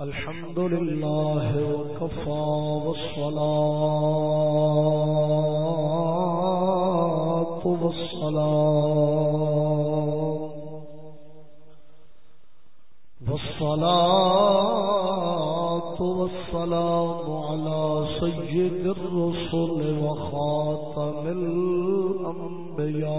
الحمد لله وكفى والصلاة والسلام والصلاة والسلام على سيد الرسل وخاتم الأنبياء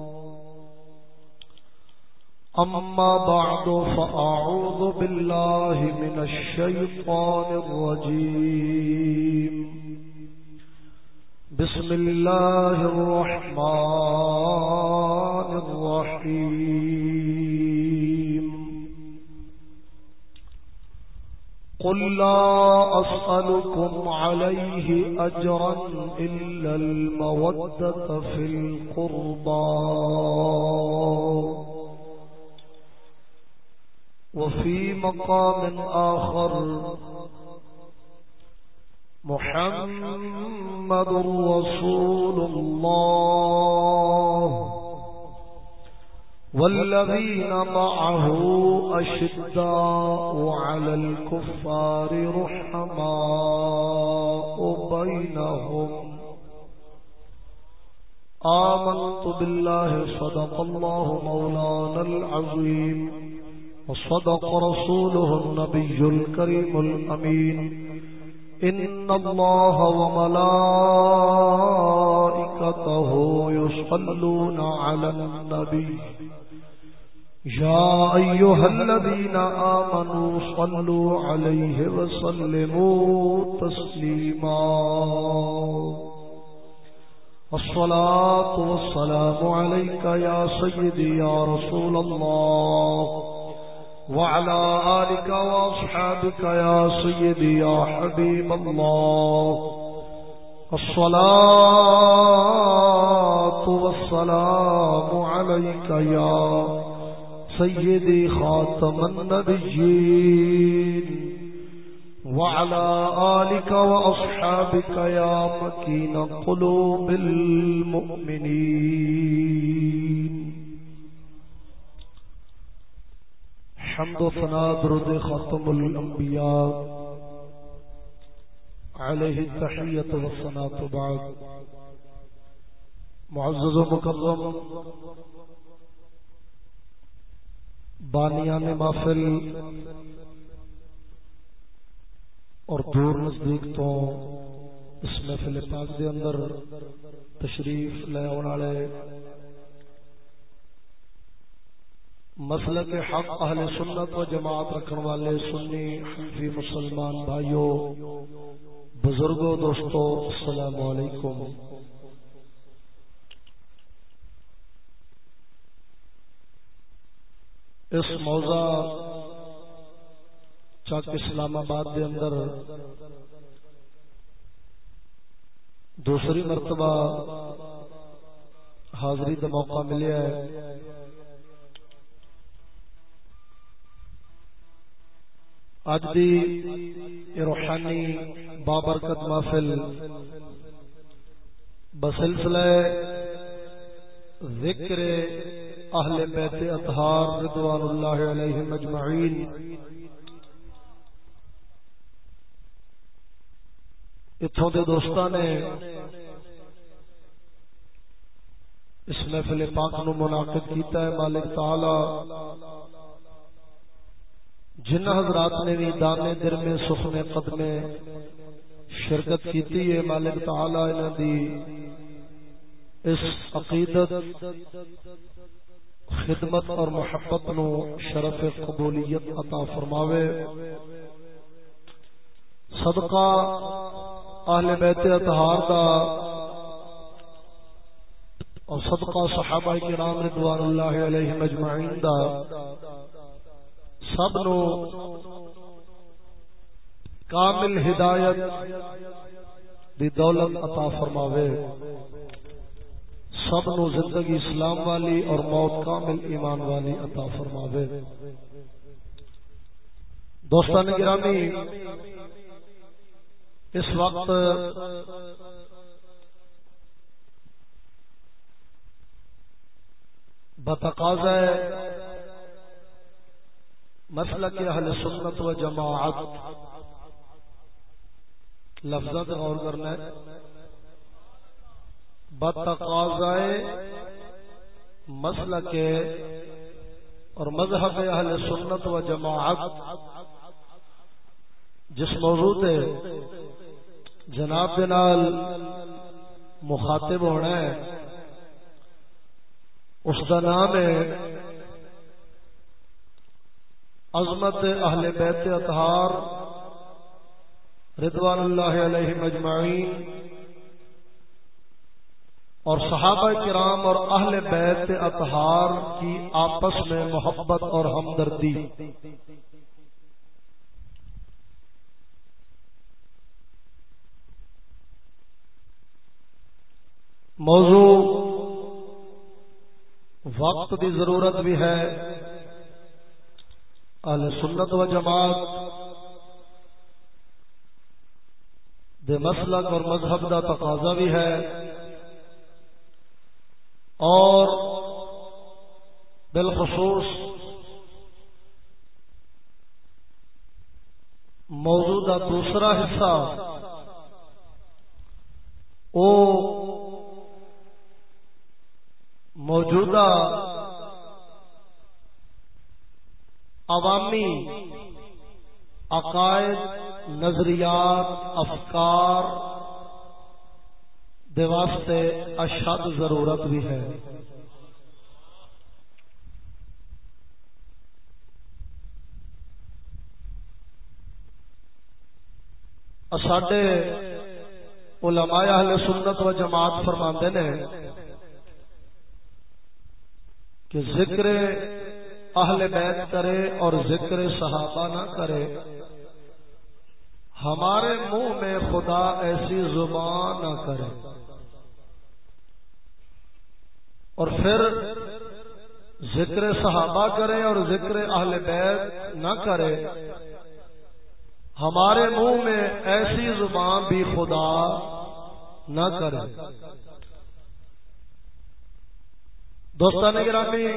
أما بعد فأعوذ بالله من الشيطان الرجيم. بسم الله الرحمن الرحيم. قل لا أسألكم عليه أجرا إلا المودة في القربان وفي مقام آخر. محمد رسول الله. والذين معه أشداء على الكفار رحماء بينهم. آمنت بالله صدق الله مولانا العظيم. وصدق رسوله النبي الكريم الأمين. إن الله وملائكته يصلون على النبي. يا أيها الذين آمنوا صلوا عليه وسلموا تسليما. الصلاة والسلام عليك يا سيدي يا رسول الله. وعلى آلك وأصحابك يا سيدي يا حبيب الله. الصلاة والسلام عليك يا سيدي خاتم النبيين. وعلى آلك وأصحابك يا مكين قلوب المؤمنين. حمد و فنا درود ختم الانبیاء. علیہ التحیت و صنات بعد. معزز و مکرم. بانیان محفل اور دور نزدیک تو اس محفل پاک دے اندر تشریف لے آنے والے مسلک حق اہل سنت و جماعت رکھن والے سنی حنفی مسلمان بھائیوں بزرگوں، دوستوں، السلام علیکم۔ اس موضوع چک اسلام آباد کے اندر دوسری مرتبہ حاضری کا موقع ملیا ہے۔ اج دی روحانی بابرکت محفل بسلسلہ ذکر اہل بیت اطہار رضوان اللہ علیہ مجمعین اتھوں دے دوستاں نے اس محفل پاک نو منعقد کیتا ہے مالک تعالی جن حضرات نے بھی دانے در میں، سخن قدمے شرکت کیتی ہے، مالک تعالی انہاں دی اس عقیدت، خدمت اور محبت نو شرف قبولیت عطا فرماوے۔ صدقہ اہل بیت اطہار دا اور صدقہ صحابہ کرام رضوان اللہ علیہ مجمعین دا۔ سب نو کامل ہدایت دی دولت عطا فرماوے۔ سب نو زندگی اسلام والی اور موت کامل ایمان والی عطا فرماوے۔ دوستان گرامی، اس وقت بتقاض مسئلہ کے اہل سنت و جماعت۔ لفظ غور کرنا ہے۔ بتقاض مسئلہ کے اور مذہب اہل سنت و جماعت۔ جس موضوع سے جناب نال مخاطب ہونا ہے، اس کا نام ہے عظمت اہل بیت اطہار رضوان اللہ علیہ مجمعین اور صحابہ کرام اور اہل بیت اطہار کی آپس میں محبت اور ہمدردی۔ موضوع وقت کی ضرورت بھی ہے۔ اہل سنت و جماعت دے مسلک اور مذہب کا تقاضا بھی ہے اور بالخصوص موجودہ دوسرا حصہ، او موجودہ عوامی عقائد، نظریات، افکار واسطے اشد ضرورت بھی ہے۔ ساڈے علماء اہل سنت و جماعت فرماندے نے کہ ذکر اہل بیت کرے اور ذکر صحابہ نہ کرے۔ ہمارے منہ میں خدا ایسی زبان نہ کرے۔ اور پھر ذکر صحابہ کرے اور ذکر اہل بیت نہ کرے۔ ہمارے منہ میں ایسی زبان بھی خدا نہ کرے۔ دوستان گرامی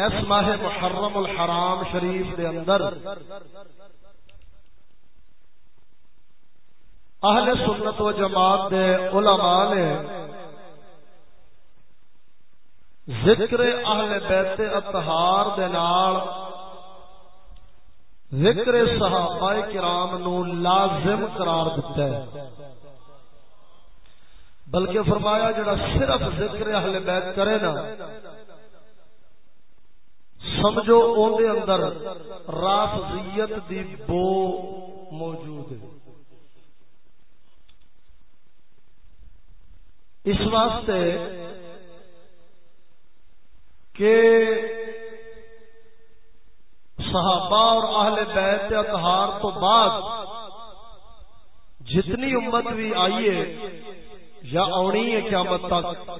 اس ماہ محرم الحرام شریف دے اندر اہل سنت و جماعت دے علماء نے ذکر اہل بیت اتہار دے نال ذکر صحابہ کرام نو لازم قرار دیتا ہے۔ بلکہ فرمایا جڑا صرف ذکر اہل بیت کرے نا سمجھو اون دے اندر رافضیت دی بو موجود ہے۔ اس واسطے کہ صحابہ اور اہل بیت اتہار تو بعد جتنی امت بھی آئی ہے یا آنی ہے قیامت تک،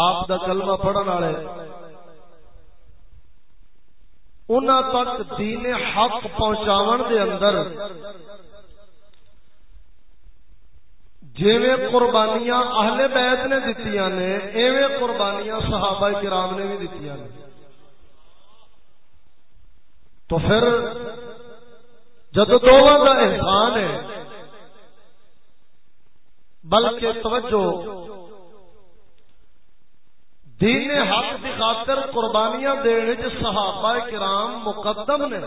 آپ دا کلمہ پڑھن والے انہاں تک دین حق پہنچاون دے اندر جیویں قربانیاں اہل بیت نے دتیاں نے، ایویں قربانیاں صحابہ کرام نے بھی دتیاں نے۔ تو پھر جد دونوں کا احسان ہے، بلکہ توجہ دین حق کی خاطر قربانیاں دینے چ صحابہ کرام مقدم نے۔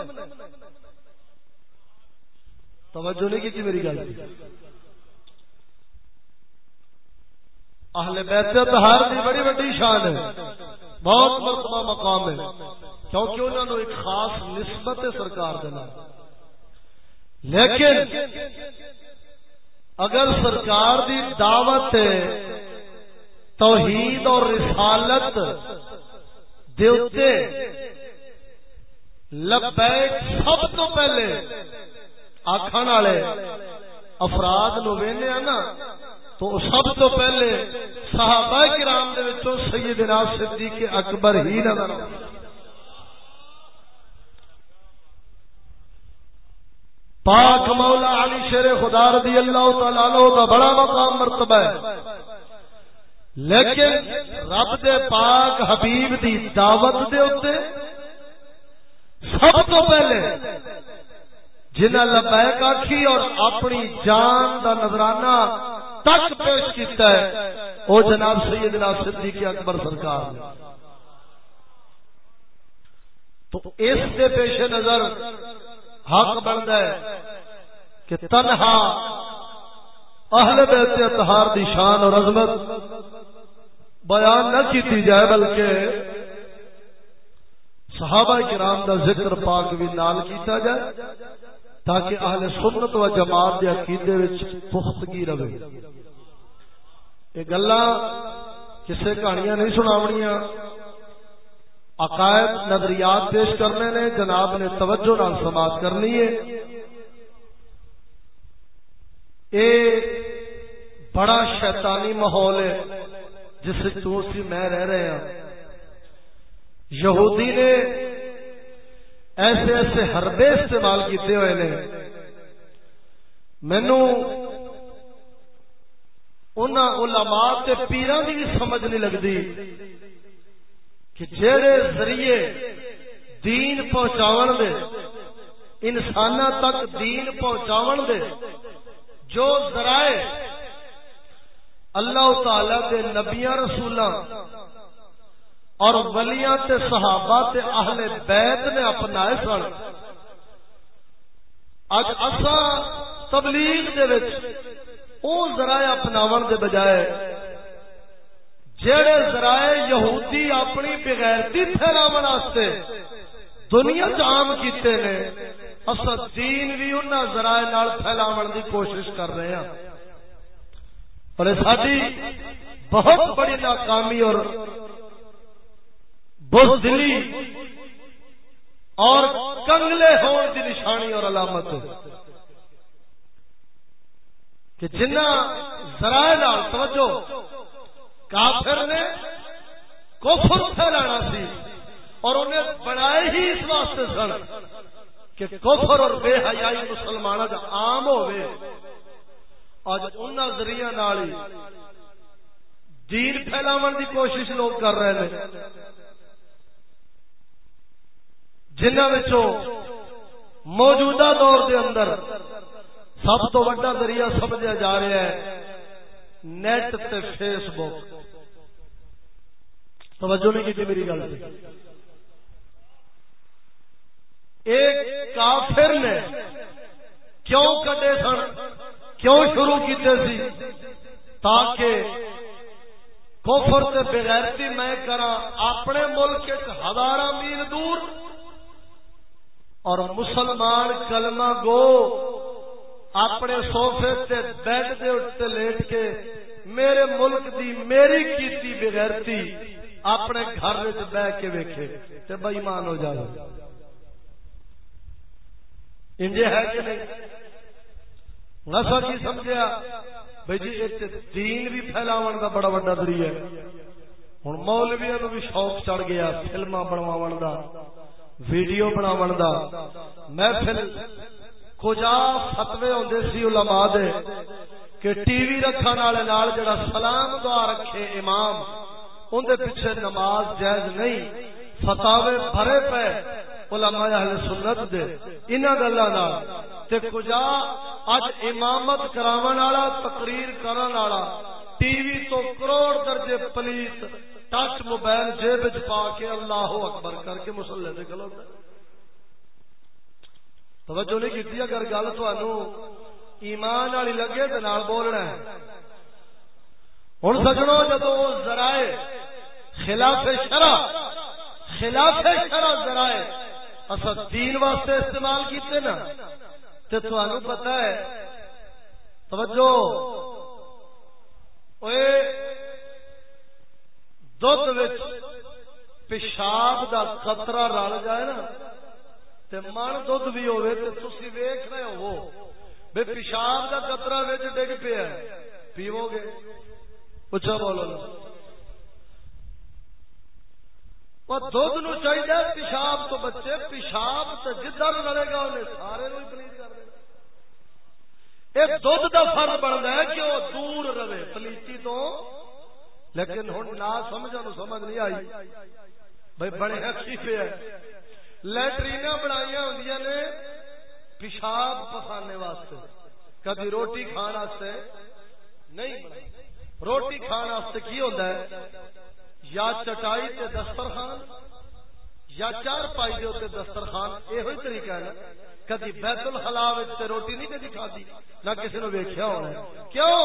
توجہ نہیں کی میری گل اہل بیت ہر دی بڑی بڑی شان ہے۔ بہت مرتبہ مقام ہے۔ کیونکہ انہوں نے ایک خاص نسبت سرکار دینا لیکن اگر سرکار دی دعوت توحید اور رسالت دیوتے لبیک سب تو پہلے آخر والے افراد نو وہنے نا، تو سب تو پہلے صحابہ کرام دے وچوں سیدنا صدیق اکبر ہی نظر پاک مولا علی شیر خدا رضی اللہ تعالی عنہ دا بڑا مقام مرتبہ ہے۔ لیکن رب دے پاک حبیب دی دعوت دے اوتے سب تو پہلے جنہ لبیک آکھی اور اپنی جان دا نظرانہ تک پیش کیتا ہے، او جناب سیدنا صدیق اکبر سرکار۔ تو اس کے پیش نظر حق بنتا ہے کہ تنہا اہل بیت اتحار دی شان اور عظمت بیان نہ کیتی جائے بلکہ صحابہ کرام دا ذکر پاک بھی نال کیتا جائے تاکہ اہل سنت و جماعت دے عقیدے وچ پختگی رہے۔ یہ گلاں کسے کہانیاں نہیں سناونیاں۔ عقائد، نظریات پیش کرنے نے، جناب نے توجہ نال سماعت کرنی ہے۔ اے بڑا شیطانی ماحول ہے۔ جس تو سی میں رہ رہے ہیں۔ یہودی نے ایسے ایسے حربے استعمال کیتے ہوئے نے۔ مینو ان علماء تے پیران کی بھی سمجھ نہیں لگتی کہ جہے ذریعے دین پہنچاون دے انسان تک دین پہنچاون دے، جو ذرائع اللہ تعالی دے نبیاں رسولاں اور ولیاں تے صحابہ تے اہل بیت نے اپنائے سن۔ اج اسا تبلیغ دے وچ او ذرائع اپناون دے بجائے جڑے ذرائع یہودی اپنی بغیرتی پھیلاون واسطے دنیا چ عام کیتے نے اسا دین بھی انہاں ذرائع نال پھیلاون دی کوشش کر رہے ہیں اور ساری بہت بڑی ناکامی اور بزدلی اور کنگلے ہون کی نشانی اور علامت کہ جنہ ذرائع توجہ، کافر نے کفر پھیلانا سی اور انہیں بنائے ہی اس واسطے سن کہ کفر اور بے حیائی مسلمانوں کا عام ہوئے آج ان ذریعہ نالی دین پھیلاون دی کوشش لوگ کر رہے ہیں جنہوں موجودہ دور دے اندر سب تو بڑا ذریعہ سمجھا جا رہا ہے، نیٹ تے فیس بک توجہ نہیں کی میری گل۔ ایک کافر نے کیوں کٹے سن؟ کیوں شروع کیتے سی؟ تاکہ کوفر تے بغیرتی میں کرا اپنے ملک ہزارہ میل دور اور مسلمان کلمہ گو اپنے سوفے تے بیڈ دے اٹھتے لیٹ کے میرے ملک دی میری کیتی بغیرتی اپنے گھر وچ بہ کے ویکھے تے بے ایمان ہو جائے۔ انجے ہے کہ نہیں؟ نسا کی سمجھیا؟ بھائی جی ایک دین بھی پھیلاون دا بڑا بڑا ذریعہ ہے۔ ہن مولویاں نو بھی شوق چڑھ گیا فلماں بنواون دا، ویڈیو بناون دا۔ محفل کجا فتوی ہوندے سی علماء دے کہ ٹی وی رکھن والے نال جڑا سلام دعا رکھے امام، اون دے پیچھے نماز جائز نہیں فتاوی بھرے پے۔ علماء اہل سنت دے، انہاں گلاں نال۔ تے کجا اج امامت کراون والا، تقریر کرن والا، ٹی وی تو کروڑ درجے پلیت ٹچ موبائل جیب وچ پا کے اللہ اکبر کر کے مسلے سے گلو توجہ نہیں کی اگر گل ایمان والی لگے تو نال بولنا ہے۔ ہوں سجڑوں جدو ذرائع خلاف شرح خلاف شرح ذرائع اصل دین واسطے استعمال کیتے نا تو تمہیں پتا ہے۔ توجہ۔ دھد پیشاب دا قطرہ رل جائے نا، تے من دھد بھی ہوے تے تسی ویکھ رہے ہو۔ بے پیشاب کا قطرہ بچ ڈگ پیا پیو گے اچھا بولو دھد نو چاہیے، پیشاب تو بچے، پیشاب تو جدھر لڑے گا، انہیں سارے نو پلیز کر دے یہ دھد کا فرق بنتا ہے کہ وہ دور رہے پلیتی تو۔ لیکن ہوں نہ سمجھا نو سمجھ نہیں آئی۔ بھائی، بڑے اچھی ہے لٹرین بنائی ہوں نے پیشاب پسانے واسطے۔ کبھی روٹی کھان واسطے نہیں روٹی کھان واسطے کی ہوتا ہے؟ یا چٹائی تے دسترخان یا چار پائی دے تے دسترخان یہ طریقہ ہے کدی بیت الخلا وچ تے روٹی نہیں کدی کھادی، نہ کسی نے ویکیا ہونا کیوں؟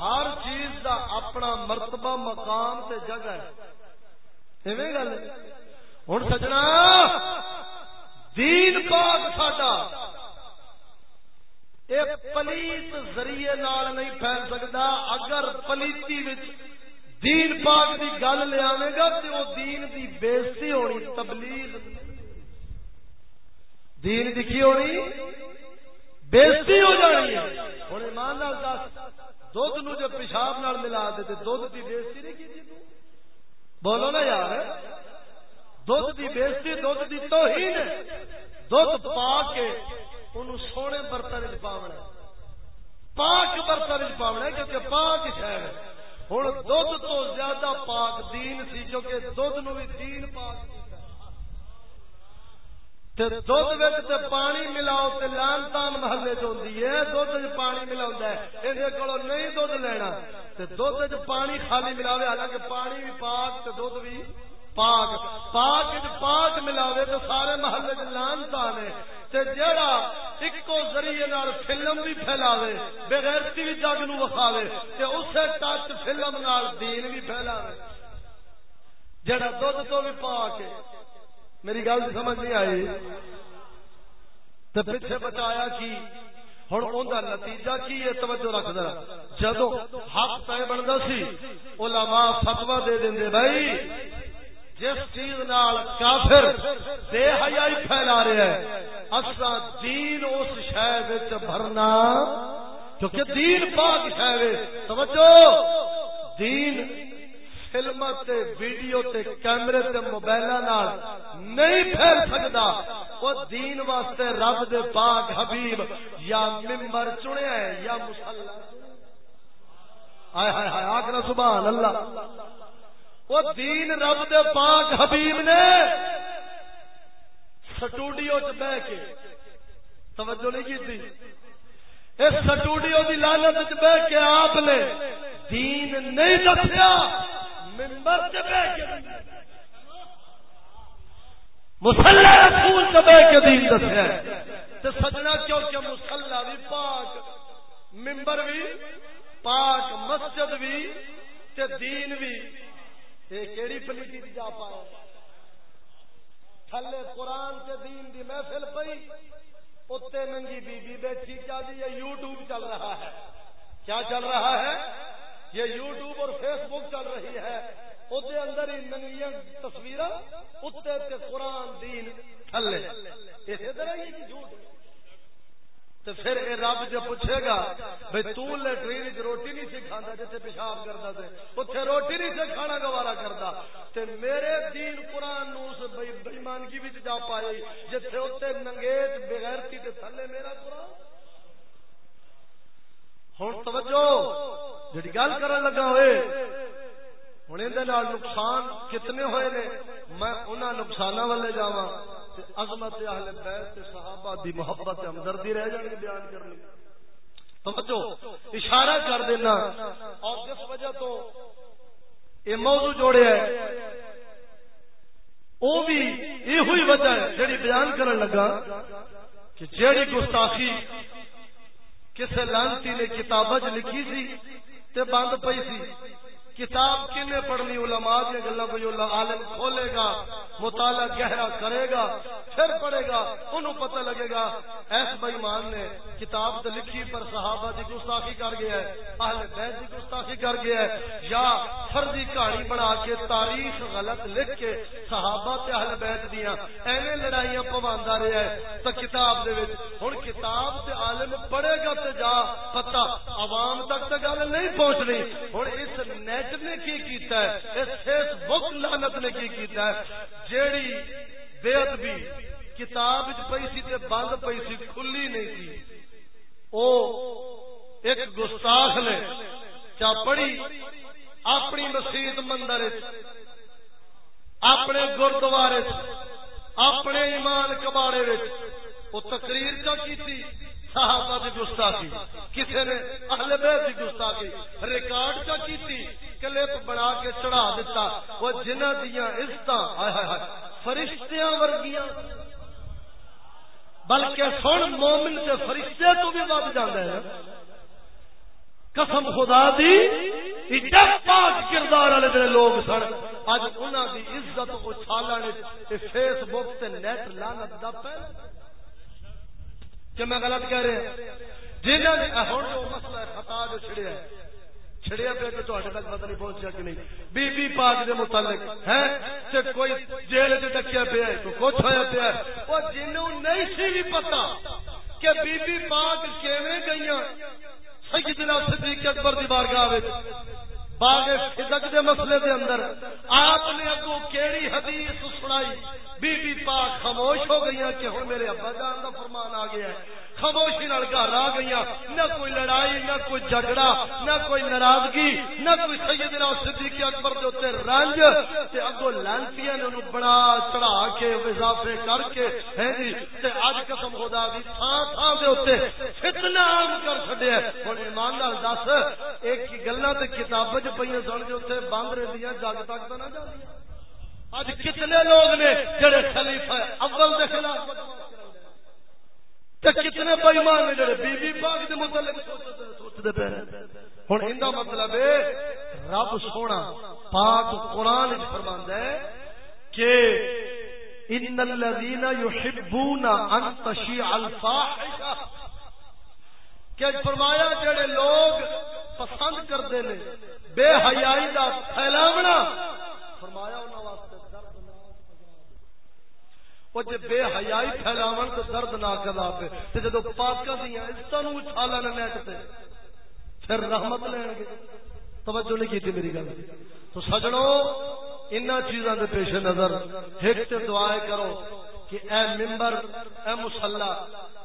ہر چیز دا اپنا مرتبہ، مقام تے جگہ ہے۔ ایویں گل ہوں سجنا، دین پاک ساڈا۔ اے پلیت ذریعے نال نہیں پھیل سکتا اگر پلیتی وچ دین پاک دی گل لیا گا تو وہ دین دی بےزتی ہونی، تبلیغ۔ دین دی کی ہونی؟ بےزتی ہو جانی ہے۔ ہوں ایمان دس دھد نو جو پیشاب نال ملا دے دھد کی بےزتی نہیں کی بولو نا یار دھد کی بےزتی دھد کی توہین دھد پا کے ان سونے برتن چ پاونا پاک برتن چ پاونا کیونکہ پاک شہر ہے۔ ہوں دھد تو زیادہ پاک دین سی کیونکہ دھد نو بھی دین پاک دھد پانی ملاؤ تے لان تان محلے چی ہے دھد پانی ملا یہ کو نہیں دھد لینا دھد پانی خالی ملاوے حالانکہ پانی بھی پاک دھد بھی پاک پاک پاک ملاوے تو سارے محلے چ لان تان ہے تے جڑا ایکو ذریعے نال فلم بھی پھیلاوے، بغیرتی بھی جگ نو وکھاوے، تے اسے ٹچ فلم نال دین بھی پھیلاوے۔ جڑا دودھ تو بھی پا کے میری گل سمجھ نہیں آئی۔ تے پیچھے بچایا کی ہوں ان نتیجہ کی ہے؟ توجہ رکھ دیا جدو حق طے بنتا سی، علماء فتوا دے دیں بھائی جس چیز نال کافر بے حیائی پھیلا رہا ہے اصا دین اس شہر بھرنا۔ کیونکہ دین پاک شہر توجہ۔ دین فلم تے، ویڈیو تے، کیمرے تے موبائل نال نہیں پھیل سکتا وہ دین واسطے رب دے پاک حبیب یا ممبر چنیا ہے یا مسلح۔ آئے ہائے ہائے آخر سبحان اللہ۔ وہ دین رب دے پاک حبیب نے سٹوڈیو چ بہ کے توجہ نہیں کی تھی؟ اس سٹوڈیو کی لالت چ بہ کے آپ نے دین نہیں دسیا ممبر چ بہ کے مسلح رسول چ بہ کے دین دسیا۔ تو سجنا کیونکہ مسلح بھی پاک ممبر بھی پاک، مسجد بھی، تے دین بھی۔ کیڑی پلیٹی جا پایا تھلے قرآن کے دین دی محفل پئی اتنے ننگی بی بی بیٹھی کیا جی یہ یوٹیوب چل رہا ہے۔ کیا چل رہا ہے؟ یہ یوٹیوب اور فیس بک چل رہی ہے۔ ادھر اندر ہی ننگیاں تصویر اتنے قرآن دین تھلے۔ اسی طرح یہ جھوٹ۔ تو پھر یہ رب جو پوچھے گا بھائی تٹرین چ روٹی نہیں سی کھانا جیسے پیشاب کرتا تھے اتنے روٹی نہیں سی کھانا گوارا کرتا تے میرے دین قرآن بےمانگی بھی جا پائی، جتھے اتنے ننگیت بغیرتی تے تھلے میرا قرآن۔ ہوں توجہ جی گل کر لگا ہوئے، ہن ہوں یہ نقصان کتنے ہوئے نے، میں انہوں نقصان والے جاواں۔ عظمت اہل بیت صحابہ دی محبت ہمدردی رہ جائے گی بیان کرنی توجہ، اشارہ کر دینا۔ اور جس وجہ تو یہ موضوع جوڑے ہے وہ بھی یہ ہوئی وجہ ہے جیڑی بیان کرنے لگا کہ جیڑی گستاخی کسے لانتی نے کتاب لکھی سی تے بند پئی سی۔ کتاب کنے پڑھنی؟ علماء دیا گلا جو عالم کھولے گا مطالعہ گہرا کرے گا پھر پڑھے گا، انہوں پتہ لگے گا۔ ایس بھائی مان نے کتاب تو لکھی، پر صحابہ کی گستاخی کر گیا ہے، اہل بیت کی گستاخی کر گیا ہے۔ یا فرضی کہانی بنا کے تاریخ غلط لکھ کے صحابہ تے اہل بیت دیاں ایویں لڑائیاں پواندا رہیا ہے۔ تو کتاب دے وچ ہن کتاب تے عالم پڑھے گا تے جا پتہ عوام تک تے گل نہیں پہنچنی۔ ہن اس نیٹ نے کی کیتا ہے، اس فیس بک لعنت نے کی کیتا ہے۔ جیڑی بے ادبی کتاب پئی سی تے بند پئی سی، کھلی نہیں تھی او ایک گستاخ نے چا پڑھی، اپنی مسیت مندر اپنے گردوارے اپنے ایمان کباڑے وہ تقریر چا کی تھی صحابہ دی گستاخی۔ کسی نے اہل بیت دی گستاخی ریکارڈ چا کی تھی کلپ بنا کے چڑھا دیتا وہ جنہ دیاں عزت فرشتیاں ورگیاں۔ بلکہ سن مومن سے فرشتے تو بھی بد جانا ہے قسم خدا دی پاک کردار والے جڑے لوگ سن۔ اج انہاں دی عزت اچھالن فیس بک تے نیٹ لعنت دا پہلا۔ کہ میں غلط کہہ رہا ہوں۔ جنہاں نے ہاں، ہن جو مسئلہ خطا جو چھڑیا ہے چھڑیا پہ کہ تک پتہ نہیں پہنچیا کہ نہیں۔ بی بی پاک دے متعلق، ہے؟ تے کوئی جیل تے ڈکیا پیا ہے تو کچھ ہویا پیا ہے۔ او جنوں نہیں سی بھی پتہ کہ بی بی پاک کیویں گئیاں سیدنا صدیق اکبر دی بارگاہ وچ۔ باغ فزق دے مسئلے دے اندر آپ نے اگوں کیڑی حدیث سنائی۔ بی بی پاک خاموش ہو گئی کہ ہن میرے ابا جان دا فرمان آ گیا ہے۔ خاموشی گھر آ گئی نہ کوئی لڑائی، نہ کوئی جھگڑا، نہ کوئی ناراضگی، نہ کوئی سیدنا صدیق اکبر دے اوتے رنج۔ تے اگوں لانتیاں نے انہوں بڑا چڑھا کے اضافے کر کے ہیں جی تے اج قسم خدا دی تھاں تھاں دے اوتے فتنہ عام کر چھڈیا ہن ایمان نال دس، ایک کی گلاں تے کتاباں وچ پئیاں سن دے اوتے بند رہندیاں جگ تک تے نہ جاندیاں۔ اج کتنے لوگ نے جڑے خلیفہ اول دے خلاف کتنے بےمان نے جڑے بی بی پاک دے متعلق سوچتے پے ہن ایندا مطلب ہے رب سونا پاک قرآن وچ فرماندا ہے کہ ان الذين يحبون ان تشيع الفاحشه کہ فرمایا جڑے لوگ پسند کردے نے، بے حیائی دا پھیلاونا، فرمایا انہاں وہ جی بے حیائی پھیلاو تو درد نہ کلا پہ تے جدو پاکاں دی عزتاں نو اچھالن نیٹ تے، پھر رحمت لین گے۔ توجہ نہیں کیتی میری گل۔ تو سجنو، انہاں چیزاں دے پیش نظر ایک تے دعائے کرو کہ اے ممبر اے مصلا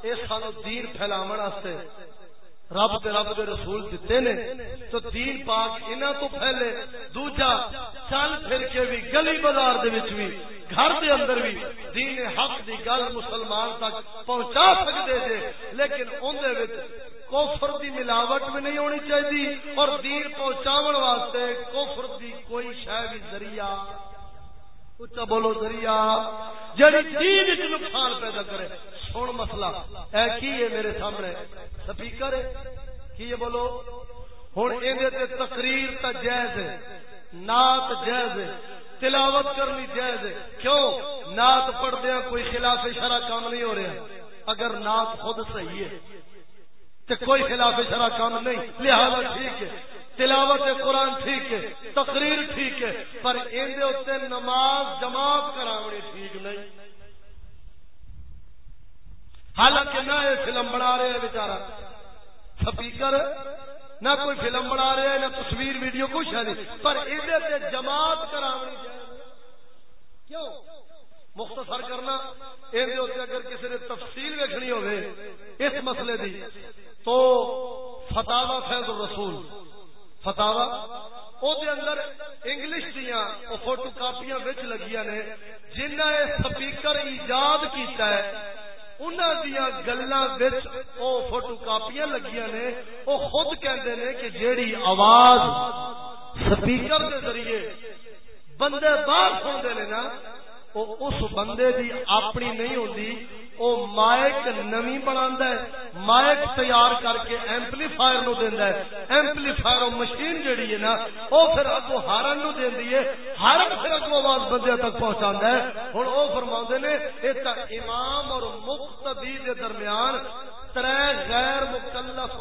اے سانو دین پھیلاون واسطے رب دے رب دے رسول دتے نے، تو دین پاک انہاں تو پھیلے۔ دوجا، چل پھر کے بھی، گلی بازار دے وچ بھی، گھر دے اندر بھی دین حق دی گل مسلمان تک پہنچا سکتے تھے۔ لیکن ان دے وچ کفر دی ملاوٹ بھی نہیں ہونی چاہیے اور دین پہنچاون واسطے کفر دی کوئی شے بھی ذریعہ اچھا بولو ذریعہ جڑی دین وچ نقصان پیدا کرے۔ سن مسئلہ، اے کی ہے میرے سامنے؟ سپیکر ہے۔ کی ہے بولو؟ ہن ایندے تے تقریر تا جائز ہے۔ نعت جائز ہے۔ تلاوت کرنی جائز ہے۔ کیوں؟ نعت پڑھدیا ہاں کوئی خلاف شرع کام نہیں ہو رہا۔ اگر نعت خود صحیح ہے تو کوئی خلاف شرع کام نہیں۔ لہذا ٹھیک ہے۔ تلاوت قرآن ٹھیک ہے۔ تقریر ٹھیک ہے۔ پر اندر نماز جماعت کراونی ٹھیک نہیں۔ حالانکہ نہ یہ فلم بنا رہے ہیں بےچارا سپیکر نہ کوئی فلم بنا رہے ہیں، نہ تصویر، ویڈیو، کچھ ہے نہیں۔ پر ادھر جماعت کرانی کیوں؟ مختصر کرنا یہ اگر کسی نے تفصیل ویکنی ہوگی اس مسئلے دی، تو فتوا فیض الرسول۔ فتوا اندر انگلش دیا فوٹو کاپیاں لگیاں نے جنہ سپیکر ایجاد کیتا ہے گلا فوٹو کاپیاں لگیا نے وہ خود کہندے نے کہ جیڑی آواز سپیکر کے ذریعے بندے باہر سنتے نے نا اس بندے دی اپنی نہیں ہوتی وہ مائک نمی بنا مائک تیار کر کے ایمپلیفائر نو دینا ہے۔ ایمپلیفائر مشین جیڑی ہے نا، وہ پھر اگو ہارن نو دینی ہے۔ ہارن پھر اگو آواز بندے تک پہنچا ہے۔ ہوں وہ فرما نے، یہ امام اور مقتدی دے درمیان تر غیر مکلف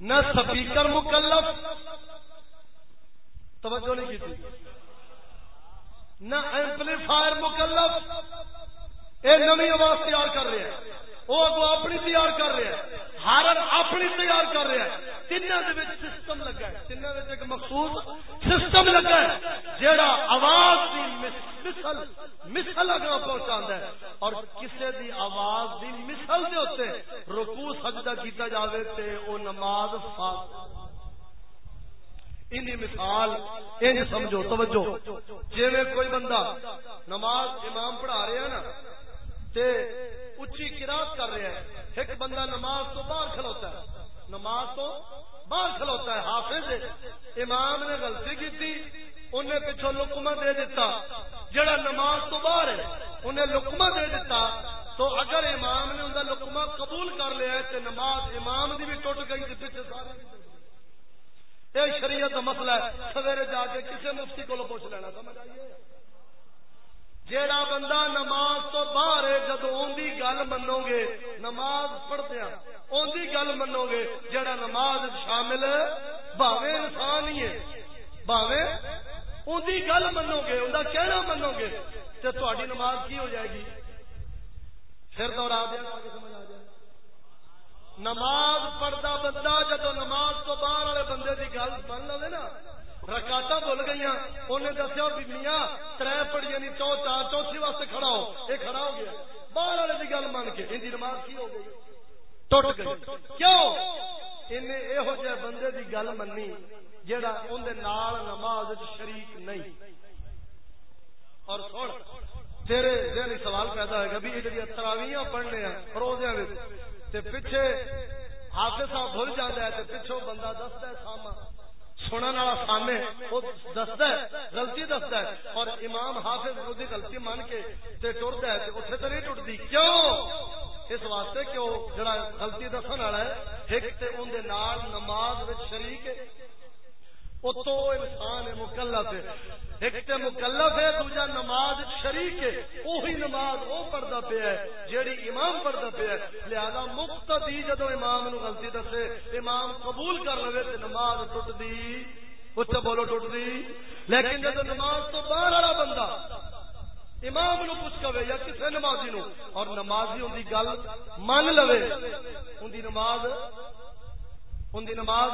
نہ سپیکر مکلف۔ توجہ نہیں کی نہ ایمپلیفائر مکلف۔ یہ نمی آواز تیار کر رہے ہیں۔ وہ اگو اپنی تیار کر رہے ہیں۔ ہارن اپنی تیار کر رہے ہیں۔ تینوں سسٹم لگا ہے۔ تینوں ایک مخصوص سسٹم لگا ہے۔ جیڑا آواز کی مثل مثل اگا پہنچا ہے۔ اور کسی دی آواز دی مثل دے ہوتے رکوع سجدہ کیتا جاوے تے او نماز فاسد مثال یہ سمجھو، توجہ۔ جی کوئی بندہ نماز امام پڑھا رہا نا، تے اچھی کراط کر رہا ہے، ایک بندہ نماز تو باہر کھلوتا ہے۔ نماز تو باہر کھلوتا ہے، حافظ امام نے غلطی کی تھی انہیں پچھو لکما دے دیتا جڑا نماز تو باہر ہے، انہیں لکما دے دیتا تو اگر امام نے انہیں لکما قبول کر لیا ہے تو نماز امام دی بھی ٹوٹ گئی تھی پیچھے سارے یہ شریعت کا مسئلہ ہے، سویرے جا کے کسی مفتی کو پوچھ لینا، سمجھ آئیے جیڑا بندہ نماز تو باہر ہے، جب اندی گل منو گے، نماز پڑھتے اندی گل منو گے، جیڑا نماز شامل باوے انسان ہی ہے۔ باوے اندی گل منو گے ان کہنا منو گے تو تاری نماز کی ہو جائے گی؟ پھر دوہرا دیا سمجھ آ جائے۔ نماز پڑھتا بندہ جدو نماز تو باہر والے بندے کی گل من لو نا رکاٹا بھول گئی انہیں دسیا بھی میاں تر پڑی یعنی چو چار چوتھی واسطے کھڑا ہو، یہ کھڑا ہو گیا۔ باہر والے کی گل من کے، ان کی نماز کی ہو گئی؟ ٹوٹ گئی۔ کیوں؟ انہیں یہو جہ بندے کی گل منی جہاں اندر نماز شریک نہیں۔ اور سن، تیرے ذہنی سوال پیدا ہوگا بھی یہ تراویاں پڑھنے ہیں روزے تے پیچھے حافظ صاحب بھول جاتا ہے تے پیچھوں بندہ دستا ہے ساما سنن والا سامنے وہ دستا ہے، غلطی دستا ہے۔ اور امام حافظ وہ غلطی مان کے تے ٹرتا ہے تے اوتھے تے نہیں ٹوٹتی کیوں؟ اس واسطے کہ وہ جڑا غلطی دسن والا ہے، ایک تے اون دے نال نماز وچ شریک ہے۔ اتو انسان ہے مکلف ہے۔ ایک تے مکلف ہے، دوجا نماز شریک ہے۔ وہی نماز وہ پڑھتا پیا ہے جیڑی امام پڑھتا پیا ہے۔ لہذا مقتدی جدو امام نو غلطی دسے، امام قبول کر لے تے نماز ٹوٹ دی اتنے بولو ٹوٹ دی لیکن جدو نماز تو باہر والا بندہ امام نو پوچھ کبے یا کسی نمازی نو، اور نمازی ان کی گل من لو ان کی نماز ان کی نماز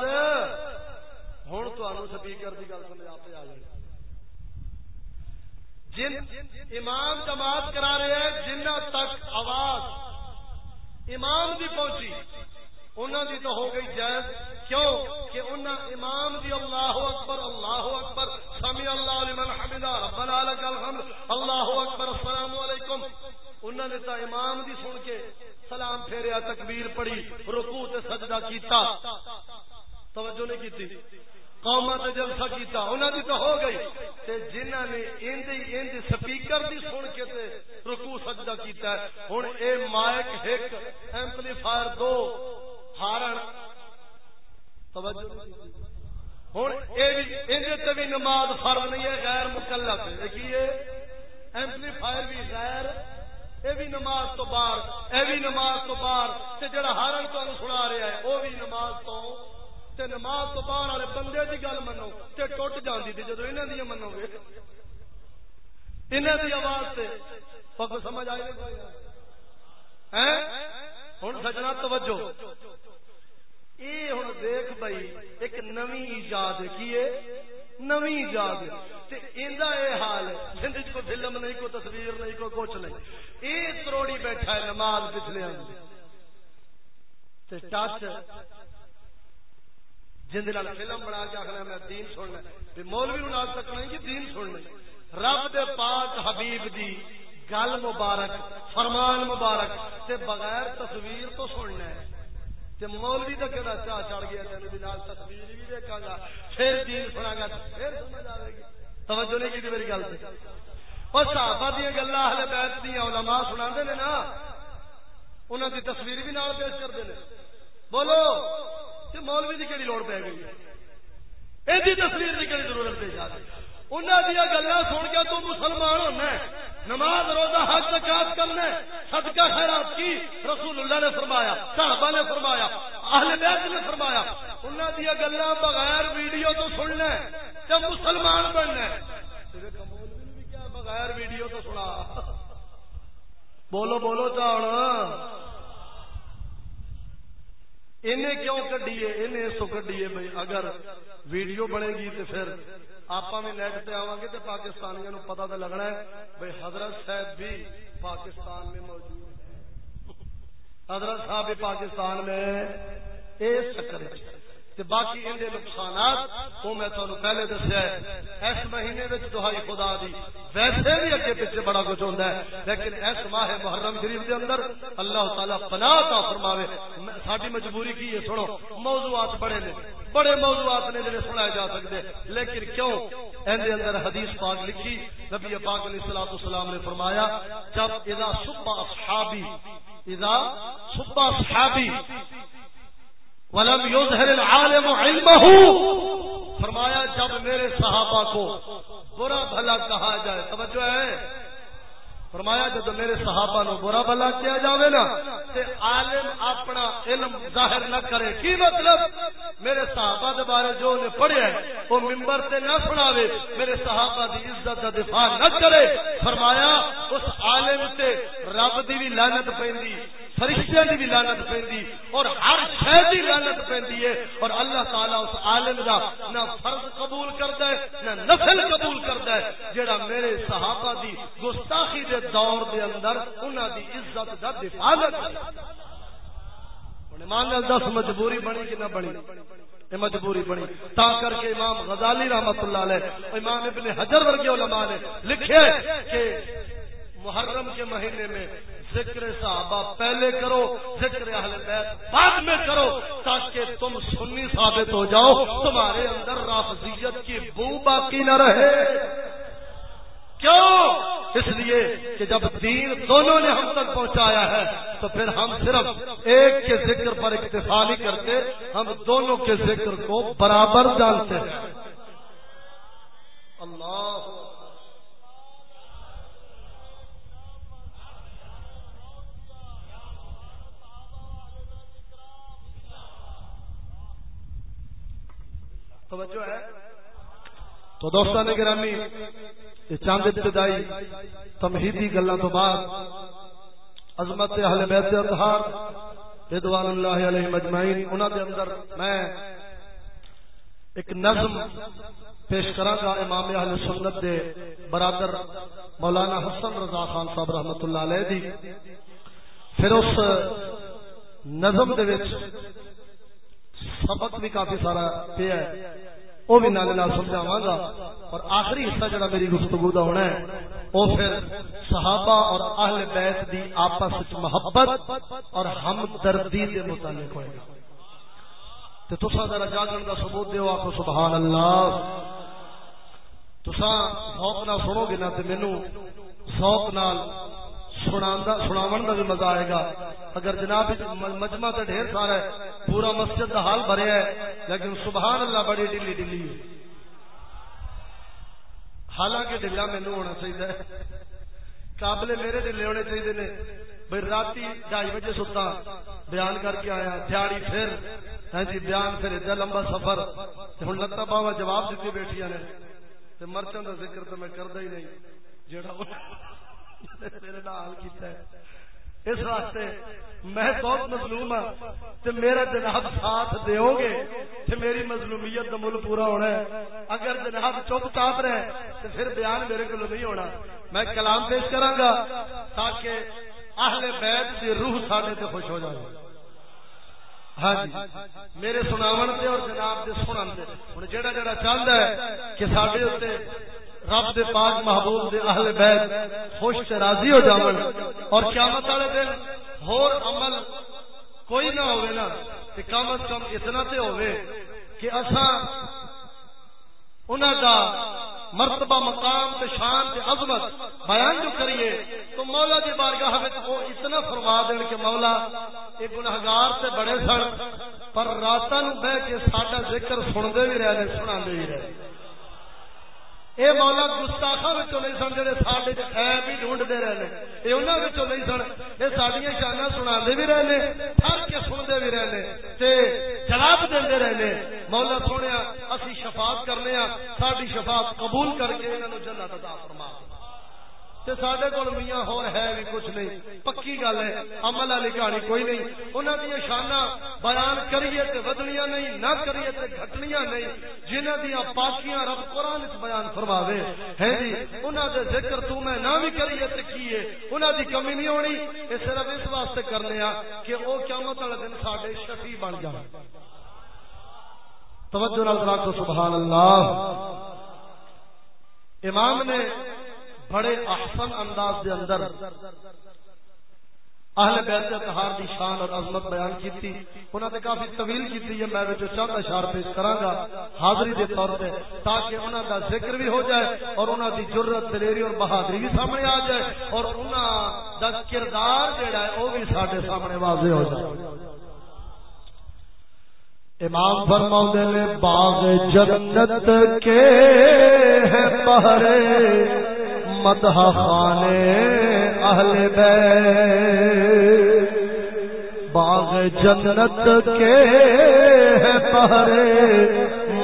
ہوں تو سپیکر کی گل سمجھ آپ آ جائے جن امام جماعت کرا رہے ہیں، جنہ تک آواز امام دی پہنچی انہوں دی تو ہو گئی جائز۔ کیوں؟ کہ انہوں امام دی اللہ اکبر اللہ اکبر سمی اللہ لمن حمدہ، ربنا لک الحمد، اللہ اکبر، السلام علیکم۔ انہوں نے تو امام دی سن کے سلام پھیریا، تکبیر پڑھی، رکوع تے سجدہ کیتا۔ توجہ نہیں کی قوم تے جلسہ کیتا، انہاں دی تو ہو گئی۔ تے جنہاں نے ایندی ایندی سپیکر دی سن کے تے رکوع سجدہ کیتا ہے۔ ہن اے مائک ایک ایمپلیفائر دو ہارن۔ توجہ۔ ہن اے بھی ایندے تے بھی نماز فرض نہیں ہے، غیر مکلف۔ ہے دیکھیے، ایمپلیفائر بھی غیر، اے بھی نماز تو باہر، اے بھی نماز تو باہر۔ تے جڑا ہارن تو سنا رہا ہے، او بھی نماز تو تے نماز تو باہر والے بندے کی گل منو تے ٹوٹ جاندی تھی جدو انہاں دی منو گے انہاں دی آواز سے پگ سمجھ آئی ہیں؟ ہن سجنا توجہ۔ اے ہن دیکھ بھائی، ایک نویں ایجاد ہے کی ہے؟ نویں ایجاد۔ تے ایندا اے حال ہے۔ جند کو فلم نہیں کو تصویر نہیں کو کچھ نہیں۔ اے تروڑی بیٹھا ہے نماز پچھلے تے ٹچ جن فلم بنا کے آخنا میں دین سننا مولوی نو نال تک نہیں کہ دین سننا رب دے پاک حبیب دی گل مبارک، فرمان مبارک تے بغیر تصویر تو سننا ہے۔ تے مولوی دا کہڑا چاہ چڑھ گیا تینوں دی نال تصویر بھی دیکھاں گا، پھر دین سنا گا پھر سمجھ آوے گی۔ توجہ نہیں کی میری گل سے اور صحابہ دیا گلا اہل بیت دیا علماء سنا نے نا انہوں کی تصویر بھی نال پیش کرتے ہیں بولو۔ کہ مولوی کی کہڑی لوڑ پی گئی یہ تصویر کی کہڑی ضرورت پیش آ گئی انہوں دیا گلا سن کے تو مسلمان ہونا ہے، نماز روزہ حج زکات کرنا صدقہ خیرات کی رسول اللہ نے فرمایا، صحابہ نے فرمایا، اہل بیت نے فرمایا۔ انہوں دیا گلا بغیر ویڈیو تو سننا جب مسلمان بننا بغیر ویڈیو تو سنا؟ بولو بولو چاہ انہیں کیوں کڈیے؟ انہیں اس کڈیے بھائی اگر ویڈیو بنے گی تو پھر آپ بھی نیٹ پہ آواں گے تو پاکستانیوں پتا تو لگنا ہے بھائی حضرت صاحب بھی پاکستان میں موجود ہے حضرت صاحب بھی پاکستان میں اس چکر تے باقی ان نقصانات وہ میں تمہیں پہلے دسیا ہے، اس مہینے وچ دہائی خدا دی۔ ویسے بھی اگے پیچھے بڑا کچھ ہوتا ہے، لیکن اس ماہ محرم شریف دے اندر اللہ تعالی پناہ کا فرماوے۔ ساری مجبوری کی ہے، سنو، موضوعات بڑے نے، بڑے موضوعات نے جڑے سنائے جا سکتے لیکن کیوں؟ اندر اندر حدیث پاک لکھی، نبی پاک علیہ الصلوۃ والسلام نے فرمایا، جب اذا صبح اصحابی اذا صبح اصحابی ولم يظهر العالم علمه. فرمایا، جب میرے صحابہ کو برا بھلا کہا جائے، توجہ ہے؟ فرمایا، جب میرے صحابہ نو برا بھلا کیا جاوے نا، تے عالم اپنا علم ظاہر نہ کرے، کی مطلب؟ میرے صحابہ دے بارے جو نے پڑھیا ہے، وہ منبر تے نہ سناوے، میرے صحابہ دی عزت دا دفاع نہ کرے۔ فرمایا، اس عالم تے رب دی بھی لعنت پیندی فرشتے کی بھی لانت پہ اور ہر شہر کی لانت پہ اور اللہ تعالیٰ اس عالم کا نہ فرض قبول کرتا ہے، نہ نفل قبول کرتا ہے جہاں میرے صحابہ دی گستاخی دے دور دے اندر انہوں دی عزت کا دفاع مان دس مجبوری بنی کہ نہ بنی یہ مجبوری بنی۔ تا کر کے امام غزالی رحمت اللہ علیہ امام ابن حجر ورگے علماء نے لکھے کہ محرم کے مہینے میں ذکر صحابہ پہلے کرو، ذکر اہل بیت بعد میں کرو، تاکہ تم سنی ثابت ہو جاؤ، تمہارے اندر رافضیت کی بو باقی نہ رہے۔ کیوں؟ اس لیے کہ جب دین دونوں نے ہم تک پہنچایا ہے، تو پھر ہم صرف ایک کے ذکر پر اکتفا نہیں کرتے، ہم دونوں کے ذکر کو برابر جانتے ہیں۔ اللہ توجہ ہے؟ تو دوستان گرامی، یہ چاند ابتدائی تمہیدی گلا تو بعد عظمت اہل بیت اطہار رضوان اللہ علیہ مجمعین، انہاں دے اندر میں ایک نظم پیش کراں گا امام اہل سنت دے برادر مولانا حسن رضا خان صاحب رحمت اللہ علیہ دی۔ پھر اس نظم دے وچ سبق بھی کافی سارا پیا ہے۔ وہ بھی نال نال سمجھاواں گا۔ اور آخری حصہ جڑا میری گفتگو دا ہونا ہے، وہ پھر صحابہ اور اہل بیت دی آپس وچ محبت اور ہمدردی دے متعلق ہوئے گا۔ تے تساں ذرا جاگن دا ثبوت دیو آکھو سبحان اللہ تساں ذوق نال سنو گے نا تے مینوں ذوق نال سناون کا بھی مزہ آئے گا۔ اگر جناب مجمع تو ڈھیر سارا ہے، پورا مسجد کا حال بھریا ہے، لیکن سبحان اللہ بڑی ڈلی ڈلی ہے۔ حالانکہ ڈلا مینو ہونا چاہیے۔ قابل میرے ڈلے ہونے چاہیے نے۔ بھائی رات ڈھائی بجے ستا، بیان کر کے آیا دیہڑی پھر۔ ہاں جی بیان پھر ایڈا لمبا سفر۔ ہوں لتا باوا جواب دیتی بیٹھیا نے۔ مرچن کا ذکر تو میں کرتا ہی نہیں جڑا اس واسطے میں بہت مظلوم ہاں۔ تے میرا جناب ساتھ دیو گے تے میری مظلومیت کا مل پورا ہونا ہے۔ اگر جناب چپ چاپ رہے تو پھر بیان میرے کو نہیں ہونا۔ میں کلام پیش کرا گا تاکہ اہل بیت کی روح ساڈے تے خوش ہو جائے۔ ہاں جی میرے سناون تے اور جناب دے سنن تے۔ ہن جیڑا جیڑا چاہندا ہے کہ ساڈے اوتے رب دے پاک محبوب دے اہل بیت خوش تے راضی ہو جاون اور قیامت والے دن ہور عمل کوئی نہ ہوے نا تے کم از کم اتنا تے ہوے کہ اساں انہاں دا مرتبہ مقام تے شان تے عظمت بیان جو کریے تو مولا دی بارگاہ وچ وہ اتنا فرما دین کہ مولا اے گنہگار تے بڑے سن پر راتاں نو بیٹھ کے ساڈا ذکر سندے وی رہے سناندے وی رہے اے مولا گستاخا نہیں سن جڑے ساڈے عیب ہی ڈھونڈتے رہنے اے انہاں وچوں نہیں سن، اے ساڈیاں شاناں سناندے بھی رہے تھر کے سنتے بھی رہے تے جواب دیندے رہے مولا سونیا، اسی شفاعت کرنے ہاں ساڈی شفاعت قبول کر کے انہاں نو جنت عطا فرما۔ سڈے کو میاں ہو ہے بھی کچھ نہیں۔ پکی گل ہے، عمل والی کہانی کوئی نہیں۔ انہوں دیا شانہ بیان کریے تے ودنیاں نہیں، نہ کریے تے گھٹنیاں نہیں۔ جنہ دیا پاکیاں رب قرآن بیان فرماوے۔ ہے جی انہوں دے ذکر تو میں نہ بھی کریے تے کیے۔ انہوں دی کمی نہیں ہونی یہ صرف اس واسطے کرنے آ کہ وہ قیامت والے دن ساڈے شفیع بن جان۔ توجہ نال سبحان اللہ۔ امام نے بڑے احسن انداز دے اندر اہل بیت اتحار دی شان اور عظمت بیان کیتی۔ انہاں تے کافی طویل کیتی ہے، میں وچ چند اشار پیش کراں گا حاضری دے طور تے تاکہ انہاں دا ذکر بھی ہو جائے اور انہاں دی جرت دلیری اور بہادری بھی سامنے آ جائے اور انہاں دا کردار جڑا ہے، او بھی ساڈے سامنے واضح ہو جائے۔ امام فرماؤں نے، باغ جنت کے ہیں پہرے۔ مدح خانے، اہل بیت۔ باغ جنت کے پہرے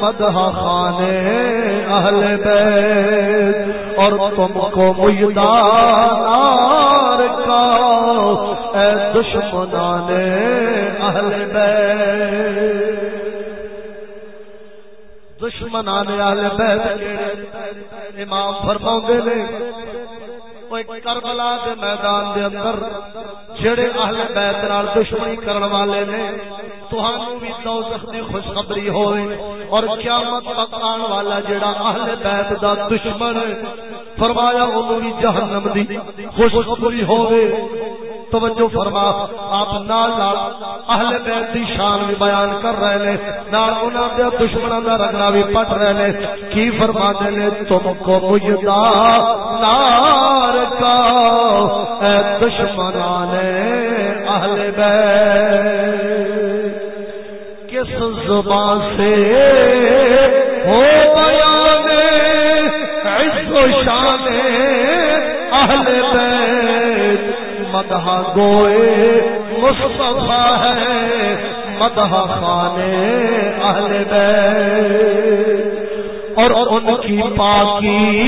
مدح خانے، اہل بیت۔ اور تم کو مجدار کا، اے دشمنان اہل بیت۔ دشمنان آل بیت۔ امام فرماؤں دے لے کربلا دے میدان دے اندر جڑے اہل بیت نال دشمنی کرن والے نے تہانوں بھی دوزخ دی خوشخبری ہوئے اور قیامت تک آن والا جڑا اہل بیت دا دشمن فرمایا انہوں بھی جہنم دی خوشخبری ہوئے۔ توجہ فرما، آپ نال نال اہل بیت دی شان بھی بیان کر رہے نے، نال انہاں دے دشمناں دا رگڑا بھی پٹ رہے نے۔ کی فرما دے نے، تم کو مجدا نار کا دشمنان اہل بیت۔ کس زبان سے ہو بیان عز و شان اہل بیت؟ مدح گوئے مصطفیٰ ہے، مدح خانے اہل بیت۔ اور ان کی پاکی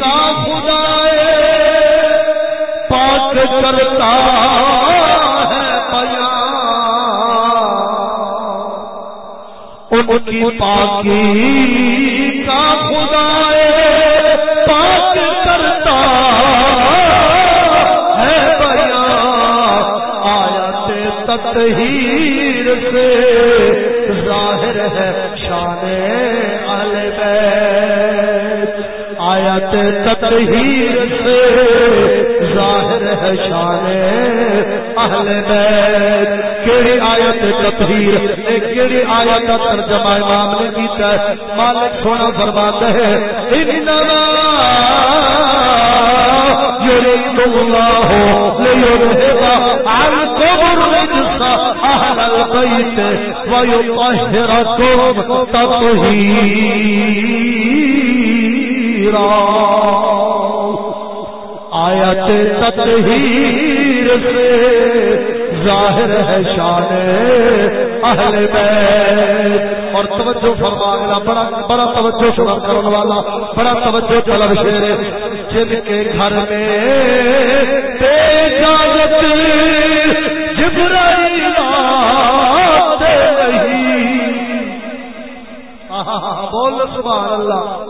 کا خدا پاک کرتا ہے بیان۔ ان کی پاکی کا خدا پاک کرتا تطہیر سے ظاہر ہے شان اہل آیت تطہیر سے شان اہل بیت، کیڑی آیت تطہیر اے کیڑی آیت کا ترجمہ امام نے کیتا ہے۔ مالک سونا فرماتا ہے انما يريد الله ليذهب عنكم الرجس أهل البيت ويطهركم تطهيرا آیت تطہیر سے ظاہر ہے شان اہل بیت۔ اور توجہ فرمانا بڑا بڑا توجہ سنا کرنے والا، بڑا توجہ طلب شیر۔ جن کے گھر میں اجازت جبرائیل آتے نہیں۔ بول سبحان اللہ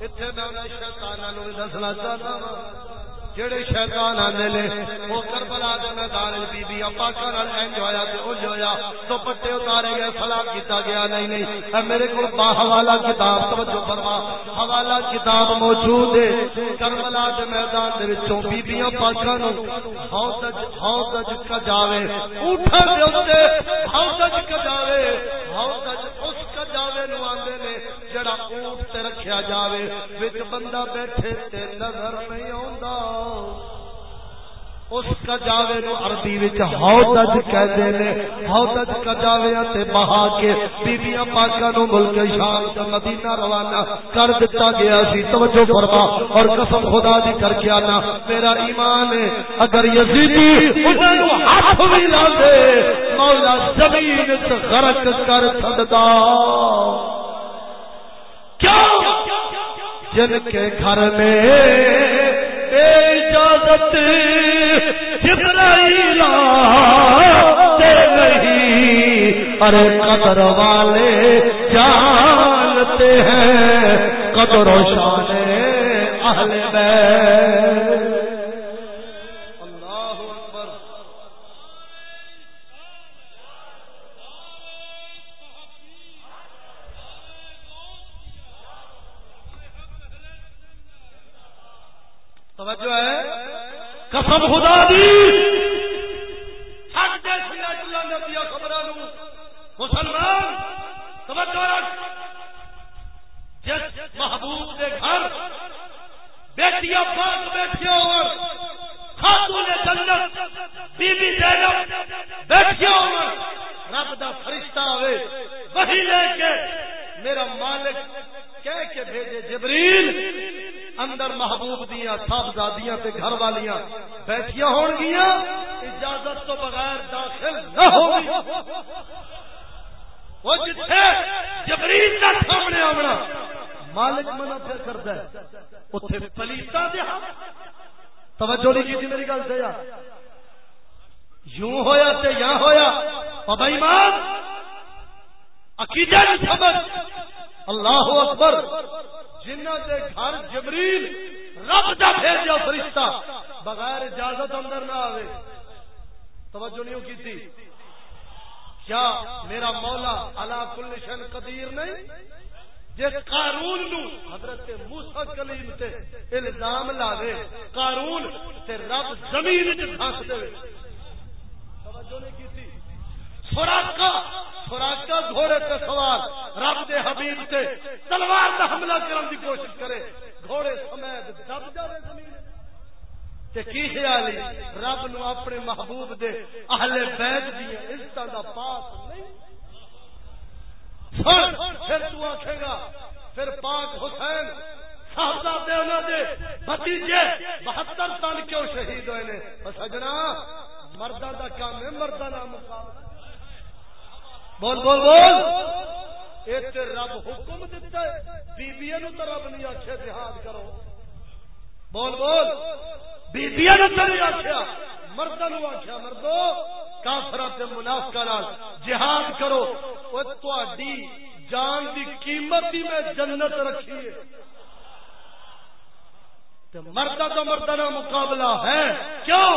اتنے میں شیطانوں دسنا چاہتا ہوں جڑے شیطان آنے لے وہ کربلا دے میدان بی بی پاکاں نال اینج ہویا تے اونج ہویا۔ تو پٹے اتارے گئے، سلام کیتا گیا، نہیں نہیں۔ اے میرے کول با حوالہ کتاب، توجہ فرما۔ حوالہ کتاب موجود ہے۔ کربلا دے میدان دے وچوں بی بیاں پاکاں نو حوض حوض کا جاوے اٹھا دے اوتے حوض کا جاوے حوض تے رکھیا جاوے، وچ بندہ بیٹھے تے نظر نہیں آوندا۔ اس کجاوے نو عربی وچ ہودج کہندے نے۔ ہودج کجاویاں تے بہا کے بیبییاں پاکاں نو ملک شام تے مدینہ روانہ کر دتا گیا سی۔ توجہ فرما اور قسم خدا دی کر کے انا میرا ایمان ہے، اگر یزیدی انہاں نو ہاتھ وی لا دے مولا زمین تے غرق کر چھڈدا جن کے گھر میں اجازت جبرائیل نہیں ارے قدر والے جانتے ہیں، قدر و شان اہل بیت توجہ ہے قسم خدا دی مسلمان توجہ رکھ جس محبوب کے گھر بیٹیاں پاک بیٹھے ہو خاتون جنت بی بی زینب بیٹھے ہو رب دا فرشتہ ہوئے وہی لے کے میرا مالک کہہ کے بھیجے جبریل اندر محبوب دیا صاحبزادیاں تے گھر والیاں بیٹھیاں ہون گیا اجازت تو بغیر داخل نہ ہو وہ جتھے جبریل کا سامنے آونا مالک منع پھر کرتا ہے اتنے پلیتا دیا توجہ نہیں کی میری گل سے یوں ہویا تے یا ہویا بابا ایمان عقیدہ نہیں سمجھ اللہ اکبر جنہ دے گھر جبریل رب دا بھیجا فرشتہ بغیر اجازت اندر نہ آوے۔ توجہ نہیں کی تھی کیا میرا مولا اللہ کل شن قدیر نہیں؟ جس قارون نو حضرت موسی کلیم تے الزام لاوے، قارون تے رب زمین وچ دھس دے۔ توجہ نہیں کی تھی سوراخا سوراخا گھوڑے تے سوار رب دے حبیب تے تلوار دا حملہ کرن دی کوشش کرے۔ گھوڑے سمیت دب جاوے زمین۔ تے کی خیال رب نو اپنے محبوب دے اہل بیت دی عزت دا پاس نہیں۔ سن، پھر تو آکھے گا، پھر پاک حسین صاحبزادے انہاں دے بھتیجے 72 سال کیوں شہید ہوئے نے؟ سجنا مردہ دا کام ہے مردہ دا مقابلہ۔ بول بول بول۔ ایک رب حکم دیتا ہے بیبیا نو تو رب نہیں آخیا جہاد کرو۔ بول بول۔ بیبیا آخیا مرد آخیا مردو کافر منافقہ جہاد کرو۔ وہ تھی جان دی قیمت ہی میں جنت رکھی ہے۔ مردہ تو مردہ مقابلہ ہے۔ کیوں؟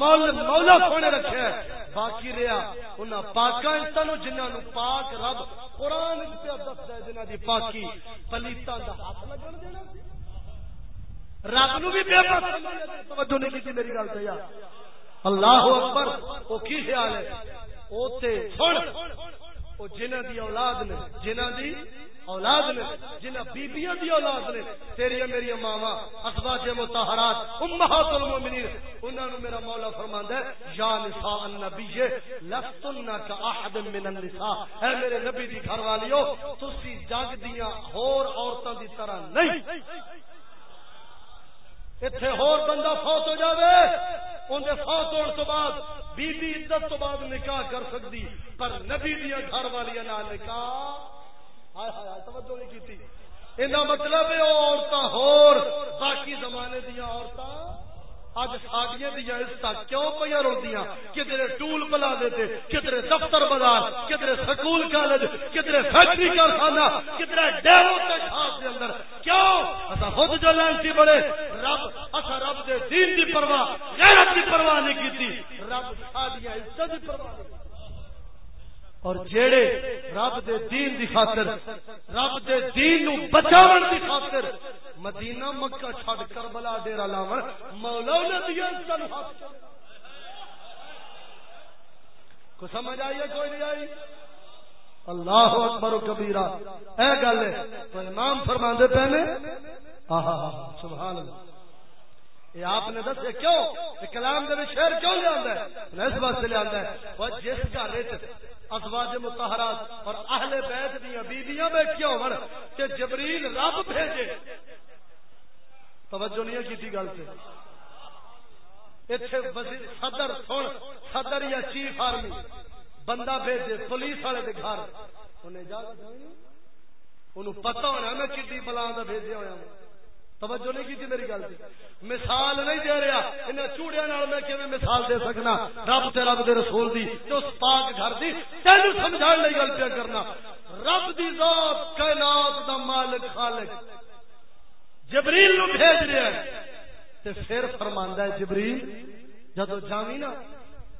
مولا سونے رکھے باقی رہا ان پاکا جنہوں پاک رب قرآن دستا ہے جنہ دی پاکی پلیتا دا ہاتھ لگن دینا رب نو بھی بے توجہ نہیں کی میری گل سے اللہ اکبر، وہ کی خیال ہے؟ وہ سن۔ وہ جنہ دی اولاد نے جنہ دی اولاد نے جنہ بیبیاں دی اولاد نے تیری میری ماوا ازواج مطہرات، امہات المؤمنین انہاں نو میرا مولا فرماندا ہے، یا نساء النبی، لستن کا احد من النساء۔ اے میرے نبی دی گھر والیو، تسی جگ دیاں ہور عورتاں دی طرح نہیں۔ اتنے ہور بندہ فوت ہو جاوے اندر فوت ہونے تو بعد بی بی عزت تو بعد نکاح کر سکتی پر نبی دیا گھر والی نہ نکاح۔ توجہ نہیں کی مطلب ہے عورتیں ہور، باقی زمانے دیا عورتیں اج ساڈیاں دیا عزت کیوں پہ روندیاں کدھر ٹول پلا دیتے کدھر دفتر بازار کدھر سکول کالج کدھر فیکٹری کارخانہ کدھر ڈیرو کے اندر۔ کیوں؟ اصا خود جو لانسی بڑے رب اصا رب دے دین دی پرواہ، غیرت دی پرواہ نہیں کی رب ساڈیاں عزت دی پرواہ نہیں اور جیڑے رب دے دین دی خاطر، رب دے دین نو بچاون دی خاطر مدینہ مکہ چھڈ کربلا ڈیرا لاون مولا نے دیا سن کو سمجھ آئی ہے کوئی نہیں آئی؟ اللہ اکبر و کبیرہ۔ اے گل ہے تو امام فرماندے پہلے آہا سبحان اللہ۔ یہ آپ نے دسے کیوں؟ کلام دے شہر کیوں لے لیا ہے؟ اس واسطے لے لیا ہے۔ وہ جس گھر ازواج متحرات اور اہل بیت دیا بیبیاں بیٹھیا ہون کہ جبریل رب بھیجے۔ توجہ نہیں کی گل سے؟ اتنے وزیر صدر سن، صدر یا چیف آرمی، بندہ بھیجے، پولیس والے کے گھر۔ انہیں اجازت انہوں پتا ہونا میں کتنی بلا بھیجا ہوا توجہ نہیں کی میری گل مثال نہیں دے رہا۔ انہیں چوڑیا میں کہ مثال دے سکنا؟ رب تے رب دے رسول دی، تے اس پاک گھر دی۔ تین سمجھا لئی گل پہ کرنا۔ رب دی ذات کائنات دا مالک خالق۔ جبریل نو بھیج رہا ہے۔ تے پھر فرماندا ہے، جبریل، جدو جاوی نا،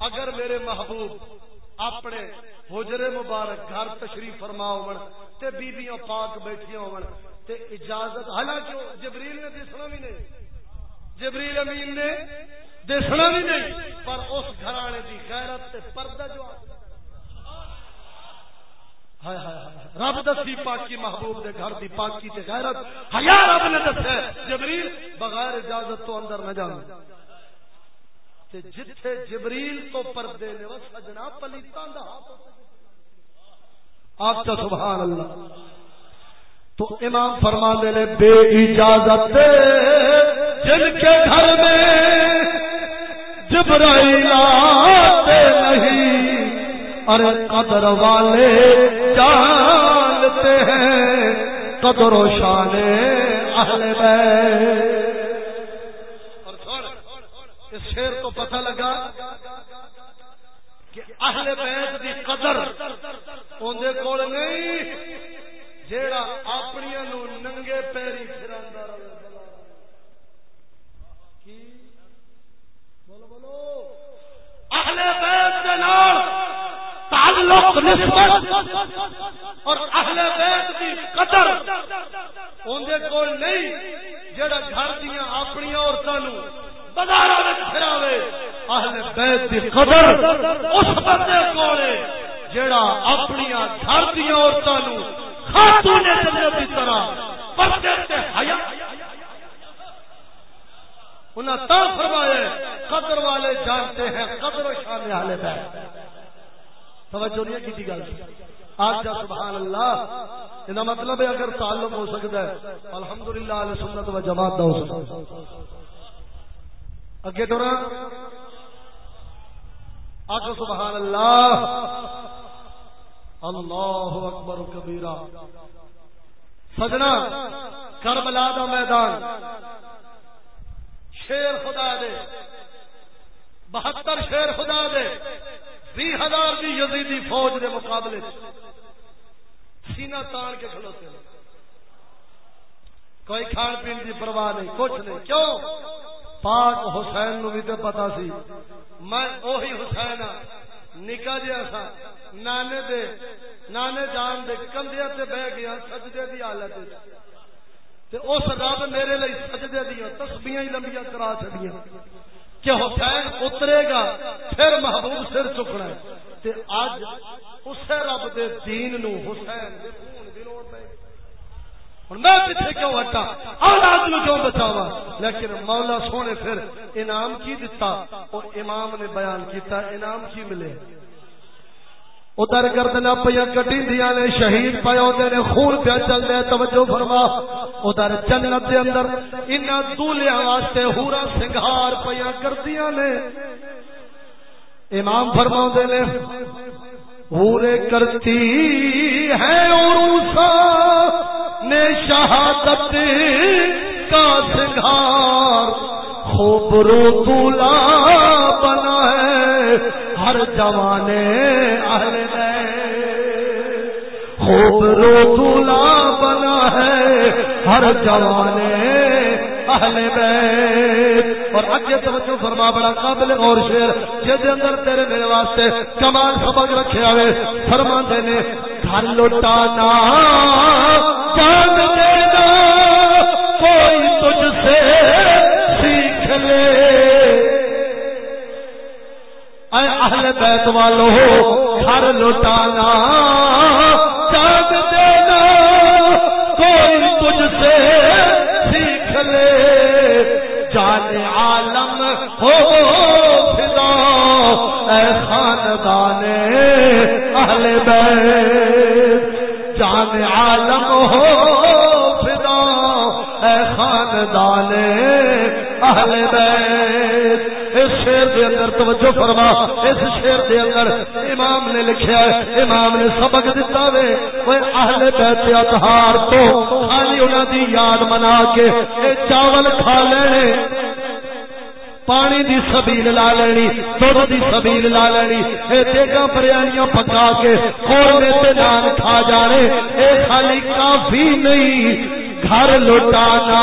اگر میرے محبوب اپنے حجرے مبارک گھر تشریف فرما ہون، تے بیبیاں پاک بیٹھیاں ہون، تے اجازت، حالانکہ جبریل نے دسنا بھی نہیں۔ جبریل امین نے دسنا بھی نہیں، پر اس گھرانے دی غیرت تے پردہ جو رب دسی پاکی محبوب دے گھر دی پاکی تے غیرت۔ حیا رب نے دسیا جبریل بغیر اجازت تو اندر نہ جان۔ تے جتھے جبریل تو پردے نے وہ سجنا پلیتاں دا آپ کا سبحان اللہ۔ تو امام فرما دے بے اجازت جن کے گھر میں جبرائیل آتے نہیں۔ ارے قدر والے جانتے ہیں، قدر و شان اہل بیت۔ اور اس شیر کو پتہ لگا کہ اہل بیت دی قدر اندر کول نہیں، جیڑا اپنی نو ننگے پیری پھر اہل بیت دے تعلق نسبت اور اہل بیت کی قدر اندر کول نہیں جڑا گھر دیا اپنی عورتوں بازار وچ پھراوے، اہل بیت کی قدر اس بندے کول ہے جڑا اپنی گھر دیا عورتوں خاتون جنت کی طرح پردے سے حیا۔ انہیں تا فرمایا قدر والے جانتے ہیں، قدر و شان والے بیٹھ توجہ نہیں کی گل آج جا سبحان اللہ یہ مطلب ہے اگر تعلق ہو سکتا ہے، الحمدللہ علیہ سنت و جماعت دا ہو سکتا اگے تو نا، آج سبحان اللہ اللہ اکبر کبیرہ۔ سجنا، کربلا دا میدان۔ شیر خدا دے۔ بہتر شیر خدا دے۔ بھی ہزار بھی یزیدی فوج دے مقابلے سینہ تان کے کھلوتے ہیں۔ کوئی کھان پین کی پرواہ نہیں، کچھ نہیں۔ کیوں؟ پاک حسین نو بھی تو پتا سی۔ میں وہی حسین ہاں۔ نکا جہا سا۔ نانے دے، نانے جان دے کندیا تے بہ گیا سجدے دی حالت تے اس رب میرے لیے سجدے دیا تسبیاں ہی لمبیاں کرا چڑیاں کہ حسین اترے گا؟ پھر محبوب سر چکنا ہے۔ تے اج اسے رب دے دین نو حسین دے خون دی لوڑ پے میں پیچھے کیوں ہٹا؟ اولاد نو کیوں بچاوا؟ لیکن مولا سونے پھر انعام کی دتا اور امام نے بیان کیتا، انعام کی ملے۔ ادھر گردنا پہ کٹی نے، شہید پے ہوتے نے، خون پہ چل رہے توجہ فرما۔ ادھر جنت دے اندر ان دولیا واسطے ہورا سنگھار پہ کردیا نے۔ امام فرما نے پورے کرتی ہے عروسا نے شہادت کا سنگھار۔ خوب رو بنا ہے، ہر جوانے خوب رو دولا بنا ہے ہر جوانے اہل بیت۔ اور اگے توجہ فرما، بڑا قابل اور شیر جے اندر تیرے میرے واسطے کمال سبق رکھے ہوئے فرما دے نے، گھر لٹانا جان دینا کوئی تجھ سے سیکھ لے۔ اے اہل بیت والو، گھر لٹانا تجھ سے سیکھ لے۔ جان عالم ہو فدا، اے خاندان اہل بیت۔ جان عالم ہو فدا، اے خاندان اہل بیت۔ اس شیر دے اندر توجہ فرما، اس شیر دے اندر امام نے لکھیا ہے، امام نے سبق دیتا وے اوے اہل بیت اطہار تو خالی انہاں دی یاد منا کے اے چاول کھا لینے، پانی دی سبیل لا لینی، دودھ دی سبیل لا لینی، اے دیگا بریانیاں پکا کے کورنے تے نان کھا جانے، اے خالی کافی نہیں، گھر لٹانا۔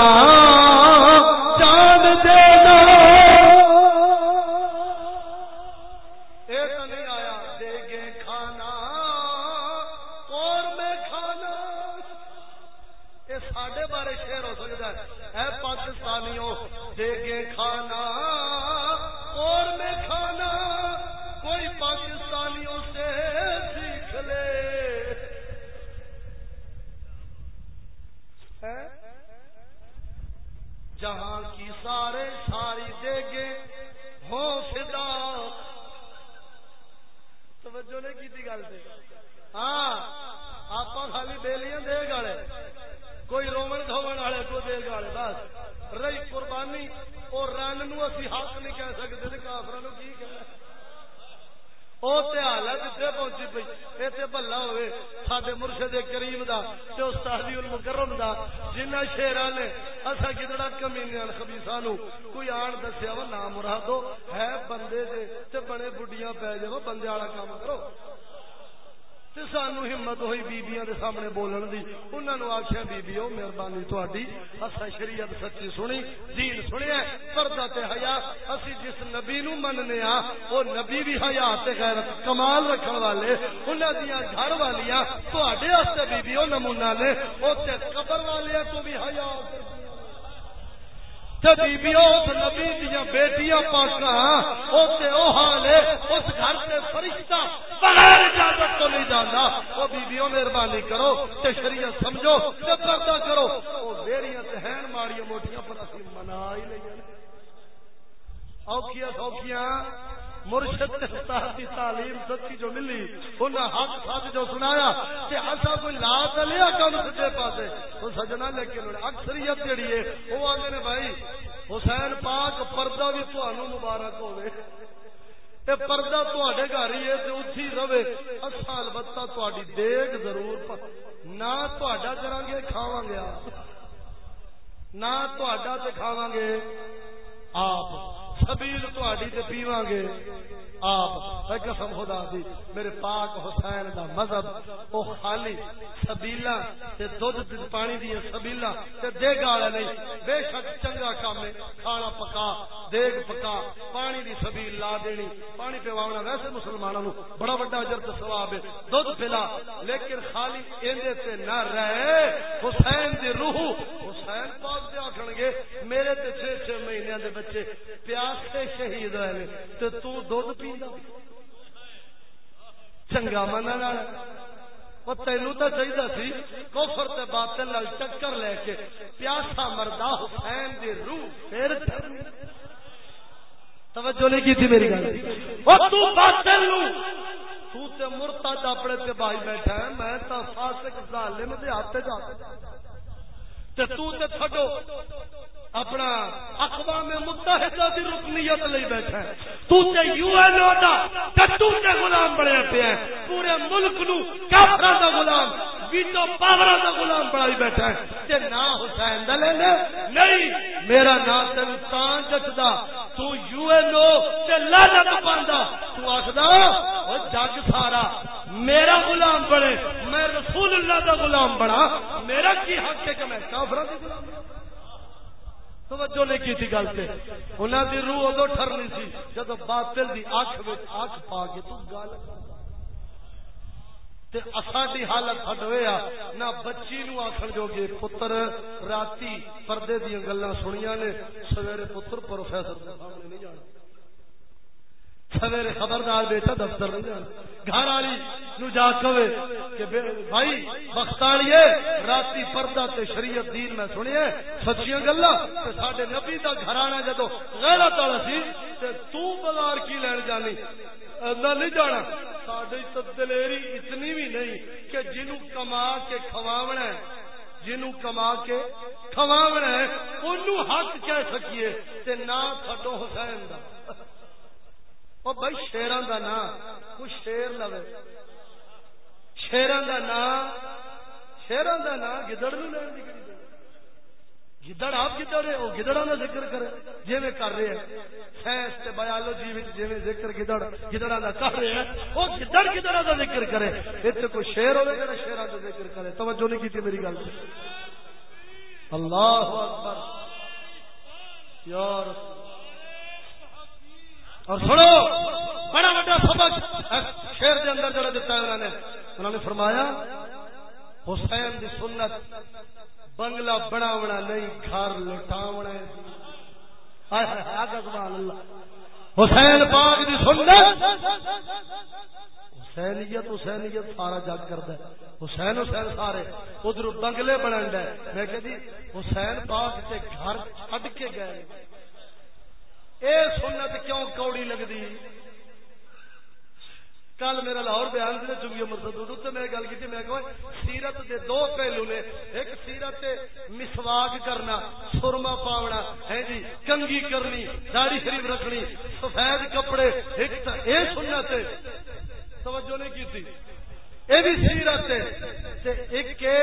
نو بڑا بڑا اجر تے ثواب ہے، دودھ پلا۔ لیکن خالی ایندے تے نہ رہے، حسین دی روح، حسین پاک دے آکھن گے، میرے تے 6 6 مہینے دے بچے پیاس سے شہید ہوئے نے، تے تو دودھ پیندا۔ چنگا من تینو تو چاہیے سی کوفر تے باطل نال چکر لے کے پیاسا مردا حسین دی روح پھر توجہ نہیں کی تھی میری گل؟ او تو باطل نو۔ تو تے مرتد اپنے تے بھائی بیٹھا ہے، میں تا فاسق ظالم دے ہاتھ تے جا۔ تے تو تے چھڈو۔ اپنا اقوام متحدہ دی رکنیت لئی بیٹھا ہے۔ تو تے یو این او دا کٹو تے غلام بنیا پیا ہے پورے ملک نو کافراں دا Ghulam, veto power the Ghulam بنائی بیٹھا ہے۔ تے نا حسین دا لے لے۔ نہیں، میرا نام تے تان جچدا۔ تو یو این او تے لعنت پاندا۔ تو آکھدا او جگ سارا، میرا غلام بنے۔ میں رسول اللہ دا غلام بنا۔ میرا کی حق ہے کہ میں کافراں دا غلام بنا توجہ نہیں کی تھی گل سے انہوں دی روح ادو ٹرنی سی، جدو باطل دی اکھ اکھ پا کے تو گل ساری حالت ہٹ ہوا نہ بچی نو آخر جو گے پتر، راتی پردے دیا گلا سنیا نے، سویرے پتر پروفیسر سامنے نہیں جانا۔ سویرے خبردار بیٹا دفتر نہیں جانا۔ گھر والی نو جا کہے کہ بھائی بختالیے راتی پردہ تے شریعت دین میں سنیا سچیاں گلا تے ساڈے نبی دا گھرانا جدو غیرت والا سی تے تو بازار کی لین جانی؟ نہ نہیں جانا۔ ساڈی تو دلیری اتنی بھی نہیں کہ جنوں کما کے کھواونا ہے جنوں کما کے کھواونا ہے اونوں حق کہہ سکیے تے نہ چھڈو حسین دا۔ او بھائی شیراں دا نا کوئی شیر لوے شیراں دا نا شیراں دا نا گدڑ نہیں لین دی گدڑ آپ گدڑ ہے وہ گدڑا کا ذکر کرے۔ جی میں کر رہے ہیں۔ سائنس تے بایولوجی جی میں ذکر گدڑ گدڑا کا کر رہے ہیں۔ وہ گدڑ گدڑا کا ذکر کرے۔ اتنے کوئی شیر ہوگا جا شیرا کا ذکر کرے۔ توجہ نہیں کی تھی میری گل۔ اللہ اکبر۔ یار اور سنو، بڑا بڑا سبق شیر کے اندر جڑا دیتا ہے انہوں نے انہوں نے فرمایا، حسین دی سنت بنگلہ بناونا نہیں، گھر لٹاونا حسین پاک دی سنت، حسینیت حسینیت سارا جگ کرتا ہے۔ حسین حسین سارے، ادھر بنگلے بنا میں کہ حسین پاک سے گھر چڈ کے گئے۔ اے سنت کیوں کوڑی لگتی کل میرا لاہور بیان سے چنگی مرتد تو میں گل کی میں کہ سیرت دے دو پہلو نے ایک سیرت مسواگ کرنا، سرما پاونا ہے جی کنگی کرنی، داڑھی شریف رکھنی، سفید کپڑے، ایک تا اے سنت توجہ نہیں کی تھی اے بھی سیرت تے ایک کے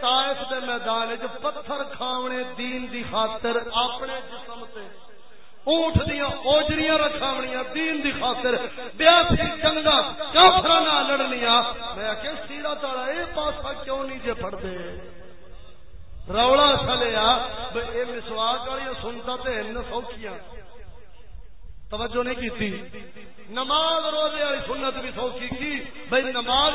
طائف دے میدان وچ پتھر کھاونے دین دی خاطر اپنے جسم تے۔ اونٹ دیا اوجریاں رکھاونیاں دین دی خاطر بیاسی جنگا کافر نہ لڑنیاں۔ میں کہ سیرا تاڑا اے پاسا کیوں نہیں جے پڑھدے رولا چلیا اے مسواک والی سنتا تے ان سوکھیاں۔ توجہ نہیں کی تھی نماز روزے والی سنت بھی سوکھی کی۔ بھائی نماز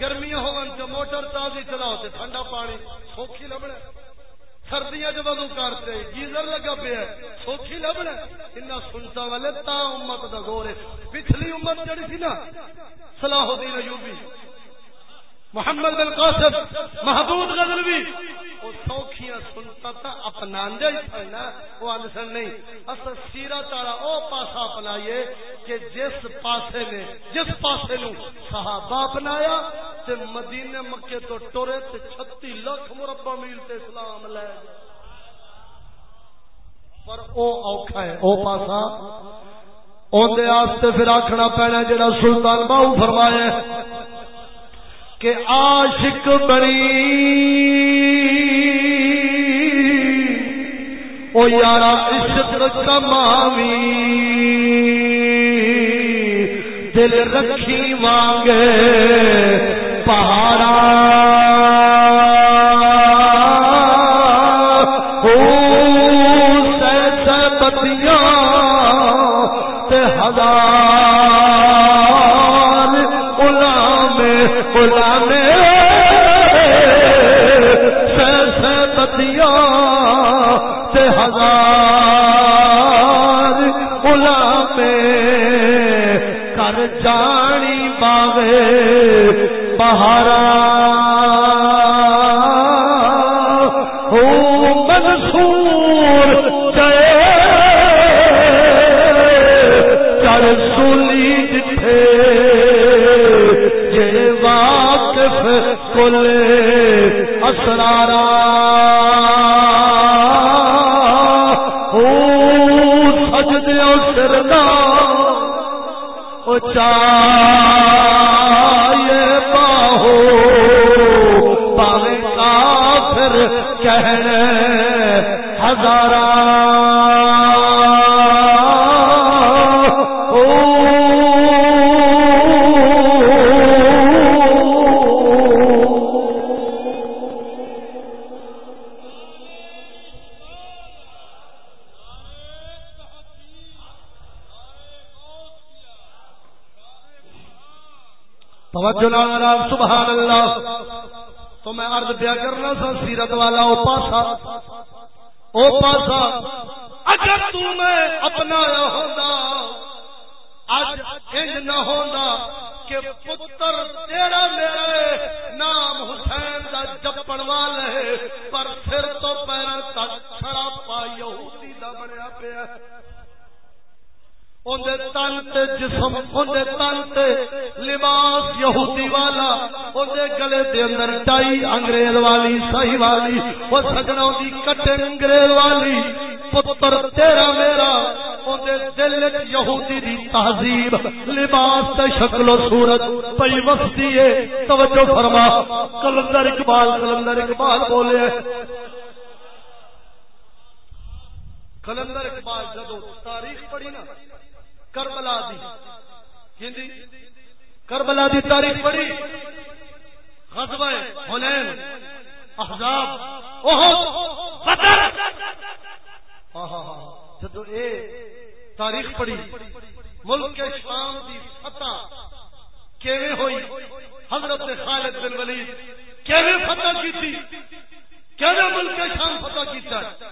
گرمیاں ہون تے موٹر تازی چلاؤ تے ٹھنڈا پانی سوکھی لبڑے سردیاں جو وضو کرتے گیزر لگا پیا سوکھی لبنا ان سنتا والے تا امت دا گور ہے۔ پچھلی امت جڑی سی نا، صلاح الدین ایوبی، محمد بن قاسم محبوب غزنوی وہ سوکھیاں سنتا تھا اپنا ہی تھا وہ انسان نہیں، اصل سیرا تارا او پاسا اپنائیے کہ جس پاسے نے، جس پاسے نو صحابہ اپنایا تے مدینے مکے تو ٹورے تے چھتی لاکھ مربع میل تے اسلام لے گئے پر او اوکھا ہے او پاسا۔ اون دے واسطے پھر آکھنا پینا جڑا سلطان باہو فرمایا کہ عاشق بڑی او یارا عشق کماوی دل رکھی مانگے پہاڑا غلام کر جانی باغے بہارا ہو منصور گئے کر سولی چائے باہو پاوے کافر کہنے ہزارہ پئی ہے۔ توجہ فرما۔ کلندر اقبال کلندر اقبال بولے۔ کلندر اقبال جدو تاریخ پڑھی نا، کربلا دی۔ کربلا دی تاریخ پڑھی غزوہ حنین احزاب احد بدر جدو اے تاریخ پڑھی ملک کے شام دی فتح کیویں ہوئی حضرت خالد بن ولید کیویں فتح کی ملک شام فتح کیتا ہے۔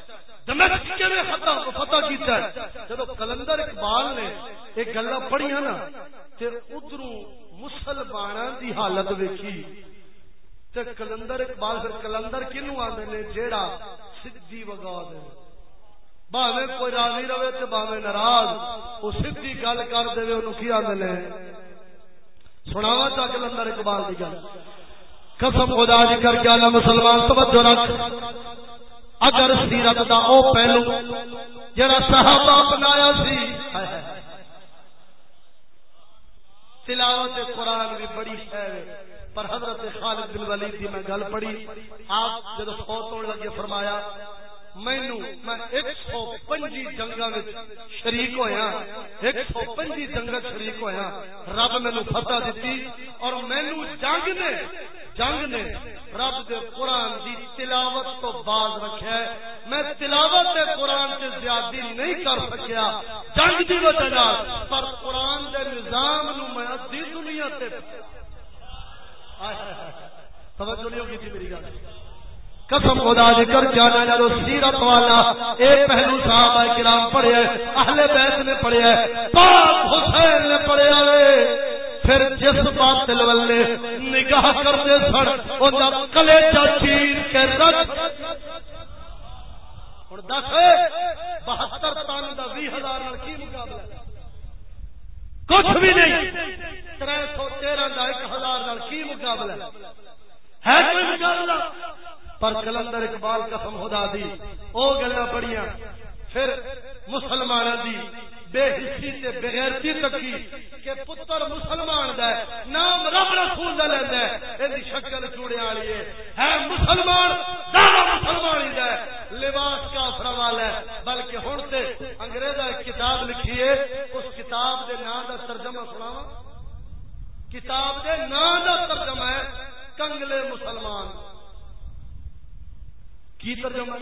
فتح کیتا ہے۔ جب کلندر اقبال نے یہ گلا پڑھیا نا دی حالت ویکھی۔ کلندر اقبال پھر کلندر کنو آدھے نے جیڑا سی وگا دے۔ باوے کوئی راضی رہے تو باوے ناراض۔ وہ سی گل کر دے انہوں کی آدھے سناوا چا کلندر اقبال کی گل۔ قسم خدا جی کر کے آنا مسلمان، توجہ رکھ۔ اگر سیرت دا او پہلو جڑا صحابہ بنایا سی، تلاوت قرآن بھی بڑی ہے۔ پر حضرت خالد بن ولید دی میں گل پڑھی، آپ جب فوت ہونے لگے فرمایا، مینو میں ایک سو پنجی جنگا شریک ہویا، ایک سو پنجی جنگ شریک ہویا، رب مینو فتح دیتی اور مینو جنگ نے جنگ نے رب دے قرآن دی تلاوت تو باز رکھا ہے۔ میں تلاوت دے قرآن سے زیادتی نہیں کر سکیا۔ جنگ دی وجہ پر قرآن دے نظام نو میں ادھی دنیا سے توجہ نہیں ہوگی تھی میری گل۔ قسم خدا ذکر جانا جب سیرت والا اے پہلو صاحب کرام پڑھے اہل بیت نے پڑھے پاک حسین نے پڑھے پھر جس باطل والے نگاہ کرتے سن، ان کلے چیر کے رکھ۔ ہوں دس بہتر تن کا بھی ہزار کی مقابلہ؟ کچھ بھی نہیں۔ تر سو تیرہ کا ایک ہزار کی مقابلہ؟ ہے کوئی مقابلہ؟ پر کلندر اقبال قسم خدا دی، او گلا بڑیاں پھر مسلمانوں دی بے حسی تے بغیرتی تکی کہ پتر مسلمان دا ہے نام رب رسول دا لیندا ہے ایندی شکل چوڑے والی ہے۔ ہے مسلمان دعوی مسلمان ہی دا ہے لباس کافر والا ہے بلکہ ہن تے انگریزا ایک کتاب لکھی ہے، اس کتاب دے نام دا ترجمہ سناواں۔ کتاب دے نام دا ترجمہ ہے، کنگلے مسلمان۔ کی ترجمہ؟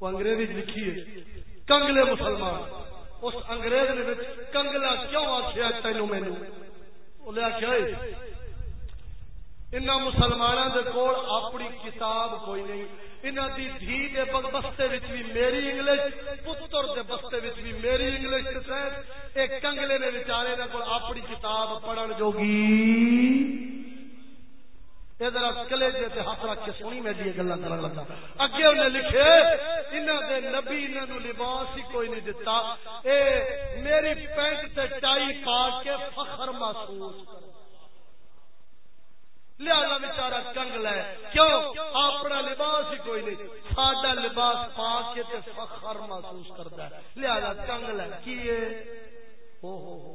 وہ انگریزی لکھی ہے۔ کنگلے مسلمان۔ اس انگریز نے کنگلا کیوں آخیا تینو مینو انہیں آخیا ان مسلمانوں کے کول اپنی کتاب کوئی نہیں۔ انہوں دی دھی دے بستے بھی میری انگلش، پتر دے بستے بھی میری انگلش ایک کنگلے نے بچارے کو اپنی کتاب پڑھن جوگی۔ کلے جی ہاتھ رکھ کے سونی میں جی گلا کر لگا۔ اگے انہیں لکھے انہوں نے نبی انہوں لباس ہی کوئی نہیں دتا۔ اے میری پینٹ تے ٹائی پا کے فخر محسوس لہذا بچارا کنگل ہے کیوں؟ اپنا لباس ہی کوئی نہیں۔ ساڈا لباس پا کے تے فخر محسوس کرتا ہے۔ لہذا کنگل ہے کی ہو ہو ہو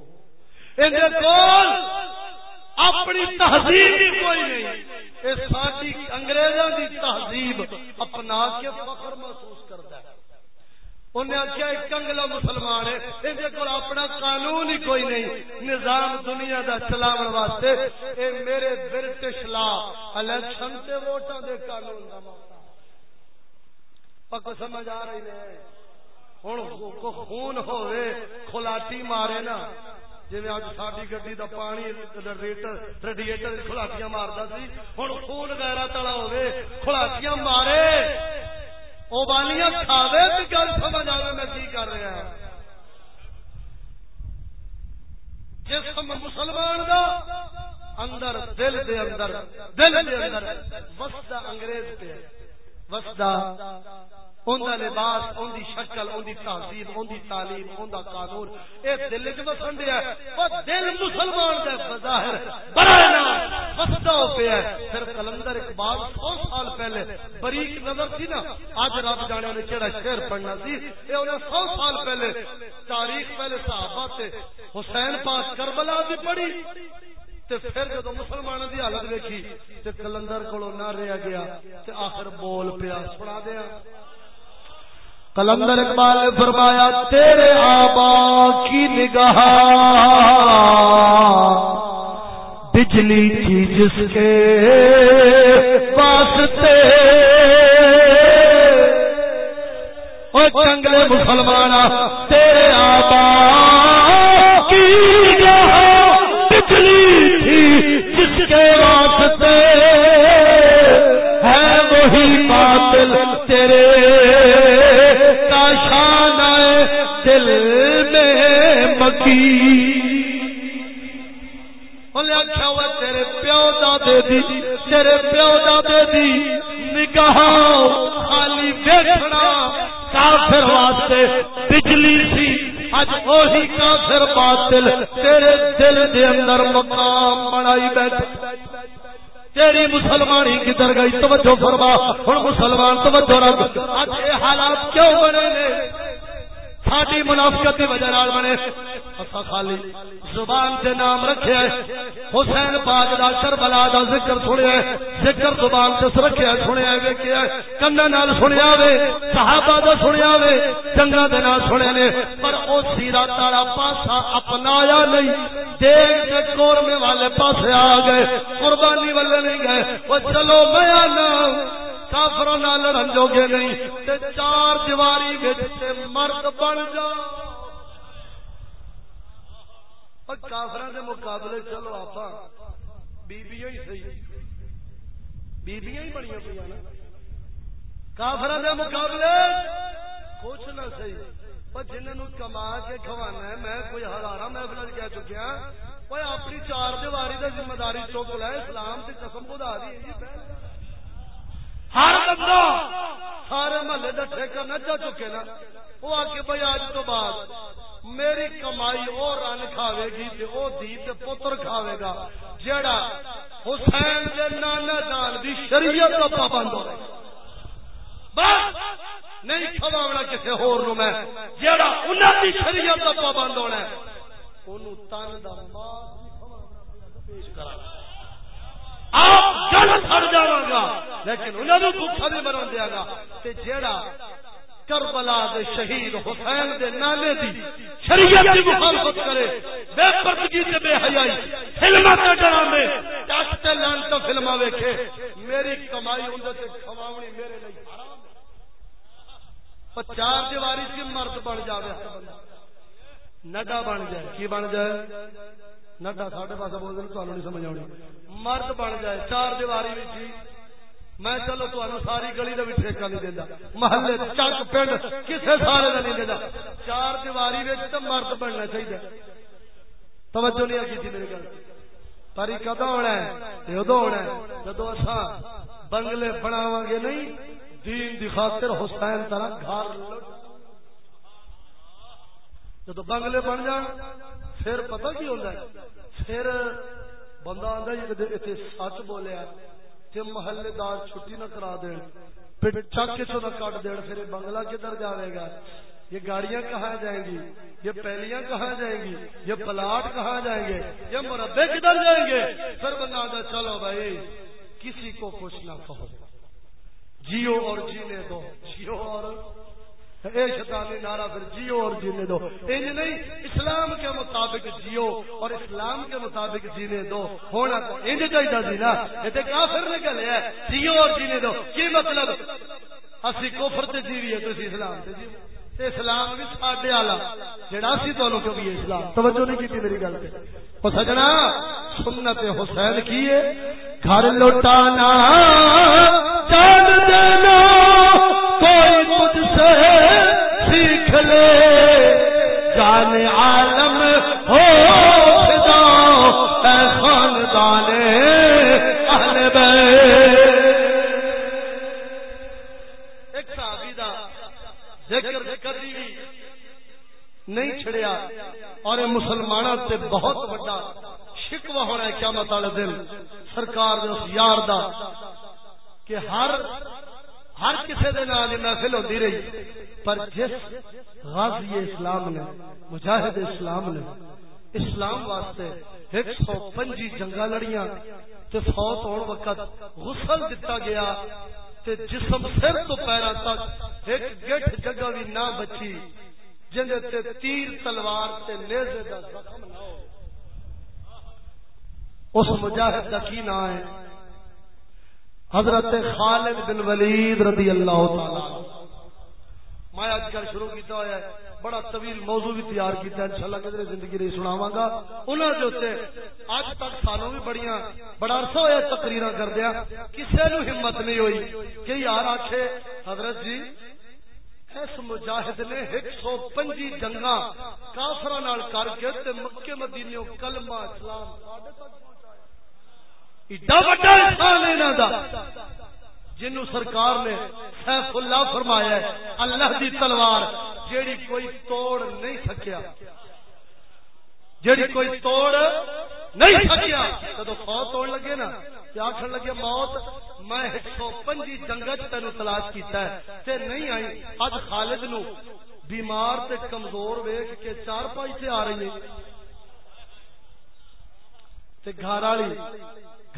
اپنی تہذیب بھی کوئی نہیں۔ یہ ساری انگریزوں کی تہذیب اپنا کے فخر محسوس کرتا ہے۔ انہیں آخیا ایک کنگلا مسلمان ہے یہ کو اپنا قانون ہی کوئی نہیں۔ نظام دنیا دا چلاو واسطے اے میرے برٹش لا الیکشن سے ووٹاں دے قانون دا پک سمجھ آ رہی ہے۔ ہوں خون ہوئے کھلاٹی مارے نا۔ جی اج ساری گڈی کا پانی ریڈیٹر کھلاٹیاں مارتا سی ہوں خون گیرا تلا ہوے کھلاٹیاں مارے۔ ابالیاں کھاوے تو گل سمجھ آئے میں کی کر رہا ہاں؟ جسم مسلمان دا، اندر، دل دے اندر، دل دے اندر وسدا انگریز پہ وسدا اوندا لباس اوندی شکل اوندی تہذیب اوندی تعلیم، اوندا قانون۔ اے دل وچ وسن دیا او دل مسلمان دے بظاہر بڑا نا وسدا ہو پیا پھر کلندر اقبال 100 سال پہلے بریک نظر تھی نا اج رب جانے نے کیڑا شعر پڑھنا سی۔ اے انہاں 100 سال پہلے تاریخ پہلے صحابہ تے حسین پاک کربلا دی پڑھی۔ تے پھر جدو مسلمانوں دی حالت ویکھی، تے کلندر کولو نہ رہیا گیا، تے آخر بول پیا، سنا دیا۔ کلندر اقبال نے فرمایا، تیرے آبا کی نگاہ، بجلی تھی جس کے واسطے۔ اور چنگلے مسلمان تیرے دل میں مکی۔ آخیا ہوا تیرے پیو دادے دی، تیرے پیو دادے دی نگاہ خالی دیکھنا کافر واسطے بجلی سی۔ اج وہی کافر باطل تیرے دل دے اندر مقام بنائی بیٹھ تیری مسلمانی کدھر گئی توجہ فرما۔ ہوں مسلمان توجہ رکھ۔ اج حالات کیوں بنے نے؟ ساری منافقت کی وجہ نال بنے۔ خالی زبان سے نام رکھے حسین پاک دا کربلا دا ذکر سنیا ذکر زبان سے رکھے سنیا ویکیا کنا نال سنیا وے صحابہ دا سنیا وے جنگا دے نال سنے نے۔ پر او سیرا تارا پاسا اپنایا نہیں۔ دیکھ کے کورمے والے پاسے آ گئے، قربانی والے نہیں گئے۔ وہ چلو میں آنا۔ کافروں لڑن جوگے نہیں، تے چار دیواری مرد بن جا۔ کافر دے مقابلے چلو آپ بیبیاں ہی صحیح بیبیاں ہی بڑی پہ نا۔ کافر دے مقابلے کچھ نہ صحیح۔ پر جنہوں کما کے کھوانا ہے، میں کوئی ہزارہ محفل کہہ چکیا ہاں، اپنی چار دیواری کا ذمہ داری چوک لے، اسلام سے قسم خدا دی ہر بندہ سارے محلے کا ٹھیکہ نہ جا چکے نا، وہ آ کے بھائی آج تو بعد میری کمائی وہ رن کھاوے گی تے او دی تے پتر کھاوے گا، جیڑا حسین دے نانا جان دی شریعت کا پابند ہو بس، نہیں کھواونا کسی ہور نو میں، جیڑا انہاں دی شریعت کا پابند ہونا ہے۔ اونوں تن دا مال پیش کرانا۔ آپ جل سڑ جاوا گا، لیکن انہوں نے بھوکا نہیں بنا دیا گا۔ تے جیڑا کربلا دے شہید حسین دے نانے دی شریعت دی مخالفت کرے، بے پردگی تے بے حیائی، فلماں تے ڈرامے ٹچ تے لان تو فلماں ویکھے، میری کمائی اون تے کھواونی میرے لیے حرام ہے۔ چار دیواری سے مرد بن جاوے بندہ۔ نڈا بن جائے، کی بن جائے؟ نڈا ساڈے پاس بول دے تانوں نہیں سمجھ آونی مرد بن جائے چار دیواری وچ میں چلو تمہیں ساری گلی کا بھی ٹھیکہ نہیں دینا محلے چک پنڈ کسی سارے کا نہیں دینا چار دیواری تو مرد بننا چاہیے توجہ نہیں کی میری گل پر کدو ہونا ہے ادو ہونا ہے جب اصا بنگلے بناو گے نہیں دین دی خاطر حسین طرح گھر جب بنگلے بن جان پھر پتہ کی ہوتا ہے؟ پھر بندہ آتا جی سچ بولیا تے محلے دار چھٹی نہ کرا دین، پھر چک کے نہ کٹ دین، پھر بنگلہ کدھر جاوے گا؟ یہ گاڑیاں کہاں جائیں گی؟ یہ پہلیاں کہاں جائیں گی؟ یہ پلاٹ کہاں جائیں گے؟ یہ مربے کدھر جائیں گے؟ پھر بندہ آتا چلو بھائی، کسی کو کچھ نہ کہو۔ جیو اور جینے دو۔ جیو اور اے شیطانی نعرہ پھر جیو اور جینے دو۔ انج نہیں، اسلام کے مطابق جیو اور اسلام کے مطابق جینے دو۔ ہونا تو انج چاہیے سی نا۔ یہ کافر نکلے ہے جیو اور جینے دو۔ کی مطلب؟ اسی کفر تے جیوی ہے تسی اسلام تے جیو۔ تے اسلام بھی ساڈے والا جڑا اسی تانوں کیوں بھی اسلام؟ توجہ نہیں کیتی میری گل تے۔ او سجنا، سنت حسین کی ہے؟ گھر لوٹانا چاند دینا، کوئی مجھ سے نہیں چھڑیا۔ اور مسلمان تے بہت بڑا شکوا ہونا ہے کیا والے دن۔ سرکار اس یار دا کہ ہر ہر کسی دے نال محفل ہوتی رہی۔ پر جس غازی اسلام نے، مجاہد اسلام نے اسلام واسطے ایک سو پنجی جنگا لڑیاں تے فوت ہونے وقت غسل دتا گیا تے جسم سر تو پیرا تک ایک گٹھ جگہ بھی نہ بچی۔ جن تے تیر تلوار تے نیزے دا زخم نہ ہو۔ اس مجاہد کا کی نام ہے؟ حضرت خالد بن ولید رضی اللہ تعالی میں اج کل شروع کیتا ہوا ہے، بڑا طویل موضوع بھی تیار کیتا ہے، انشاءاللہ کدھر زندگی نہیں سناواں گا۔ انہاں دے اوتے اج تک سانوں بھی بڑیاں، بڑا عرصہ ہویا تقریراں کردیا کسے نو ہمت نہیں ہوئی کہ یار آکھے، حضرت جی اس مجاہد نے ایک سو پنجی جنگاں کافراں نال کر کے تے مکے مدینے کلمہ اسلام جنو سرکار نے سیف اللہ فرمایا ہے، اللہ دی تلوار، جیڑی کوئی توڑ نہیں سکیا۔ جیڑی کوئی توڑ نہیں سکیا جب فوت توڑ لگے نا آخر لگے، موت میں ایک سو پنجی جنگت تین تلاش کیتا ہے۔ تے نہیں آئی۔ اج خالد نو بیمار تے کمزور ویک کے چار پائی سے آ رہی ہے۔ تے گھر والی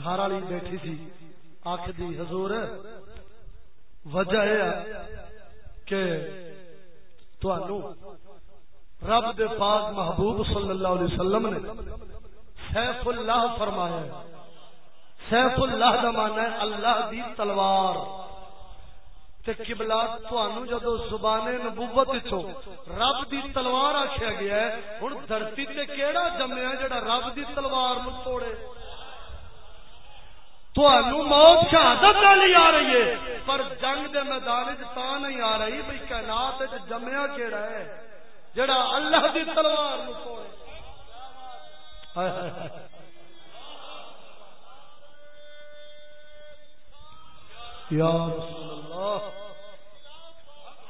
گھر والی بیٹھی سی۔ آخری حضور، وجہ یہ کہ رب دے پاک محبوب صلی اللہ علیہ وسلم نے سیف اللہ فرمایا سیف اللہ کا مانا ہے اللہ دی تلوار۔ قبلات تھانو جدو زبان نبوت چو رب دی تلوار آخیا گیا ہے ہوں دھرتی تے کیڑا جمیا جڑا رب دی تلوار نو توڑے؟ موت شہادت والی آ رہی ہے، پر جنگ دے میدان وچ تا نہیں آ رہی بھائی کائنات وچ جمیا کیڑا ہے، جڑا اللہ دی تلوار نو توڑے۔ یا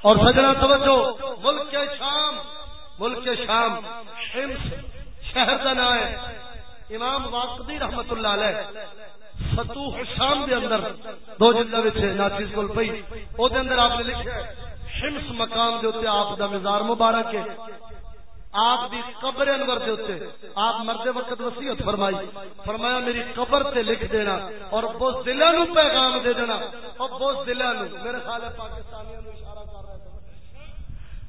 اور سجنا توجہ، ملک کے شام، ملک کے شام، شمس، شہر کا نام ہے۔ امام واقعی رحمت اللہ علیہ فتوح شام دے اندر دو جلدہ وچ ناچیز کول پئی۔ او دے اندر آپ نے لکھا ہے، شمس مقام دے اوتے آپ دا مزار مبارک ہے۔ آپ دی قبر انور دے اوتے آپ مرد وقت وصیت فرمائی، فرمایا میری قبر تے لکھ دینا اور بوز دلاں نو پیغام دے دینا۔ اور بوز دلاں نو میرے خیال ہے پاکستانیاں نو اشارہ کر رہا ہے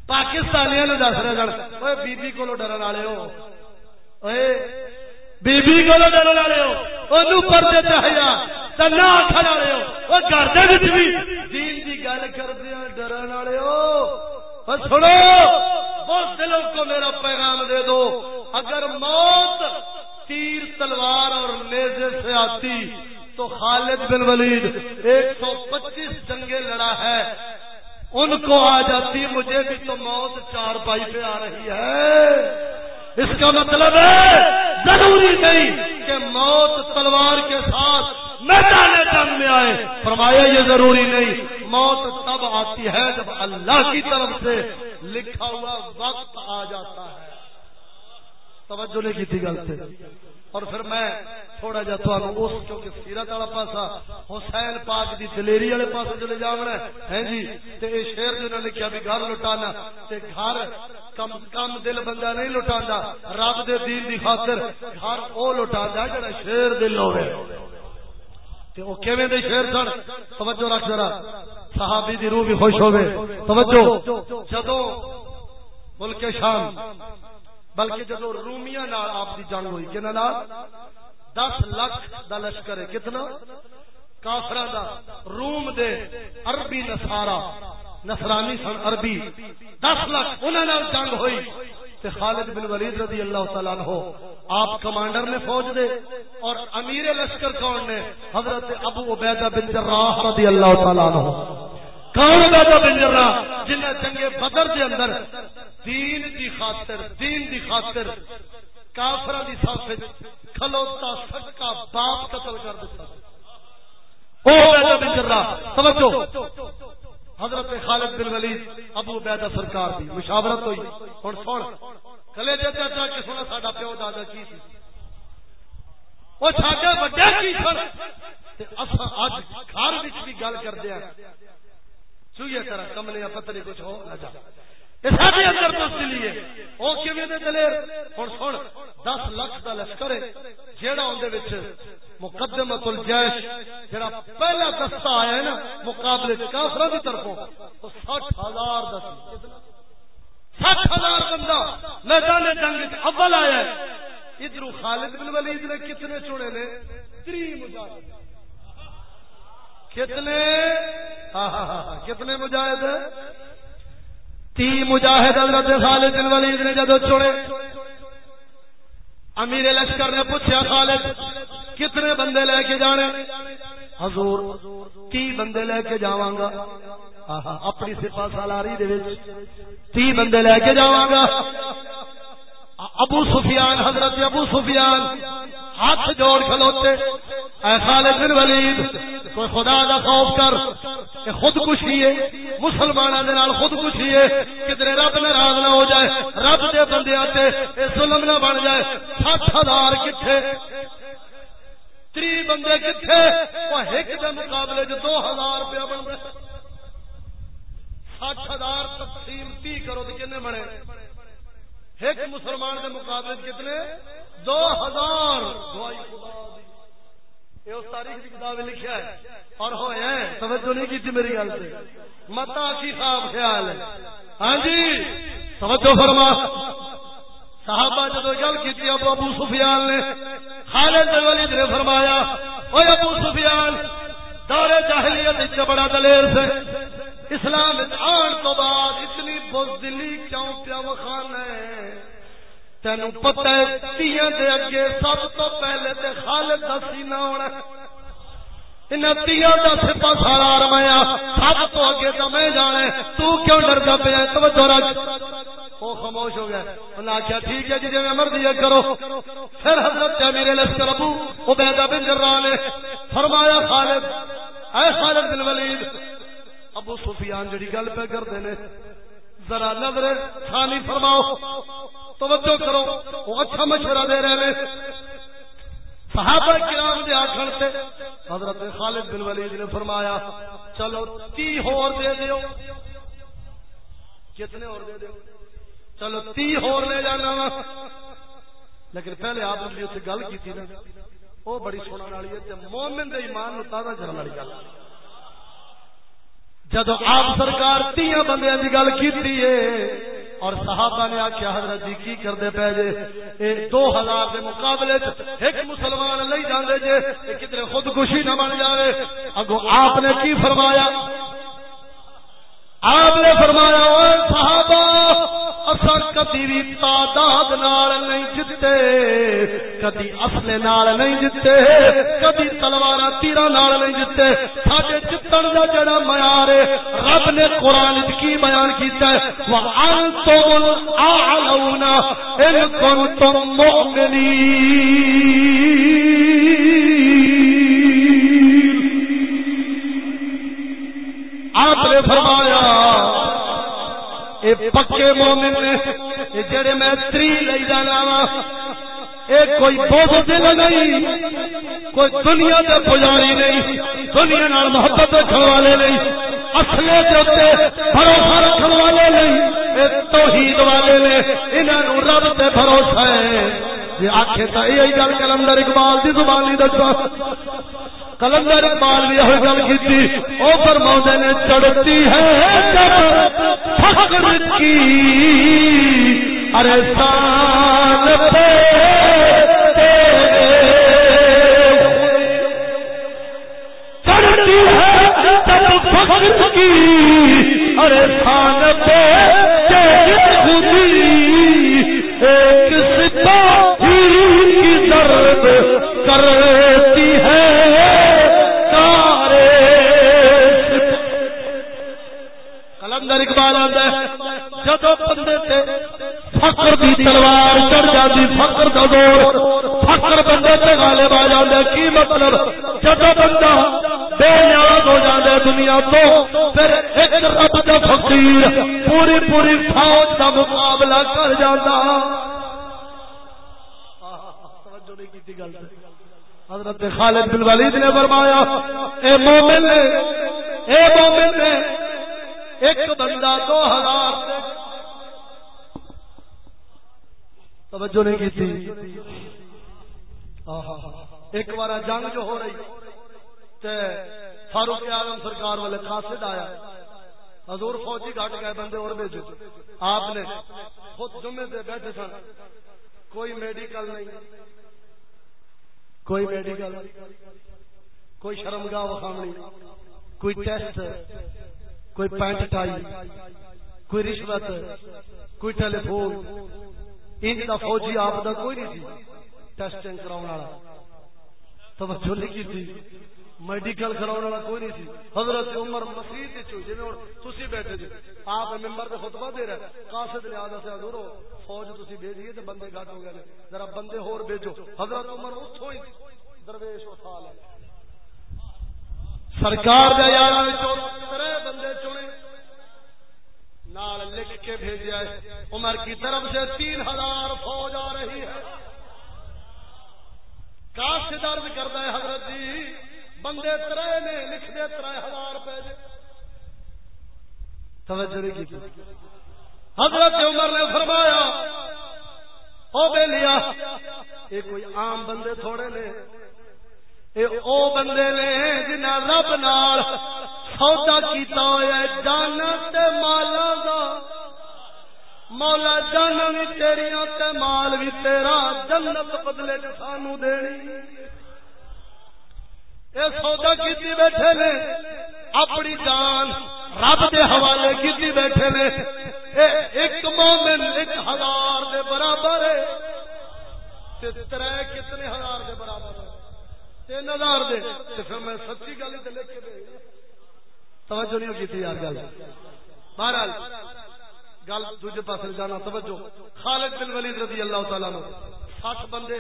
پاکستانیاں نو دس رہے جان۔ اوے بی بی کولو ڈرن والے ہو۔ اوے بی بی کولو ڈرن والے ہو۔ اونوں پردے تے حیا تے نہ آکھن والے ہو۔ او گھر دے وچ بھی دین دی گل کردے ڈرن والے ہو۔ سنو بہت دلوں کو میرا پیغام دے دو۔ اگر موت تیر تلوار اور نیزے سے آتی تو خالد بن ولید ایک سو پچیس جنگیں لڑا ہے۔ ان کو آ جاتی مجھے بھی تو موت چار پائی پہ آ رہی ہے۔ اس کا مطلب ہے، ضروری نہیں کہ موت تلوار کے ساتھ میدان جنگ میں آئے۔ فرمایا، یہ ضروری نہیں۔ موت تب آتی ہے جب اللہ کی طرف سے لکھا ہوا وقت آ جاتا ہے۔ توجہ نہیں کی تھی گل سے۔ اور پھر میں تھوڑا جا تو اس کیونکہ سیرت والا پاسا، حسین پاک دی دلیری والے پاس چلے جانا ہے۔ جی؟ تے اے شعر جو نے لکھیا بھی گھر لٹانا، تے گھر کم کم دل بندہ نہیں لٹاندا، رب دے دین دی خاطر گھر او لٹاندا جڑا شعر دل ہوے تے او کیویں دے شعر سن؟ توجہ رکھ ذرا۔ صحابی دی روح بھی خوش ہوے توجہ۔ جدوں ملک شام، بلکہ آپ جنگ ہوئی کہ دس لاکھ دا لشکر ہے۔ کتنا؟ کافر دا۔ روم دے عربی نسارا نسرانی سن عربی۔ دس لاکھ انہوں جنگ ہوئی۔ تے خالد بن ولید رضی اللہ تعالیٰ عنہ، آپ کمانڈر نے فوج دے اور امیر لشکر کون نے؟ حضرت ابو عبیدہ بن جراح رضی اللہ تعالیٰ عنہ۔ کون عبیدہ بن جراح؟ جنہیں جنگ بدر دے اندر دین دی خاطر، دین دی خاطر کافر دی صف کھلوتا سکا باپ قتل کر دیتا۔ توجہ۔ حضرت خالد بن ولید، ابو بیدہ سرکار دی مشاورت ہوئی۔ ہن سن، کلے دے چاچا کہ سونا ساڈا پیو دادا کی سی؟ وہ ساڈے وڈے کی سن؟ تے اساں اج گھر وچ بھی گل کردے ہیں چوئے طرح کملے پتری کچھ ہو، نہ جا۔ سارے اندر تبدیلی ہے۔ وہ کیویں دے دلیر؟ ہن سن 10 لاکھ دا لشکر ہے، جیڑا اون دے وچ مقدمۃ الجیش، جڑا پہلا دستہ آیا ہے نا، مقابلے کافراں دی طرفوں، وہ 60000 دا سی۔ سات ہزار بندہ میدان جنگ اول آیا ہے۔ ادھر خالد بن ولید نے کتنے چوڑے نے؟ تری مجاہد کتنے؟ کتنے مجاہد تی مجاہد حضرت خالد بن ولید نے جدو چوڑے امیر لشکر نے پوچھا، خالد، کتنے بندے لے کے جانے؟ حضور، تی بندے لے کے جاواں گا۔ اپنی سپا سالاری تی بندے لے کے جا گا۔ ابو سفیان، حضرت ابو سفیان، ہاتھ جوڑ کھلوتے۔ اے خالد بن ولید، کوئی خدا دا خوف کر کہ خود کشی ہے مسلمانوں دے نال خود کشی ہے کدھر رب ناراض نہ ہو جائے، رب دے بندے آتے اے ظلم نہ بن جائے، سات ہزار کتنے تری بندے کتنے وہ ایک دے مقابلے جو دو ہزار روپیہ بن رہے سٹھ ہزار تقسیم تی کرو تو کتنے بنے؟ ایک مسلمان کے مقابلے کتنے؟ دو ہزار۔ دعائی خدا دی۔ اس تاریخ کی کتاب لکھا ہے اور ہوئے توجہ نہیں کی تھی میری گل سے۔ متا کی خواب خیال ہے۔ ہاں جی توجہ فرما۔ صحابہ جدو گل کی ابو ابو سفیان نے خالد ولید نے فرمایا او ابو سفیان دور جاہلیت بڑا دلیر سے۔ اسلام آن تو بعد اتنی بزدلی کیوں پیا وخانا ہے؟ تین پتہ تیاں دے اگے سب تو پہلے تے خالد دا سینہ ہونا تیاں دا سپا سارا رمایا سب تو اگے میں تو کیوں ڈردا پیا؟ توجہ رکھ۔ وہ خاموش ہو گیا۔ آخیا ٹھیک ہے جی جی مرضی کرو۔ پھر حضرت امیر لشکر ابو عبیدہ بن نے فرمایا، خالد، اے خالد بن ولید، ابو سفیان جڑی گل پہ کرتے ذرا نظر خالی فرماؤ۔ توجہ کرو، وہ اچھا مشورہ دے رہے ہیں۔ صحابہ کرام دے آخر سے حضرت خالد بن ولید نے فرمایا، چلو تی ہور دے دیو۔ کتنے اور دے دیو؟ چلو تی ہور لے جانا وا۔ لیکن پہلے آپ نے اسے گل کی تھی نا۔ وہ بڑی سننے والی ہے مومن دے ایمان نو تازہ کرنے والی گل۔ جدو آپ سرکار تیا بندے کی گل کی اور صحابہ نے آخیا حضرت جی کی کرتے پے جے؟ اے دو ہزار کے مقابلے ایک مسلمان لے جاندے جے کتنے خودکشی نہ بن جائے اگو آپ نے کی فرمایا؟ آپ نے فرمایا صحابہ کدی بھی تعداد نال نہیں جتے، کدی اصل نال نہیں جتے، کدی تلوار تیر نال نہیں جتے، ساڈے جتن کا جڑا معیار ہے، رب نے قرآن کی بیان کیتا ہے وانتم ان کنتم مؤمنین آپ نے فرمایا، اے پکے مومن نے، اے جڑے میں تری لئی جانا وا، اے کوئی بہت دل نہیں، کوئی دنیا دے پجاری نہیں، دنیا نال محبت رکھنے والے نہیں، اصلے دے اوتے بھروسہ رکھنے والے نہیں، اے توحید والے نے، انہاں نو رب تے بھروسہ ہے۔ جی آکھے تا یہی گل کلندر اقبال دی زبانی دسو۔ کلندر اقبال بھی یہ گل کی او فرما نے، چڑھتی ہے فخر کی۔ ارے سان پہ چڑھتی ہے فخر کی۔ ارے سان پہ خودی، ایک سپاہی کی درد جدو بندے تے فقر دی تلوار چڑھ جاتی فقر کا دور، فقر بندے تے غالب آ جاندا کی مطلب؟ جدو بندہ بے نیاز ہو دنیا تو، پھر ایک رب دا فقیر پوری پوری فوج دا مقابلہ کر حضرت خالد بن ولید نے فرمایا گھٹ گئے بندے اور بھیجو آپ نے خود جمعے سے بیٹھے سن۔ کوئی میڈیکل نہیں۔ کوئی میڈیکل کوئی شرمگاہ وخامنی کوئی ٹیسٹ، کوئی پینٹ ٹائی، کوئی رشوت، کوئی ٹیلی فون ان کا فوجی آپ کا کوئی نہیں سی ٹیسٹنگ کراؤ والا۔ توجہ لکھی تھی۔ میڈیکل کراؤ والا کوئی نہیں سی۔ حضرت عمر مسیح جی تھی بیٹھے جی۔ آپ ممبر کا خطبہ دے رہے قاصد لحاظ سے حضور فوج تھی بھیجیے تو بندے گھٹ ہو گئے جی۔ ذرا بندے ہور بھیجو۔ حضرت عمر اتوں ہی درویش اٹھا لے سرکار دے یار ترے بندے چنے۔ نال لکھ کے بھیجا ہے۔ عمر کی طرف سے تین ہزار فوج آ رہی ہے۔ کاش درد کرتا ہے، حضرت جی بندے ترے نے لکھ دے تر ہزار روپے توجہ کی حضرت عمر نے فرمایا، او بے لیا یہ کوئی عام بندے تھوڑے نے۔ اے او بندے نے جنہ رب نال سودا کیتا ہوا جانا تے مالا دا۔ مولا جانا بھی تیریاں تے مال بھی تیرا، جنت بدلے سانو دینی۔ اے سودا کیتی بیٹھے نے؟ اپنی جان رب دے حوالے کی بیٹھے نے؟ ایک مومن ایک ہزار دے برابر ہے۔ تر کتنے ہزار دے برابر ہے تین ہزار دے۔ پھر میں سچی گل لکھ کے توجہ نہیں کی یار گل۔ بہرحال، گل دوجے پاس جانا، توجہ۔ خالد بن ولید رضی اللہ تعالی سٹھ بندے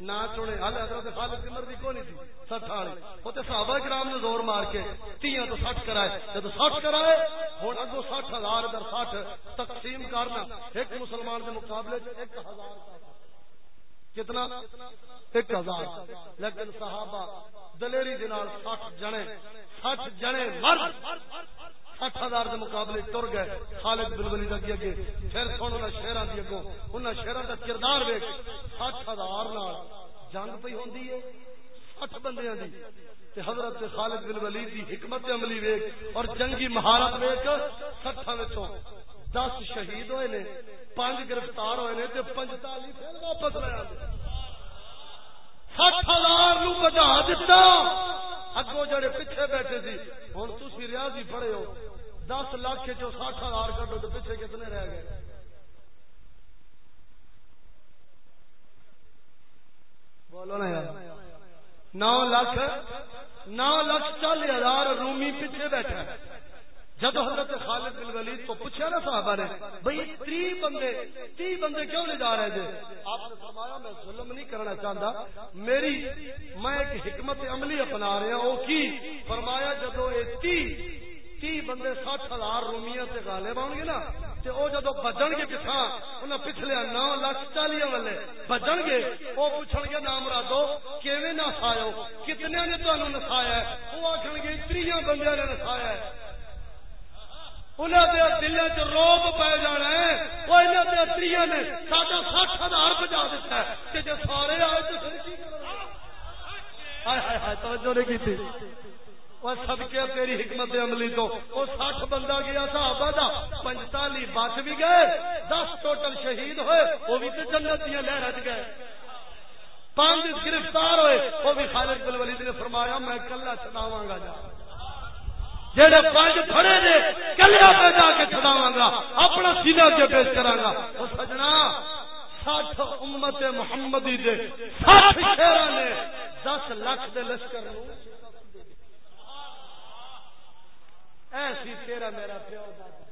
نہ چنے۔ ہل حضرت خالد کی مرضی کو نہیں تھی، سٹھ والی وہ تو صحابہ کرام نے زور مار کے تیاں تو سٹھ کرائے۔ جب سٹھ کرائے ہوں اگو سٹھ ہزار ادھر سٹھ تقسیم کرنا۔ ایک مسلمان کے مقابلے ایک ہزار کتنا؟ ایک ہزار۔ لیکن صحابہ دلیری دنال سٹھ جنے سٹھ جنے مرد۔ سٹھ ہزار کے مقابلے تر گئے، خالد بن ولید اگے اگے پھر سن انہاں شہراں دی اگوں، انہاں شہراں دا کردار ویکھ سٹھ ہزار نال جنگ پئی ہوندی ہے سٹھ بندیاں دی، تے حضرت خالد بن ولید دی حکمت عملی ویکھ، اور جنگی مہارت ویکھ، سٹھاں وچوں دس شہید ہوئے نے پانچ گرفتار ہوئے نے، تے پنجتالی پھر واپس لے آندے سٹھ ہزار نو بچا دتا۔ اگو جڑے پیچھے بیٹھے سی ہوں تھی ریاضی پڑے ہو دس لاکھ چو سٹھ ہزار کٹو تو پیچھے کتنے رہ گئے؟ بولو نا نو لاکھ نو لاکھ چالی ہزار رومی پیچھے بیٹھا جب حضرت خالد بن ولید کو پوچھا نا صحابہ نے بھائی تی بندے تی بندے کیوں لے جا رہے تھے آپ نے فرمایا، میں ظلم نہیں کرنا چاہتا۔ میری، میں ایک حکمت عملی اپنا رہا وہ کی؟ فرمایا، جدو یہ تی تی بندے سٹھ ہزار رومیاں سے غالب آؤ گے نا، تے او جدو بجن گے پچھا ہاں، انہاں پچھلے نو لاکھ چالی والے بجن گے، او پوچھن گے نام رادو کیویں نسایو کتنے نے تانوں نسایا ہے او آکھن گے تریاں بندیاں نے نسایا ہے انہوں دل چ روب پی جانا ہے وہ انہوں تری نے ساڈا سٹھ ہزار بجا دیتا ہے۔ سارے آئے تو توجہ نہیں کی سب کے تیری حکمت عملی تو وہ سٹھ بندہ گیا صحابہ دا پنجتالی بچ بھی گئے، دس ٹوٹل شہید ہوئے، وہ بھی تو جنت دیا لہر گئے۔ پانچ گرفتار ہوئے، وہ بھی خالد بل ولید نے فرمایا، میں کلا چلاوا گا جا۔ جہے پانچ پڑے نے کلیا پہ جا کے چڑاوا گا اپنا سیدھا کے پیش کرا گا وہ سجنا سٹھ امت محمدی دے سٹھ شہر نے، دس لاکھ دے لشکر ایسی تیرا میرا پیو دادا۔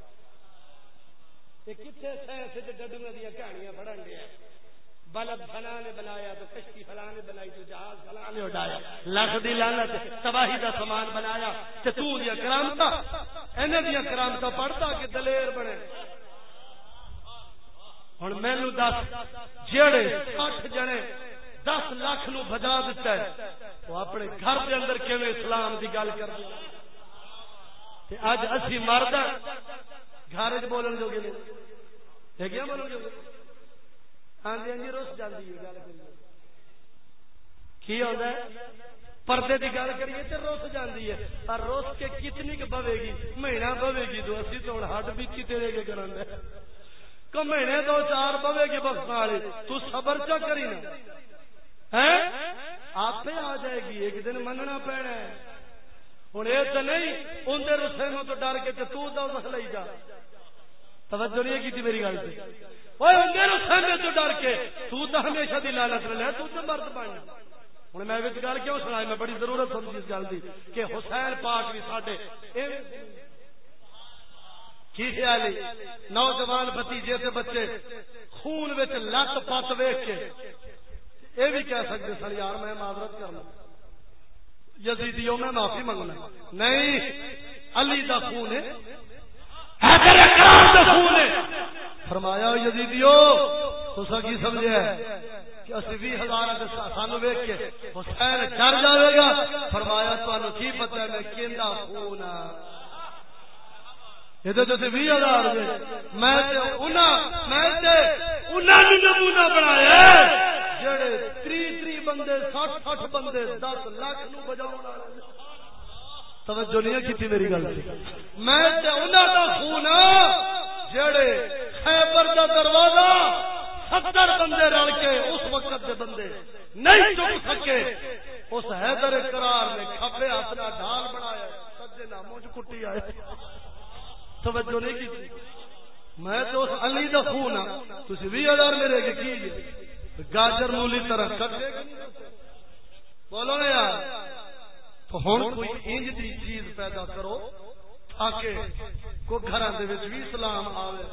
کتنے سائنس ڈڈو دیا کہانیاں پڑھن گیا بلب فلاں نے بنایا تو کشتی فلاں نے بنائی تو جہاز فلاں نے اڈایا۔ لکھ دی لعنت، تباہی دا سامان بنایا۔ تے تو دیا کرامتا انہاں دیا کرامتا پڑھتا کہ دلیر بنے۔ ہن مینوں دس جڑے 60 جنے دس لکھ نو بجا دیتا ہے، وہ اپنے گھر کے اندر کیویں اسلام دی گل کر تے اج اسی مرد گھر چ بولن جو گے ہے کیا بولن جو ہاں جی ہاں جی روس جاندی ہے گل کریے۔ کی ہوندا ہے؟ پردے کی گل کریے تو روس جاندی ہے۔ پر روس کے کتنی بوے گی مہینہ بوے گی تو اسی تو ہڈ بھی تیرے کے کرا کو مہینے دو چار بوے گی بخت والی تو صبر چا کری نا۔ آپ آ جائے گی، ایک دن مننا پینا ہے۔ ہوں یہ تو نہیں اندر رسے نو تو ڈر کے تو دس لائی جا۔ توجہ نہیں کی میری گل سے تو ڈر کے تو ہمیشہ دی لالت لے تو تو مرد بننا۔ ہوں میں گل کیوں سنا میں بڑی ضرورت سمجھی اس گل کی کہ حسین پاک بھی ساڈے کی خیال نوجوان بتیجے سے بچے خون لت پت ویچ کے یہ بھی کہہ سکتے سر یار میں معذرت کرنا۔ یزیدیوں میں معافی منگنا نہیں علی دا خون ہے۔ فرمایا یزیدیو تو کی سمجھے کہ اسی بھی ہزار سانو ویک کے حسین ڈر جائے گا۔ فرمایا تو کی پتہ ہے میں کیندا خون یہ تو بھی ہزار میں نمونا بنایا جڑے تری تری بندے بندے، دس لاکھ نو بجا توجہ نہیں کی میری گل میں خون جڑے خیبر دا دروازہ ستر بندے رل کے اس وقت دے بندے نہیں چک سکے۔ اس حیدر کرار نے کھپے اپنا ڈھال بنایا۔ سجے ناموں چ کٹی آئے۔ توجہ نہیں کی میں تو اس علی دا خون ہاں۔ تسی بھی ہزار میرے کے کی گاجر مولی طرح کٹے بولو نا یار، تو ہن کوئی انج دی چیز پیدا کرو تاکہ کو گھراں دے وچ بھی اسلام آوے۔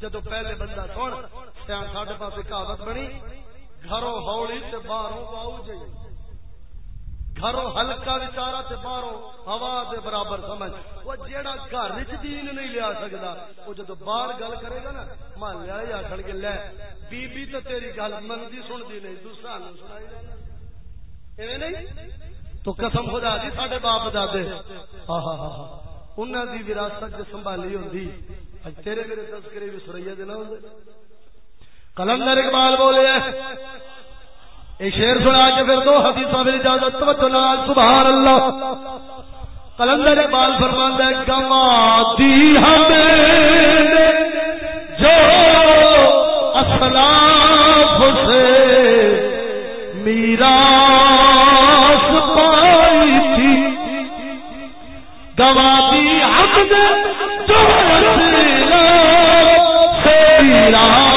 جدو پہلے بندہ سن سیاح ساڈے پاس کہاوت بنی، گھروں ہولی تے باہروں باؤ جی گھروں ہلکا بچارا تے باہروں ہوا دے برابر سمجھ۔ وہ جیڑا گھر وچ دین نہیں لیا سکدا، وہ جدو باہر گل کرے گا نا مان لیا یا کھڑ کے لے۔ بی بی تے تیری گل مندی سندی نہیں، دوسرا نو سنائی ایویں نہیں؟ تو قسم خدا دی، ساڈے باپ دادے۔ ہاں ہاں ہاں انہاں دی وراثت جو سنبھالی ہوندی تیرے میرے تذکرے بھی سریا دے نہ کلندر اقبال بولے۔ یہ شیر سنا کے پھر دو حدیث میں اجازت توجہ نال سبحان اللہ کلندر اقبال فرماندا ہے گوا دی ہمیں جو اسلاف سے میراث پائی تھی گوا دی ہم نے جو اسلاف سے میراث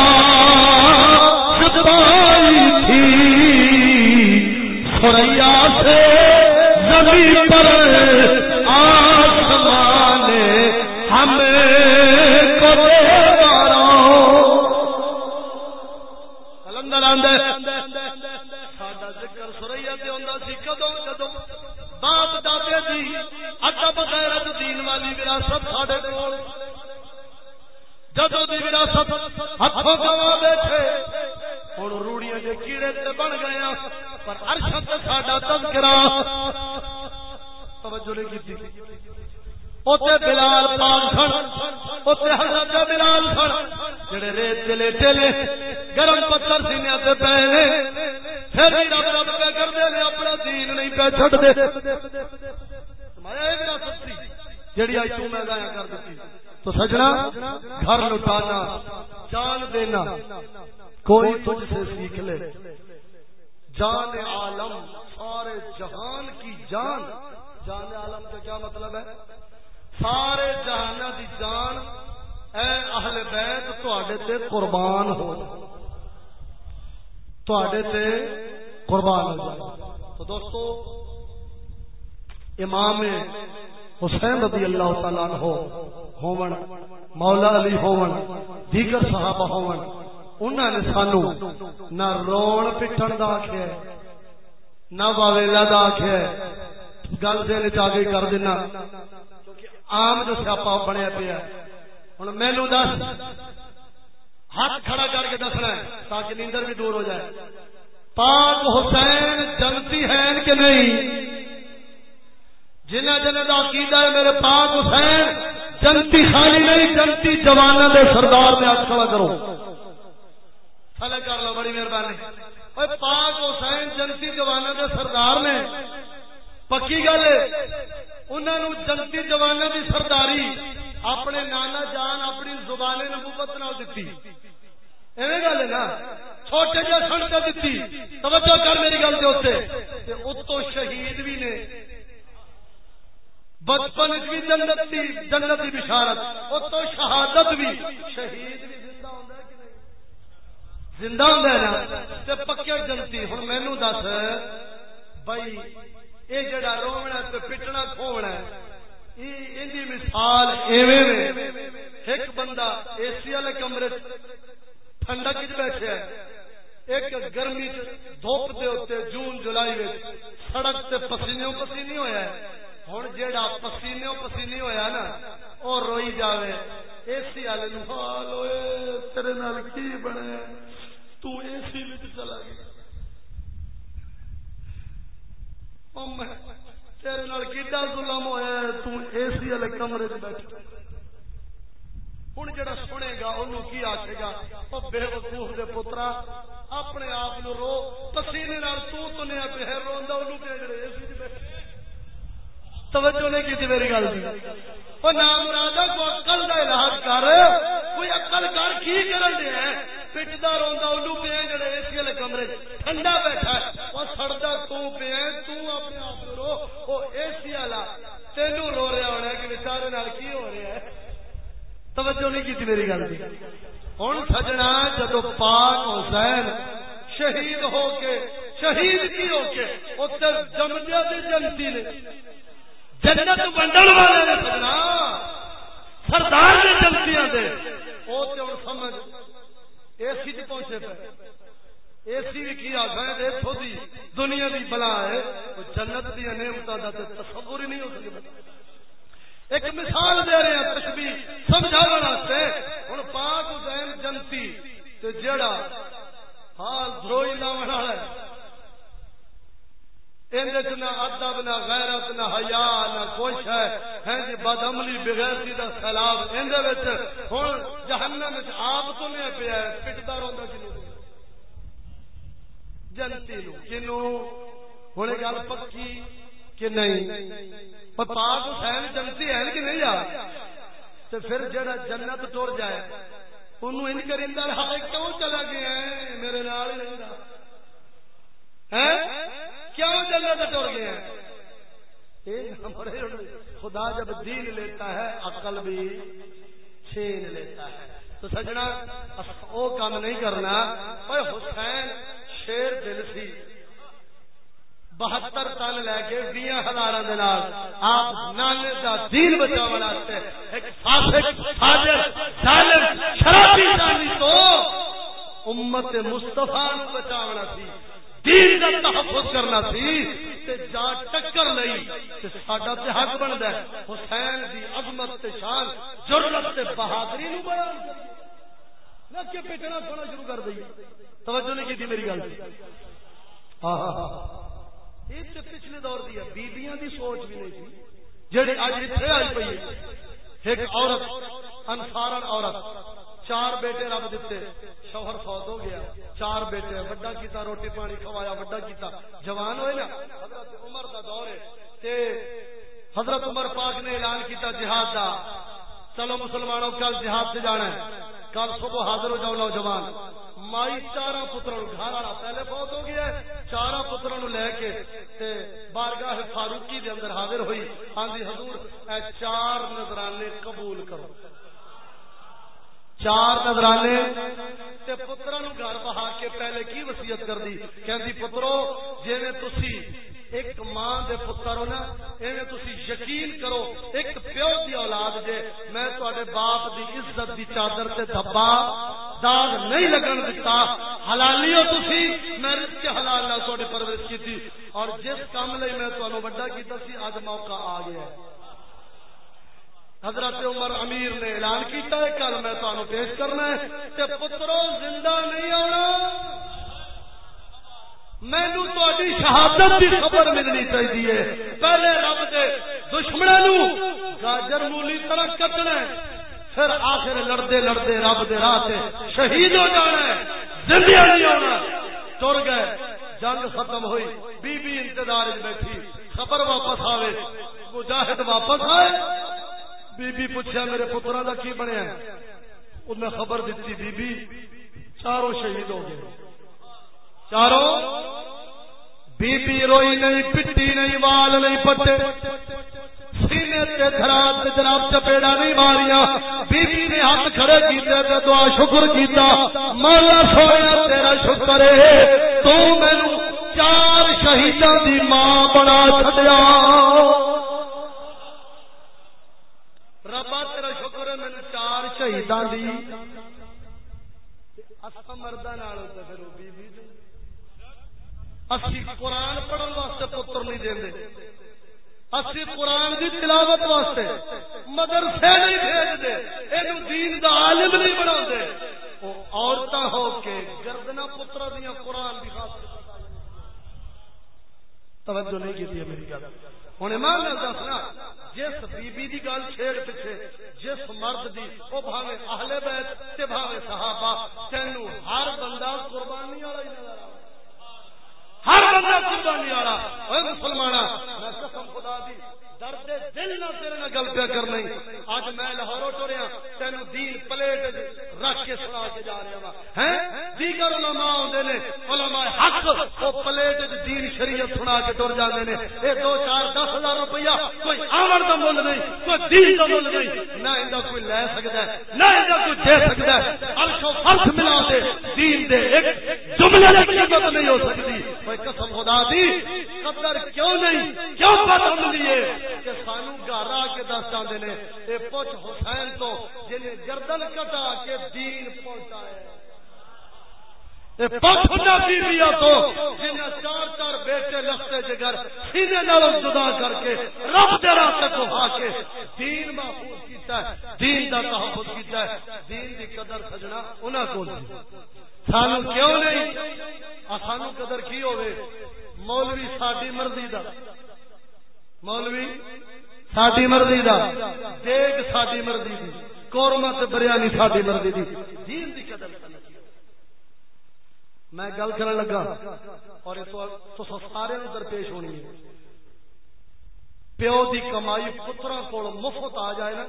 باپ جدو دی وراثت ہاتھوں گوا بیٹھے ہوں روڑیاں کے کیڑے تے بن گئے پر ارشد ساڈا تذکرہ۔ توجہ نہیں کی اوتے بلال پاک سن، اوتے حضرت بلال سن، جڑے ریت تے لیٹے گرم پتھر سینے تے پے پھر بھی رب رب پہ نے اپنا دین نہیں پہ دے وراثت جڑی تو میں کر تو سجنا، گھر لٹانا، جان دینا۔ کوئی تجھ سے سیکھ لے۔ جان عالم، سارے جہان کی جان۔ جان عالم کا کیا مطلب ہے؟ سارے جہان دی جان، اے اہل بیت تے قربان ہو۔ تواڈے تے قربان ہو جائے۔ تو دوستو، امام حسین رضی اللہ تعالیٰ عنہ ہون مولا علی ہون دیگر صحابہ ہون انہوں نے سانو نہ رون پٹھن دا آکھیا نہ واویلا دا آکھیا گل دے وچ کر دینا۔ کیونکہ عام جو سیاپا بنیا پیا ہن مینوں دس ہاتھ کھڑا کر کے دسنا ہے تاکہ نیندر بھی دور ہو جائے۔ پاک حسین جنتی ہیں کہ نہیں؟ جنہ جنہ کا عقیدہ ہے میرے پاک حسین، جنتی خالی نہیں، جنتی جوانوں دے سردار میں آج کھڑا کرو کر لو، بڑی مہربانی۔ پاک حسین جنتی جوانوں دے سردار نے پکی گل انہوں جنتی جوانوں کی سرداری اپنے نانا جان اپنی زبان نبوت نال دیتی ایویں گل ہے نا، چھوٹے جہ سن کے دیتی توجہ کر میری گل دے اتو شہید بھی نے۔ بچپن بھی جنت دی جنت دی بشارت اتو شہادت بھی۔ شہید بھی زندہ ہوں نا۔ تے پکے جنتی ہوں مینو دس بھائی یہ جڑا رونا تے پٹنا کھونا ہے مثال ایک بندہ اے سی والے کمرے ٹھنڈا ٹھنڈک بیٹھے ایک گرمی دھوپ دے ہوتے جون جولائی میں سڑک تے پسینے پسینی ہویا ہے ہوں جا پسینے پسینی ہویا نا وہ روئی جائے اے سی والے ہاں تیرے نال کی بنے؟ تو اے سی چلا گیا۔ تیرے نال کیڈا ظلم ہویا ہے تو اے سی والے کمرے وچ بیٹھا ہن جڑا سنے گا اونوں کی آکھے گا بے وقوف دے پترا، اپنے آپ رو، پسینے تو تنیا پہ روندا جڑے توجہ نہیں کی میری گل دی۔ نام کو کر۔ کوئی کر کی کرن دے ہے پٹدا روندا اے سی والے کمرے ٹھنڈا بیٹھا ہے۔ سڑدا تو پہ اپنے آپ رو۔ اے سی والا، تینوں رو رہا ہونا کہ بیچارے نال کی ہو رہا ہے؟ توجہ نہیں کی میری گل دی۔ ہن سجنا جدو پاک حسین شہید ہو کے، شہید کی ہو کے اتر جمدیا جنتی نے۔ جنت بنڈن والے نے سجنا، سردار نے جنتیاں دے۔ او تے ہن سمجھ، اے سی تے پہنچے پے۔ اے سی بھی کی آکھا ہے دیکھو دی دنیا دی بلا ہے۔ او جنت دی نعمتاں دا تے تصور ہی نہیں ہو سکدا ایک مثال دے رہے ہیں تشبیہ سمجھاون واسطے ہن پاک حسین جنتی، تے جڑا حال دروئی لاون والا ہے۔ نہ ادب، نہ غیرت، نہ حیا، نہ کچھ ہے۔ ہیں جی بد عملی بغیرتی کا سیلاب اندر ہوں جہنم آپ تو نہیں پیا پٹتا رہتا کنو جنتی کنو ہوں گل پکی۔ کہ نہیں? پاک حسین جنتی ہے کہ نہیں یار؟ تو پھر جڑا جنت ٹر جائے، انہوں ان کرندہ کیوں چلا گیا ہے میرے نال ہے کیوں جنت ٹر گیا خدا جب دین لیتا ہے، عقل بھی چھین لیتا ہے۔ تو سجنا وہ کام نہیں کرنا۔ حسین شیر دل سی۔ بہتر تن لے کے بھی ہزار آپ نانے کا دین بچا شرابی تو امت مستفا بچا سی، دین کا تحفظ کرنا سی تے جا ٹکر لئی تے ساڈا تے حق بندا ہے۔ حسین دی عظمت تے شان، جرأت تے بہادری نو بیان نہ کہ پیٹنا سونا شروع کر دئی توجہ نہیں کی میری گل۔ ہاں ہاں ہاں یہ تے پچھلے دور دی ہے بیبییاں دی سوچ بھی نہیں تھی۔ جڑی اج ایتھے آئی پئی ہے، ایک عورت انصارن عورت، چار بیٹے رب دیتے، شوہر فوت ہو گیا، چار بیٹے، وڈا کیتا، روٹی پانی کھوایا، وڈا کیتا۔ جوان ہوئے نا، حضرت عمر دا دور ہے۔ تے حضرت عمر پاک نے اعلان کیتا جہاد دا۔ چلو مسلمانوں، کل جہاد سے جانا ہے۔ کل صبح حاضر ہو جاؤ نوجوان۔ مائی چارا پتر گھر والا پہلے بہت ہو گیا ہے۔ چارا پتر لے کے تے بارگاہ فاروقی دے اندر حاضر ہوئی ہاں جی حضور اے چار نظرانے قبول کرو چار نظرانے تے پترا نو گھر بہا کے پہلے کی وصیت کر دی کہ پترو جی تسی ایک ماں دے پتر ہو نا ایویں تسی یقین کرو ایک پیو دی اولاد جے میں تواڈے باپ دی عزت دی چادر تے دبا داغ نہیں لگن دتا حلالی ہو تسی میں رزق حلال نال تواڈی پرورش کیتی اور جس کام لئی کیتا سی اج موقع آ گیا ہے۔ حضرت عمر امیر نے اعلان کیتا ہے، کل میں تمہیں پیش کرنا ہے کہ پترو، زندہ نہیں آنا۔ مینو تاری شہادت کی خبر ملنی چاہیے پہلے رب دے دشمنوں گاجر مولی طرح کٹنا پھر آخر لڑتے لڑتے رب دے راہ سے شہید ہو جانا ہے۔ زندگی نہیں ہونا تر گئے، جنگ ختم ہوئی بی بی انتظار بیٹھی۔ خبر واپس آوے۔ مجاہد واپس آئے۔ بی بی پوچھا میرے پترا کا کی بنیا؟ انہیں خبر دیتی بی بی چاروں شہید ہو گئے۔ چاروں؟ بی بی روئی نہیں، پٹی نہیں، وال نہیں پٹے سینے تے دھرات جناب چپیڑا نہیں ماریا۔ بی بی نے ہاتھ کھڑے کیتے، تے دعا شکر کیتا۔ مولا سویا، تیرا شکر ہے۔ تو مینوں چار شہیداں دی ماں بنا چھڈیا۔ ربا تیرا شکر ہے چار شہیداں دی۔ نال تے پھر بی بی اسی قرآن پڑھن واسطے پتر نہیں دے۔ اسی قرآن دی تلاوت واسطے مدرسے نہیں بھیج دے۔ یہ دین دا عالم نہیں بنا دے۔ عورتیں ہو کے گردنا پترا دیا قرآن دی خاص توجہ نہیں کی میری گل ہوں ایمان دسنا جس بی دی گل چھیڑ پیچھے، جس مرد دی وہ بھاوے اہل بیت تے بھاوے صحابہ تینوں ہر بندہ قربانی والا ہی نظر آ ہر بندہ قربانی والا۔ اے مسلمان میں قسم خدا دی، درد دل نہ تیرے نہ گل پیا کرنا اج میں لاہور ٹریا، تینو دین پلیٹ رکھ کے سنا کے جا رہا وا۔ ہیں؟ دیگر علماء ہوندے نے، علماء حق او پلیٹ دین شریعت سنا کے ٹر جاندے نے۔ اے دو چار دس ہزار روپیہ، کوئی آمر دا مول نہیں، کوئی دین دا مول نہیں۔ نہ ایندا کوئی لے سکدا ہے، نہ ایندا کوئی دے سکدا ہے۔ عرش و فرش ملا دے، دین دے ایک جملے دی قیمت نہیں ہو سکتی کوئی قسم خدا دی، قدر کیوں نہیں؟ کیوں پتہ ملی ہے؟ کہ سانو گھر آ کے دس آدھے نے یہ پوچھ حسین تو جنہیں گردن کٹا کے دین پہنچایا تو چار چار بیٹے لگتے جگر سینے نالوں جدا کر کے رب دے راستے کو ہا کے دین محفوظ کیتا ہے، دین دا تحفظ کیتا ہے، دین دی قدر سجنا انہاں کول سانو کیوں نہیں؟ سانو قدر کی ہوے مولوی ساڈی مرضی دا۔ مولوی ساری مرضی دا۔ دیگ ساری مرضی دی۔ قورمہ تے بریانی ساری مرضی دی۔ دین دی قدر میں گل کرن لگا اور تو سارے درپیش ہونی ہے۔ پیو دی کمائی پترا کول مفت آ جائے نا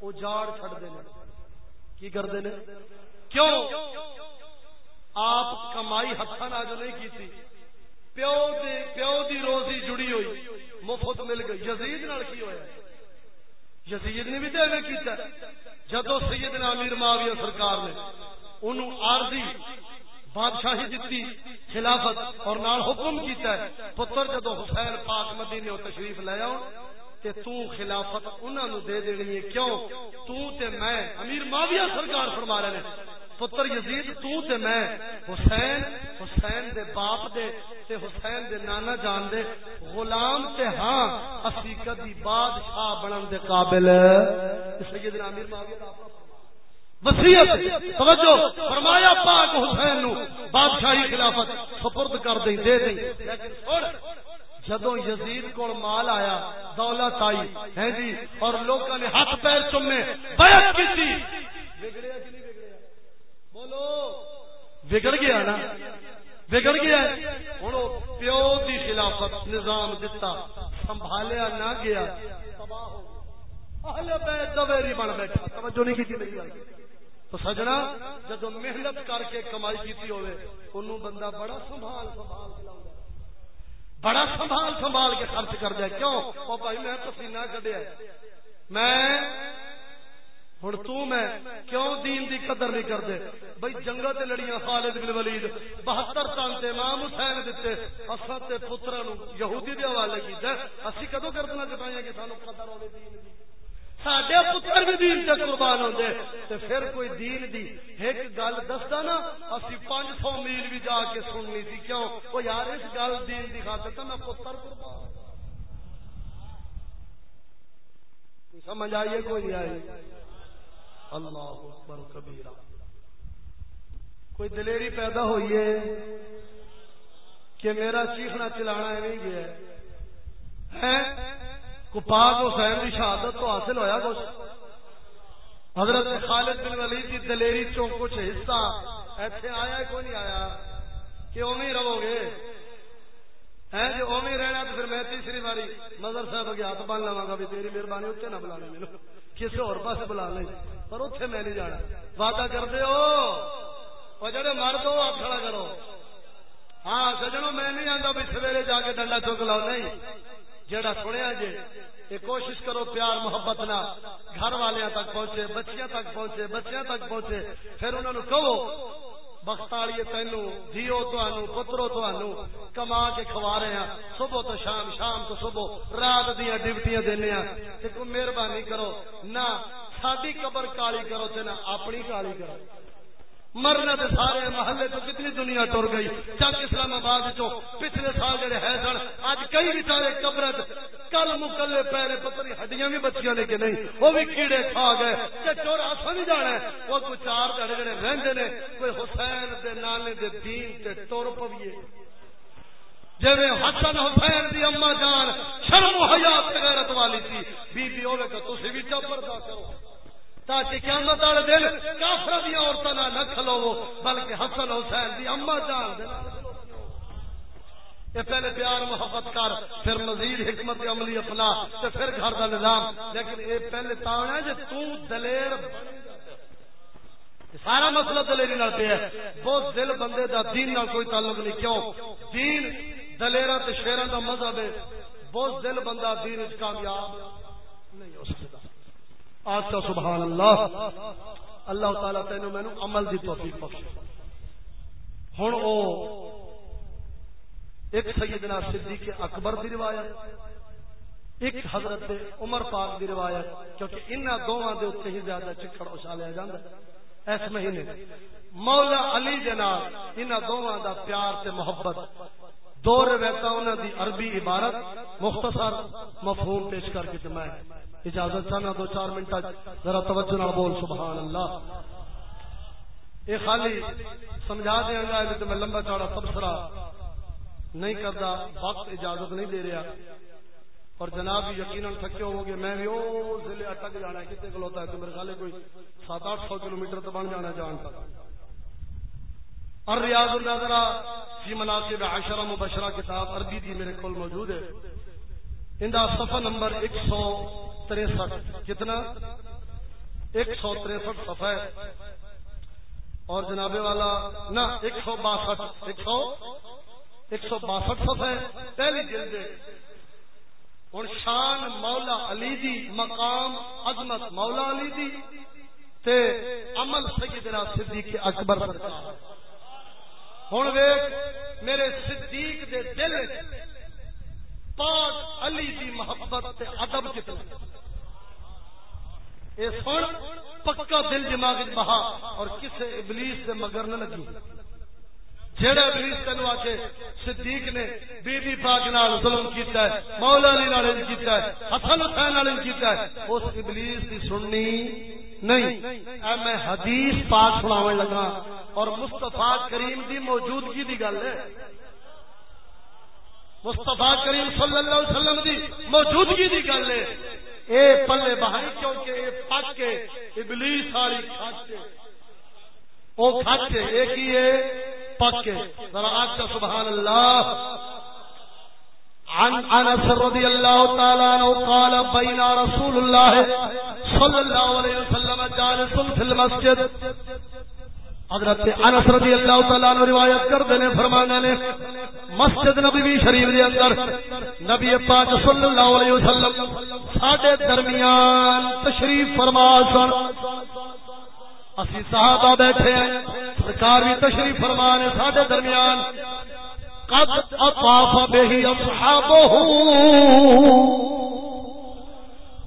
وہ جاڑ چھڑ دے کی کرتے ہیں کیوں؟ آپ کمائی ہاتھوں نہیں کی پیو دی پیو دی روزی جڑی ہوئی، مفت مل گئی۔ یزید نال کی ہویا؟ یزید نے بھی تو ایویں کیتا جدو سیدنا امیر معاویہ سرکار نے انہوں عارضی بادشاہی دیتی خلافت اور نال حکم کیتا ہے، پتر جدو حسین پاک مدینے تشریف لے آؤ، تے تو خلافت انہاں نو دے دینی ہے، کیوں؟ تو تے میں امیر معاویہ سرکار فرما رہے ہیں پتر یزید، تو تے میں، حسین حسین دے باپ دے تے حسین دے نانا جان دے، غلام تے ہاں اسی کدی بادشاہ بنن دے قابل۔ سیدنا امیر معاویہ دا وصیت، توجہ، فرمایا پاک حسین نو بادشاہی خلافت سپرد کر دیں، دے دیں۔ لیکن سن جدو یزید کو مال آیا، دولت آئی ہے جی اور لوگوں نے ہاتھ پیر چومے، بیعت کی تھی بگڑیا کہ نہیں بگڑ گیا نا. بگڑ گیا. ہوں پیو کی خلافت نظام دتا سنبھالیا نہ گیا. بن بیٹھا. توجہ نہیں کی میری تو سجنا جب محنت کر کے کمائی کی ہوئے انہوں بندہ بڑا سنبھال سنبھال بڑا سنبھال سنبھال کے خرچ کر دیا کیوں؟ بھائی میں پسینہ کڈیا میں ہوں تو میں کیوں دین دی قدر نہیں کرتے؟ بھائی جنگا تے لڑیاں خالد بن ولید، بہتر تن تے امام حسین دیتے اساں تے پتراں نو یہودی دے حوالے کیتا اسی کدو کردنا چاہیے کہ سانو قدر ہوے دین دی؟ ساڈے پتر بھی دین تے قربان ہوندے۔ تے پھر کوئی دین دی ایک گل دسدا نا، اسی 500 میل بھی جا کے سننی سی۔ کیوں؟ او یار، اس گل دین دی خاطر تے میں پتر قربان ہاں۔ سمجھ آئیے کوئی نہیں آئی؟ اللہ اکبر کبیرہ۔ کوئی دلیری پیدا ہوئی ہے کہ میرا چیخنا چلانا ایویں گیا ہے؟ پاک حسین کی شہادت تو حاصل ہویا کچھ؟ حضرت خالد بن ولید کی دلیری چوں کچھ حصہ ایتھے آیا کوئی نہیں آیا؟ کہ اویں رہو گے؟ ہے جو رہنا تو پھر میں تیسری باری مدر صاحب کے ہاتھ بن لوا گا بھی تیری مہربانی اتنے نہ بلا میرے کسی اور پاس بلا لیں پر اتنے میں نہیں جانا۔ وعدہ کر ہو۔ جڑے مر دو آپ کھڑا کرو۔ ہاں سجنوں میں نہیں آتا بھی سویرے جا کے ڈنڈا چوک لاؤ۔ نہیں۔ جڑا سنیا جی یہ کوشش کرو پیار، محبت نہ گھر والوں تک پہنچے، بچیاں تک پہنچے، بچیاں تک پہنچے۔ پھر انہوں نے کہو بخت والی تینو دھیو تہن پترو تہن کما کے کھوا رہے ہیں۔ صبح تو شام شام تو صبح، رات دیا ڈیوٹیاں دینے دینا مہربانی کرو۔ نہ ساری قبر کالی کرو تے نہ اپنی کالی کرو۔ مرنا تو سارے محلے تو کتنی دنیا ٹر گئی۔ چک اسلام آباد چو پچھلے سال جڑے ہے سن اج کئی بچارے قبرت کل مکلے پہلے پتری ہڈیاں بھی بچیاں نے کہ نہیں، وہ بھی کیڑے کھا گئے کہ چور آسا نہیں جانا ہے۔ وہ کوئی چار جڑے جڑے رہندے نے، کوئی حسین دے نانے دے دین تے ٹر پویے۔ جی حسن حسین دی اما جان شرم و حیات غیرت والی تھی، بی بی ہوے کہ تسی بھی چپردا کرو۔ تاکہ قیامت والے دن کافر دیا عورتوں نہ کھلو بلکہ حسن حسین دی اما جان دے یہ پہلے پیار محبت کر، پھر مزید حکمت عملی اپنا تو پھر گھر کا نظام۔ لیکن یہ پہلے تاؤن ہے جی تلیر سارا مسئلہ دلیری نہ پہ ہے۔ بہت دل بندے دا دین نہ کوئی تعلق نہیں، کیوں؟ دین دلیرا تے شیران دا مذہب ہے۔ بہت دل بندہ دین کامیاب نہیں ہو سکتا آسا سبحان اللہ۔ اللہ تعالیٰ تینوں مینو عمل دی توفیق بخش ہوں او ایک سیدنا صدیق اکبر دی روایت، ایک حضرت عمر پاک دی روایت، کیونکہ ان دونوں دے اتنے ہی زیادہ چکھڑ اچھالیا جاتا اس مہینے مولا علی جناب ان دونوں دا پیار تے محبت، دو روایت انہوں دی عربی عبارت مختصر مفہوم پیش کر کے میں اجازت چاہنا دو چار منٹ ذرا توجہ نہ بول سبحان اللہ یہ خالی سمجھا دیا گا تو میں لمبا چوڑا تبصرہ نہیں کرتا، وقت اجازت نہیں دے رہا۔ اور جناب بھی یقیناً تھکے ہو گے، میں بھی وہ ضلع اٹک جانا ہے، کتنے کلوتا ہے تو میرے خیال کوئی سات آٹھ سو کلو میٹر تو بن جانا جان تک۔ اور ریاض النظرہ فی مناسب عشرہ مبشرہ کتاب عربی دی میرے کول موجود ہے۔ ان صفحہ نمبر ایک سو تریسٹھ کتنا؟ ایک سو تریسٹھ صفحہ ہے۔ اور جناب والا، نہ، ایک سو باسٹھ، ایک سو ایک سو باسٹھ صفحہ ہے پہلی جلد ہوں شان مولا علی دی، مقام عظمت مولا علی دی، تے عمل سیدنا صدیق اکبر سرکار۔ ہوں ویک میرے صدیق دے دل پاک علی دی محبت تے ادب کتنا اے سن، پکا دل دماغ بہا اور کسے ابلیس سے مگر نہ لگی جیڑا ابلیس تینو آ کے صدیق نے بی بی پاک نال ظلم کیتا ہے، مولا علی نال انج کیتا ہے، حسن حسین نال انج کیتا ہے، اس ابلیس دی سننی نہیں۔ اے میں حدیث پاک سناون لگا اور مصطفی کریم دی موجودگی دی گل ہے۔ مستفا کریم صلی اللہ علیہ وسلم دی موجودگی دی گل ہے۔ اے پلے بہائی کیونکہ اے پک کے ابلیس والی کھچ او کھچ ایک ہی ہے، پک کے۔ ذرا آج کا سبحان اللہ۔ عن انس رضی اللہ تعالی عنہ قال، بین رسول اللہ صلی اللہ علیہ وسلم جالس فی المسجد۔ حضرت انس رضی اللہ تعالی عنہ روایت کردے نے، فرمانے نے، مسجد نبوی شریف دے اندر نبی پاک صلی اللہ علیہ وسلم ساڈے درمیان تشریف فرما سن۔ اسی صحابہ بیٹھے ہیں، سرکار بھی تشریف فرما نے ساڈے درمیان، قد اطاف به اصحابہ۔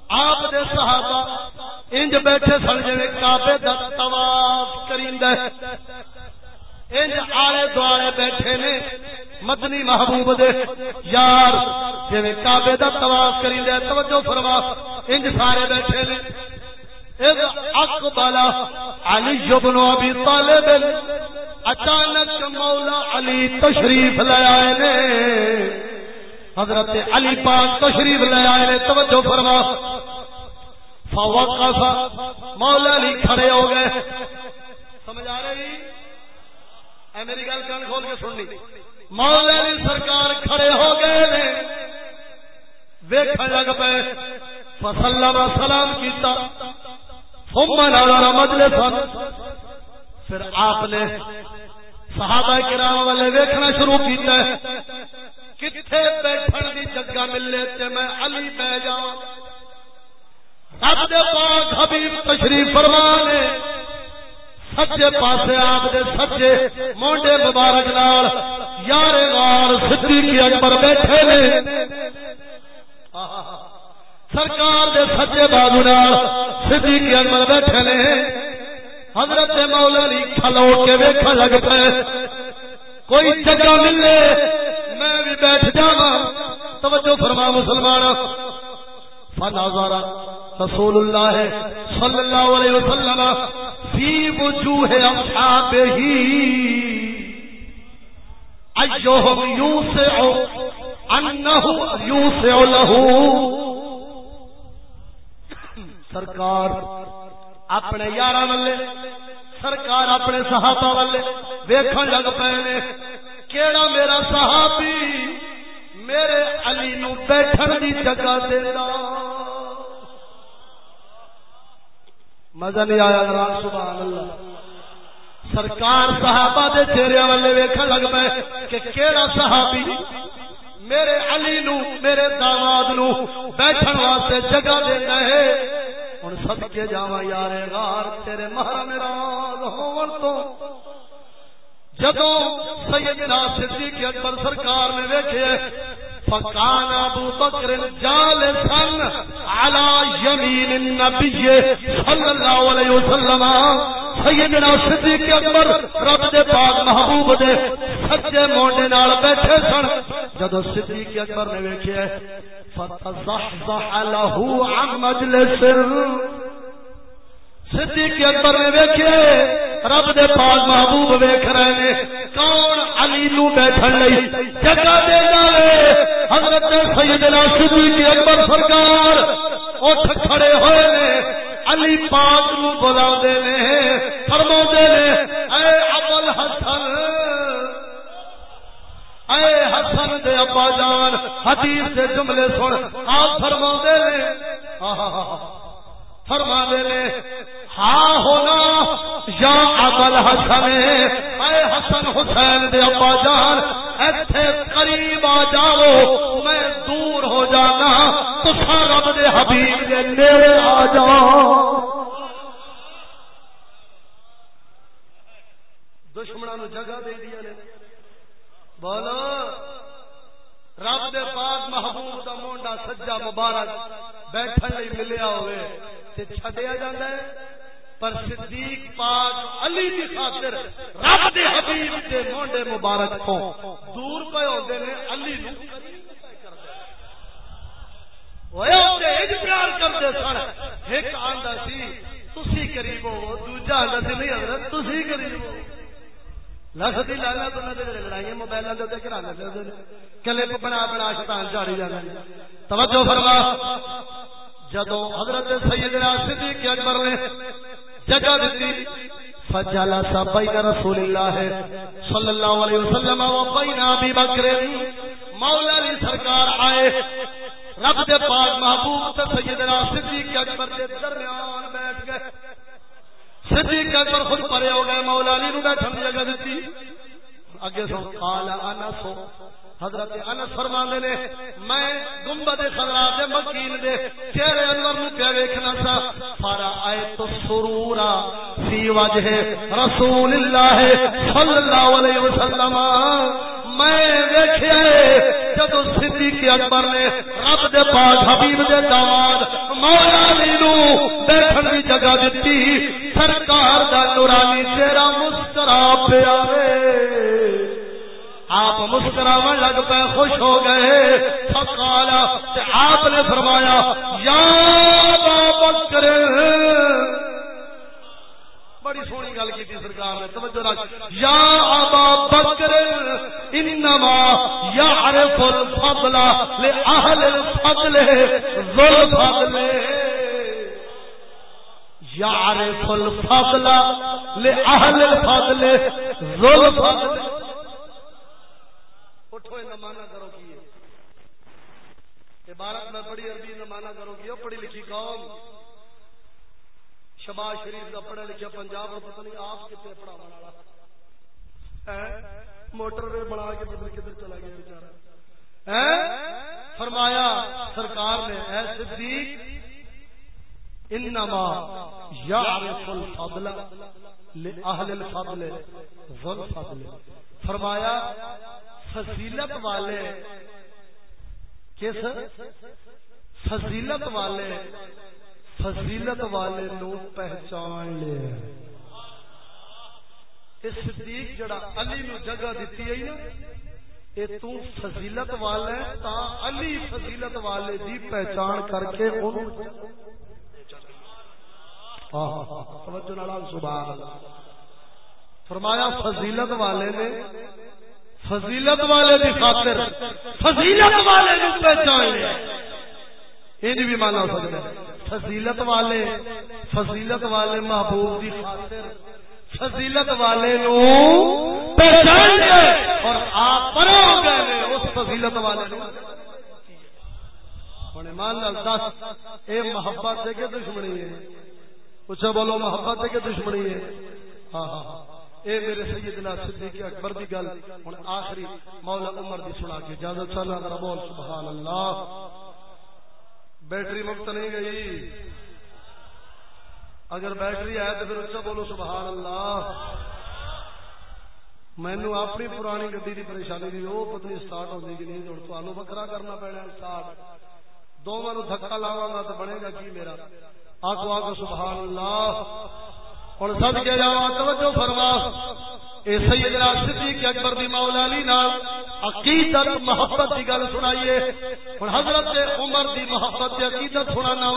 آپ دے صحابہ انج بیٹھے سن جی کابے کا تواف کریندہ انج آلے دوارے بیٹھے نے مدنی محبوب دے۔ یار جی کابے کا تواف کریندہ توجہ فرما، انج سارے بیٹھے نے۔ اقبال علی بن ابی طالب، اچانک مولا علی تشریف لے آئے نے۔ حضرت علی پاک تشریف لے آئے نے، توجہ فرما۔ فوقف، مولا علی کھڑے ہو گئے۔ سمجھ آ رہی؟ اے میری گل کان کھول کے سننی مولا علی سرکار کھڑے ہو گئے نے۔ ویکھن لگ پے۔ فسلم سلام کیتا۔ پھر آپ نے صحابہ کرام والے ویکھنا شروع کیتا ہے۔ کتھے بیٹھن دی جگہ ملے تے میں علی بہ جاواں۔ رب دے پاک حبیب تشریف فرما نے سچے پاسے آپ دے سچے مونڈے مبارک نال یار غار صدیق اکبر بیٹھے نے۔ سرکار دے سچے بازو نال صدیق اکبر بیٹھے نے۔ حضرت مولا علی کھلو کے ویکھن لگ پے۔ کوئی جگہ ملے، میں بھی بیٹھ جاواں۔ توجہ فرما مسلمان۔ فنظر رسول اللہ صلی اللہ علیہ وسلم فی وجوہ اصحابہ ایہم یوسع انہ یوسع لہو۔ سرکار اپنے یار والے، سرکار اپنے صحابہ والے ویکھن لگ پے نے، کیڑا میرا صحابی میرے علی نو بیٹھن دی جگہ دیندا۔ مزہ نہیں آیا گران سبحان اللہ سرکار صحابہ دے چہرے والے ویکھن لگ پے کہ کیڑا صحابی میرے علی نو، میرے داماد نو بیٹھن واسطے جگہ دیندا ہے۔ ہوں سد کے جا یار غار، تیرے محرم راز ہون تو۔ جدو سیدنا صدیق اکبر سرکار نے ویکھے فکان ابو بکر جالسن علی یمین النبی صلی اللہ علیہ وسلم۔ سیدنا صدیق اکبر رب دے پاک محبوب دے سچے مونڈے نال بیٹھے سن۔ جدو صدیق اکبر نے ویکھے فتزحزح له عن مجلس۔ صدیق اکبر نے ویکھے رب دے پاک محبوب ویکھ رہے نے، کون علی نو بیٹھن لئی جگہ دیندا ہے حضرت سیدنا صدیق اکبر سرکار اٹھ کھڑے ہوئے نے، علی پاک نو بلاوندے نے، فرماوندے نے، اے ابو الحسن، اے ابا جان، حدیث دے جملے سن، آپ فرما دے لے فرما دے لے ہاں ہونا یا ابل حسن اے حسن حسین دے ابا جان، ایتھے قریب آ جاؤ، میں دور ہو جانا تو رب دے حبیب دے نیڑے آ جاؤ۔ دشمنوں جگہ دے دیا نے۔ بولو رب دے پاک محبوب دا مونڈا سجا مبارک بیٹھن لئی ملیا ہوئے تے چھڈیا جاندا ہے۔ پر صدیق پاک علی دی خاطر رب دے حبیب دے مونڈے مبارک کو دور پے ہوندے نے علی نو۔ ہویا تے اج پیار کردے سن۔ ایک آندا سی، تسی قریب ہو، دوجا آندا سی، نہیں حضرت، تسی قریب ہو۔ لکھ دی لالا تو نہ لڑائیاں موبائل دے تے کرا دے کلپ بنا بنا شیطان جاڑی جانا توجہ فرما۔ جدو حضرت سیدنا صدیق اکبر نے جگہ دتی، فجلس بین رسول اللہ صلی اللہ علیہ وسلم و بین ابی بکر۔ مولا علی سرکار آئے، رب دے پاک محبوب تے سیدنا صدیق اکبر دے درمیان صدیق اکبر خود پرے ہو گئے مولا علی نو بیٹھن دی جگہ دتی۔ اگے سو قال انس، حضرت انس فرماندے نے، میں گنبد خضرا دے مکین دے چہرے انور نو پیا ویکھنا سا۔ فارا ایت سرورا فی وجہ رسول اللہ صلی اللہ علیہ وسلم۔ میں ویکھیا صدیق اکبر نے رب دے پاک حبیب دے داماد مولا علی نو بیٹھن دی جگہ دتی۔ سرکار دا نورانی چہرہ مسکرا پیا آپ مسکراو لگ پہ خوش ہو گئے۔ فقالا، تے آپ نے فرمایا، یا بکر۔ بڑی سونی گل کی سرکار نے، توجہ رکھ۔ یا ابا بکر، انما یعرف الفضل لاهل الفضل ذو الفضل یعرف الفضل لاهل الفضل ذو الفضل اٹھو نمانا کرو کی عبارت میں پڑھی عربی نمانا کرو کی پڑھی لکھی قوم. شباز شریف کا پڑھا لکھا پنجاب اور پتہ نہیں آپ کتنے پڑھاوا والا موٹر وے بنا کے پتہ کدھر چلا گیا بیچارا فرمایا، سرکار نے، اے صدیق، انما یعرف الفضل لاهل الفضل ذو الفضل فرمایا، فضیلت والے کس؟ فضیلت والے فضیلت والے نو پہچان لیا صدیق، جڑا علی نو جگہ دیتی ہے نا اے تو فضیلت والے تا علی فضیلت والے دی پہچان کر کے انہوں توجہ نال سبحان اللہ۔ فرمایا فضیلت والے نے فضیلت والے دی خاطر فضیلت والے نو پہچان لیا۔ یہ بھی مانا ہو سکتا۔ ہے فضیلت والے فضیلت والے محبوب دی خاطر فضیلت والے نو پہچان گئے اور آپ پرے ہو گئے اس فضیلت والے نو مان دس، اے محبت ہے کہ دشمنی ہے۔ اچھا بولو، محبت ہے کہ دشمنی ہے۔ ہاں،, ہاں ہاں اے میرے سیدنا صدیق اکبر دی گل ہن آخری مولا عمر دی سنا کے۔ اجازت چلا ذرا بول سبحان اللہ۔ بیٹری مفت نہیں گئی۔ اگر بیٹری ہے تو پھر اچھا بولو سبحان اللہ۔ مینو اپنی پرانی گڈی کی پریشانی دی وہ پتنی اسٹارٹ ہوتی کہ نہیں ہوں تمہیں وکرا کرنا پینا اسٹارٹ دونوں دھکا لاوا گا تو بنے گا کی میرا؟ آگو آگو سبحان اللہ۔ ہوں سب کے جا توجہ فرما۔ اے سیدنا صدیق اکبر دی مولا علی نال عقیدت، محبت کی گل سنائیے۔ ہوں حضرت عمر دی محبت کی عقیدت سنانا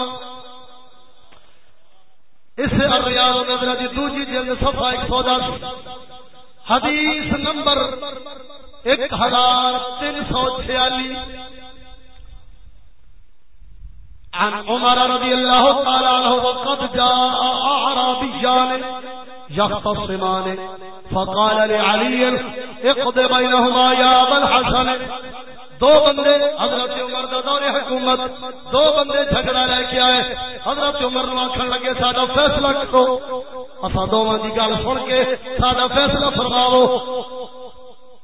اس ریاض نظر دی دوجی جلد صفحہ ایک سو دس. حدیث نمبر ایک ہزار تین سو چھیالی. عن عمر رضی اللہ تعالی عنہ، وقد جاء اعرابیان یختصمان، فقال لعلی، اقض بینہما یا ابا الحسن. دو بندے حضرت عمر دا دور حکومت، دو بندے جھگڑا لے کے آئے۔ حضرت عمر نو آکھن لگے، ساڈا فیصلہ کرو۔ اسا دوواں دی گل سن کے ساڈا فیصلہ فرماؤ۔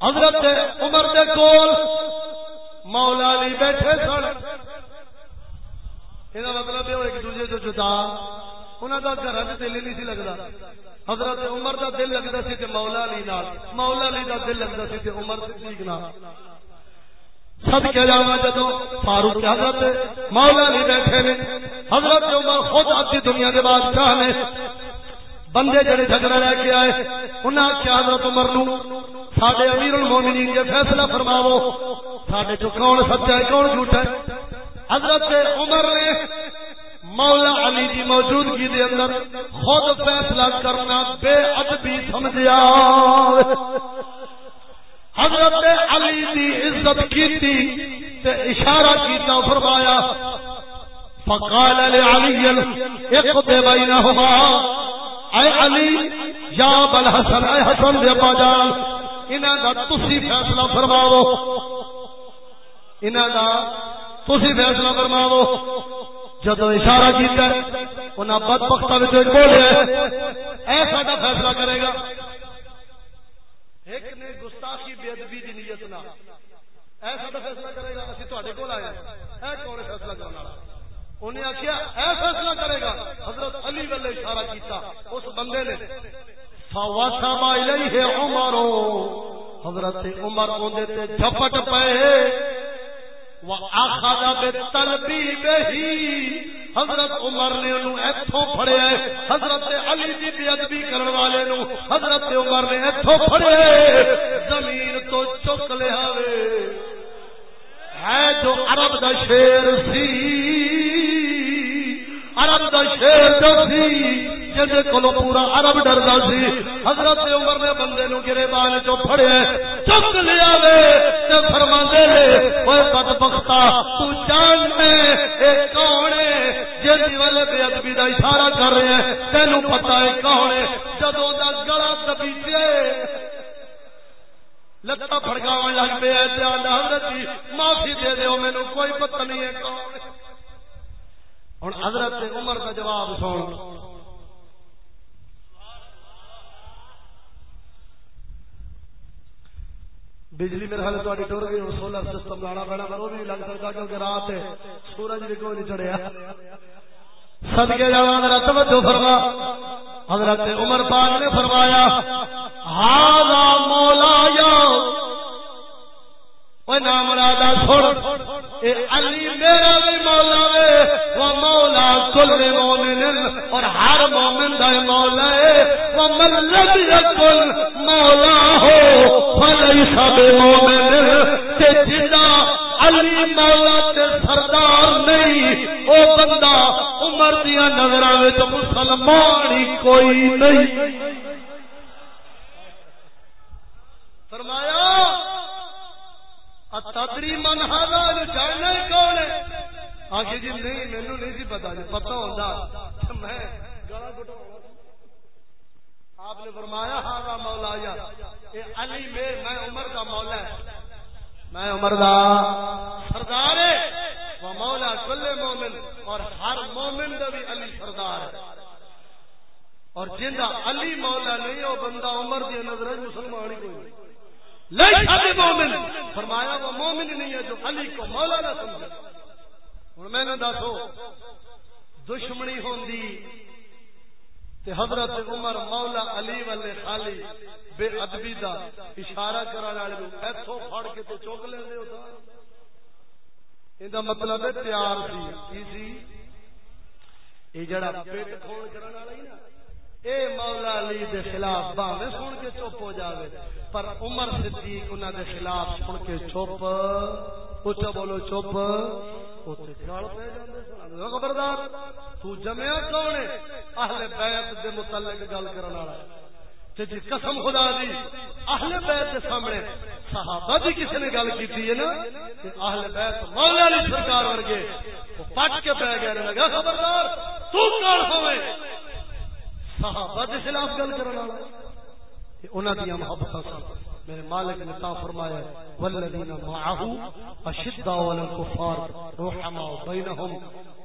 حضرت عمر دے کول مولا علی بیٹھے سن۔ یہ مطلب یہ ایک دوسرے جو جدا انہوں کا گھر دل نہیں سی لگتا حضرت عمر دا دل لگتا سی مولا علی نال۔ مولا علی دا دل لگتا سی عمر صدیق نال۔ سب کے جانا جدو فاروق حضرت مولا علی بیٹھے نے، حضرت عمر خود اپنی دنیا کے بادشاہ نے، بندے جڑے جھگڑا لے کے آئے انہیں آخیا حضرت عمر نو سڈے امیر المومنین یہ فیصلہ فرماو سڈے چ کون سچا ہے، کون جھوٹا ہے؟ حضرت عمر نے مولا علی کی موجودگی دے اندر خود فیصلہ کرنا بے ادبی سمجھا حضرت علی دی عزت کیتی تے اشارہ کیتا فرمایا، فقال لعلی، اقض بینہما۔ اے علی، یا بل حسن اے حسن دے پاجان انہاں دا تسی فیصلہ فرماؤ۔ انہاں دا تسی فیصلہ فرماؤ۔ جدو اشارہ کیتا انہاں بدبختہ وچ بولے اے ساڈا فیصلہ کرے گا۔ کی بے ادبی دی نیت نہ۔ اے فیصلہ کرے گا، اسی تواڈے کول اے کون فیصلہ کرن والا۔ انہیں آخیا اے فیصلہ کرے گا۔ حضرت علی والے اشارہ کیتا، اس بندے نے۔ فواسم الیہ عمر۔ حضرت عمر اون تے جھپٹ پئے۔ حضرت عمر نے ایتھوں پھڑیا حضرت علی دی بے ادبی کرن والے نو حضرت عمر نے ایتھوں پھڑیا زمین تو چک لیا ہے جو عرب دا شیر سی. عرب دا شیر جو سی جے کولو پورا عرب ڈردا سی. حضرت عمر نے بندے نو گریبان چو پھڑیا چک لیا وے تے فرماندے لے اوے بدبختا تو جان میں اے کون ہے جس والے بے ادبی دا اشارہ کر رہے ہیں تینوں پتہ ہے کون ہے، جدوں دا گلا دبیچے. لتا پڑکاو لگ پیا حضرت جی معافی دے دیو مینو کوئی پتہ نہیں ہے کون ہوں حضرت عمر کا جواب سن۔ بجلی میرے خیال تاری ٹر گئی ہوں سولر سسٹم لانا پینا پر وہ بھی لگ سکتا کیونکہ رات ہے، سورج بھی کوئی نہیں چڑھیا۔ سدکے جانا میرا توجہ فرما۔ حضرت عمر پاک نے فرمایا ہاضا مولا یا نام رادا چھوڑ اے علی میرا بھی مولا وے وہ مولا کل مومن اور ہر مومن دا مولا ہے، وہ من لم یکن۔ مولا ہو فلیس تے جدا علی مولا تے سردار نہیں، او بندہ عمر دیا نظراں وچ مسلمان ہی کوئی نہیں۔ فرمایا تدری من ہالا جاننا کون ہے؟ آگے جی نہیں مینو نہیں سی پتا جی پتا ہوتا میں گلا آپ نے فرمایا ہاں مولا یار یا علی میں میں عمر کا مولا ہے۔ میں عمر دا سردار ہے۔ وہ مولا کل مومن اور ہر مومن کا بھی علی سردار ہے۔ اور جن علی مولا نہیں، وہ بندہ عمر دی نظر مسلمان ہی کوئی نہیں۔ مومن۔ فرمایا، وہ مومن نہیں ہے جو علی کو مولا نہ سمجھے۔ ہوں میں نے دسو، دشمنی ہوندی تے حضرت عمر مولا علی والے خالی بے ادبی دا اشارہ کرنے والے ایتھوں پھڑ کے تے چوک لیندے ہو ہوتا ایندا مطلب ہے تیار سی کی جی؟ سی اے جڑا پیٹ کھول کرنے والا ہی نا۔ اے مولا علی دے خلاف باوے سن کے چپ ہو جاوے۔ پر عمر صدیق انہاں دے خلاف سن کے چپ۔ اچھا بولو چپ؟ اوتے گل پہ جاندے سن۔ خبردار، تو جمعیا کون ہے؟ اہل بیت دے متعلق گل کرن والا تے جی قسم خدا دی، اہل بیت دے سامنے صحابہ دی کسی نے گل کیتی ہے نا، کہ اہل بیت مولا علی سرکار ورگے وہ پٹ کے پہ گئے لگا خبردار، تو کون ہوے صحابہ دے خلاف گل کرنا انہاں دی محبت میرے مالک نے تا فرمایا والذین معه اشداء علی الكفار رحماء بینہم۔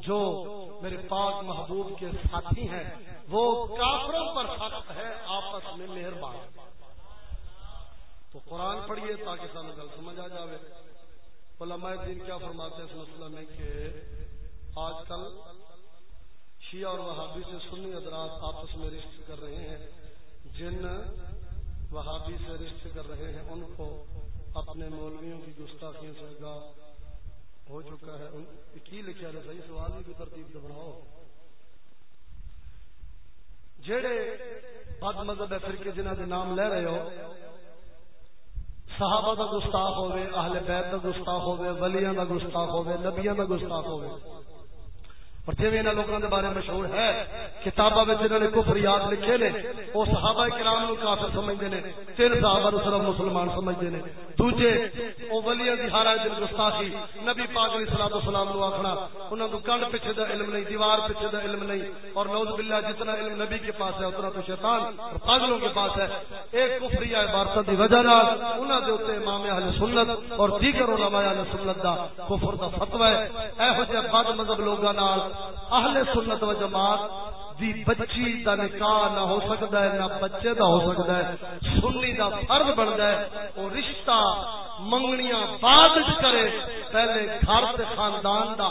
جو میرے پاک محبوب کے ساتھی ہیں، وہ کافروں پر سخت ہے، آپس میں مہربان۔ تو قرآن پڑھیے تاکہ سانو گل سمجھ آ جاوے۔ علماء دین کیا فرماتے ہیں اس مسئلہ میں کہ آج کل شیعہ اور وہابی سے سنی حضرات آپس میں رشت کر رہے ہیں۔ جن وہابی سے رشت کر رہے ہیں، ان کو اپنے مولویوں کی گستاخیوں سے گاہ ہو چکا ہے۔ کی لکھا ہے صحیح سوال کی ترتیب سے بناؤ۔ جڑے بد مذہب ہے فرقے جنہ کے نام لے رہے ہو، صحابہ کا گستاخ ہوئے اہل بیت کا گستاخ ہوئے ولیاں کا گستاخ ہوئے نبیاں کا گستاخ ہوئے اور جی انہوں لوگوں کے بارے مشہور ہے کتابوں میں جنہوں نے کفر یاد لکھے نے وہ صحابہ کرام نو کافر سمجھتے ہیں تین صحابہ نو صرف مسلمان سمجھتے ہیں دوجے وہ ولیاں دی ہارا دل گستاخی، نبی پاک علیہ الصلوۃ والسلام نو آکھنا، انہاں کو کنڈ پیچھے دا علم نہیں، دیوار پیچھے دا علم نہیں، اور نعوذ باللہ جتنا علم نبی کے پاس ہے، اتنا تو شیطان اور پاگلوں کے پاس ہے۔ ایک کفریہ عبارتوں دی وجہ نال انہاں دے اوتے امام اہل سنت اور دیگر علماء اہل سنت دا کفر دا فتوی ہے۔ اے ہو جے بد مذہب لوگاں نال اہل سنت و جماعت دی بچی دا نکاح نہ ہو سکتا ہے، نہ بچے دا ہو سکتا ہے، سنی دا فرض بنتا ہے۔ وہ رشتہ منگنیاں بعد کرے، پہلے گھر تے خاندان دا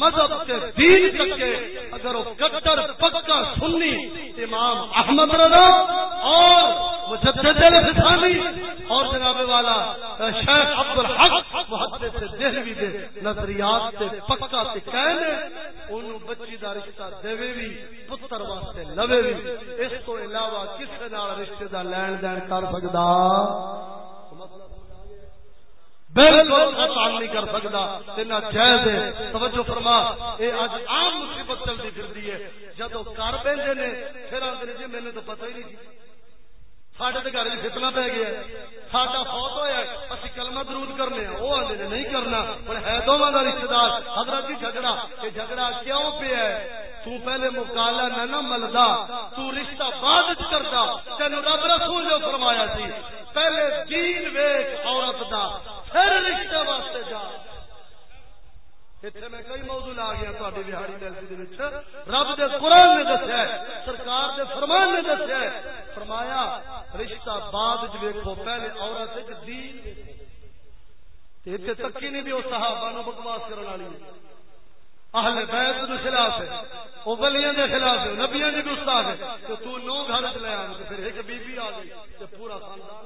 مذہب تے دین تکے اگر وہ کٹر پکا، سنی امام احمد رضا اور مجدد الفسانی اور جناب والا شیخ عبد الحق محدث دہلوی دے نظریات تے پکا تے کہنے اونوں بچی دا رشتہ دیوے وی پتر واسطے لوے وی اس تو علاوہ کسے نال رشتے دا لین دین کر سکدا؟ بالکل قطع نہیں کر سکتا تینا جائز ہے۔ توجہ فرما، اے اج عام مصیبت چلتی پھردی ہے۔ جدو کر بیندے نے، پھر آندے نے جی میں نے تو پتہ ہی نہیں جی۔ ساڈے تو گھر فتنا پی گیا ساڈا فوت ہوا اسی کلمہ درود کرنے ہیں۔ وہ آدھے نے، نہیں کرنا۔ پر ہے دونوں کا رشتے دار، حضرت جی جھگڑا۔ یہ جھگڑا کیوں پیا ہے؟ تو پہلے مکالا نہ نہ ملدا، تو رشتہ بعد کرتا تین رب رسول جو فرمایا سی، پہلے دین ویک عورت دا، پھر رشتے واسطے جا۔ اتنے میں کئی موضوع آ گیا تاری بہاری رب دے قرآن نے دسیا سرکار دے فرمان نے دسیا فرمایا، رشتہ بعد ویکو پہلے عورت دین اتنے تکی نہیں بھی اس صحابہ نو بکواس کرنے والی۔ اہل بیت کے خلاف ہے۔ وہ بلیاں کے خلاف ہے، نبیاں کی بھی ہے۔ تو تو نو گھر چ لے آ پھر ایک بی بی آ گئی، تو پورا خاندان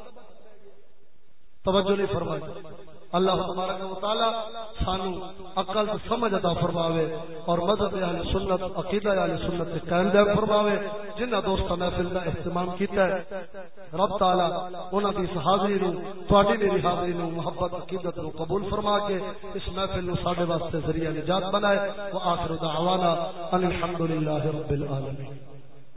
توجہ نہیں فرمائی۔ اللہ تبارک و تعالی سانو عقل تے سمجھ عطا فرماوے اور مذہب اہل سنت، عقیدہ اہل سنت تے قائم دائم فرماوے، جنہ دوست محفل دا اہتمام کیتا ہے۔ رب تعالی انہاں دی حاضری نو، تواڈی میری حاضری نو، محبت، عقیدت نو قبول فرما کے اس محفل نو ساڈے واسطے ذریعہ نجات بنائے۔ واخر دعوانا ان الحمدللہ رب العالمین۔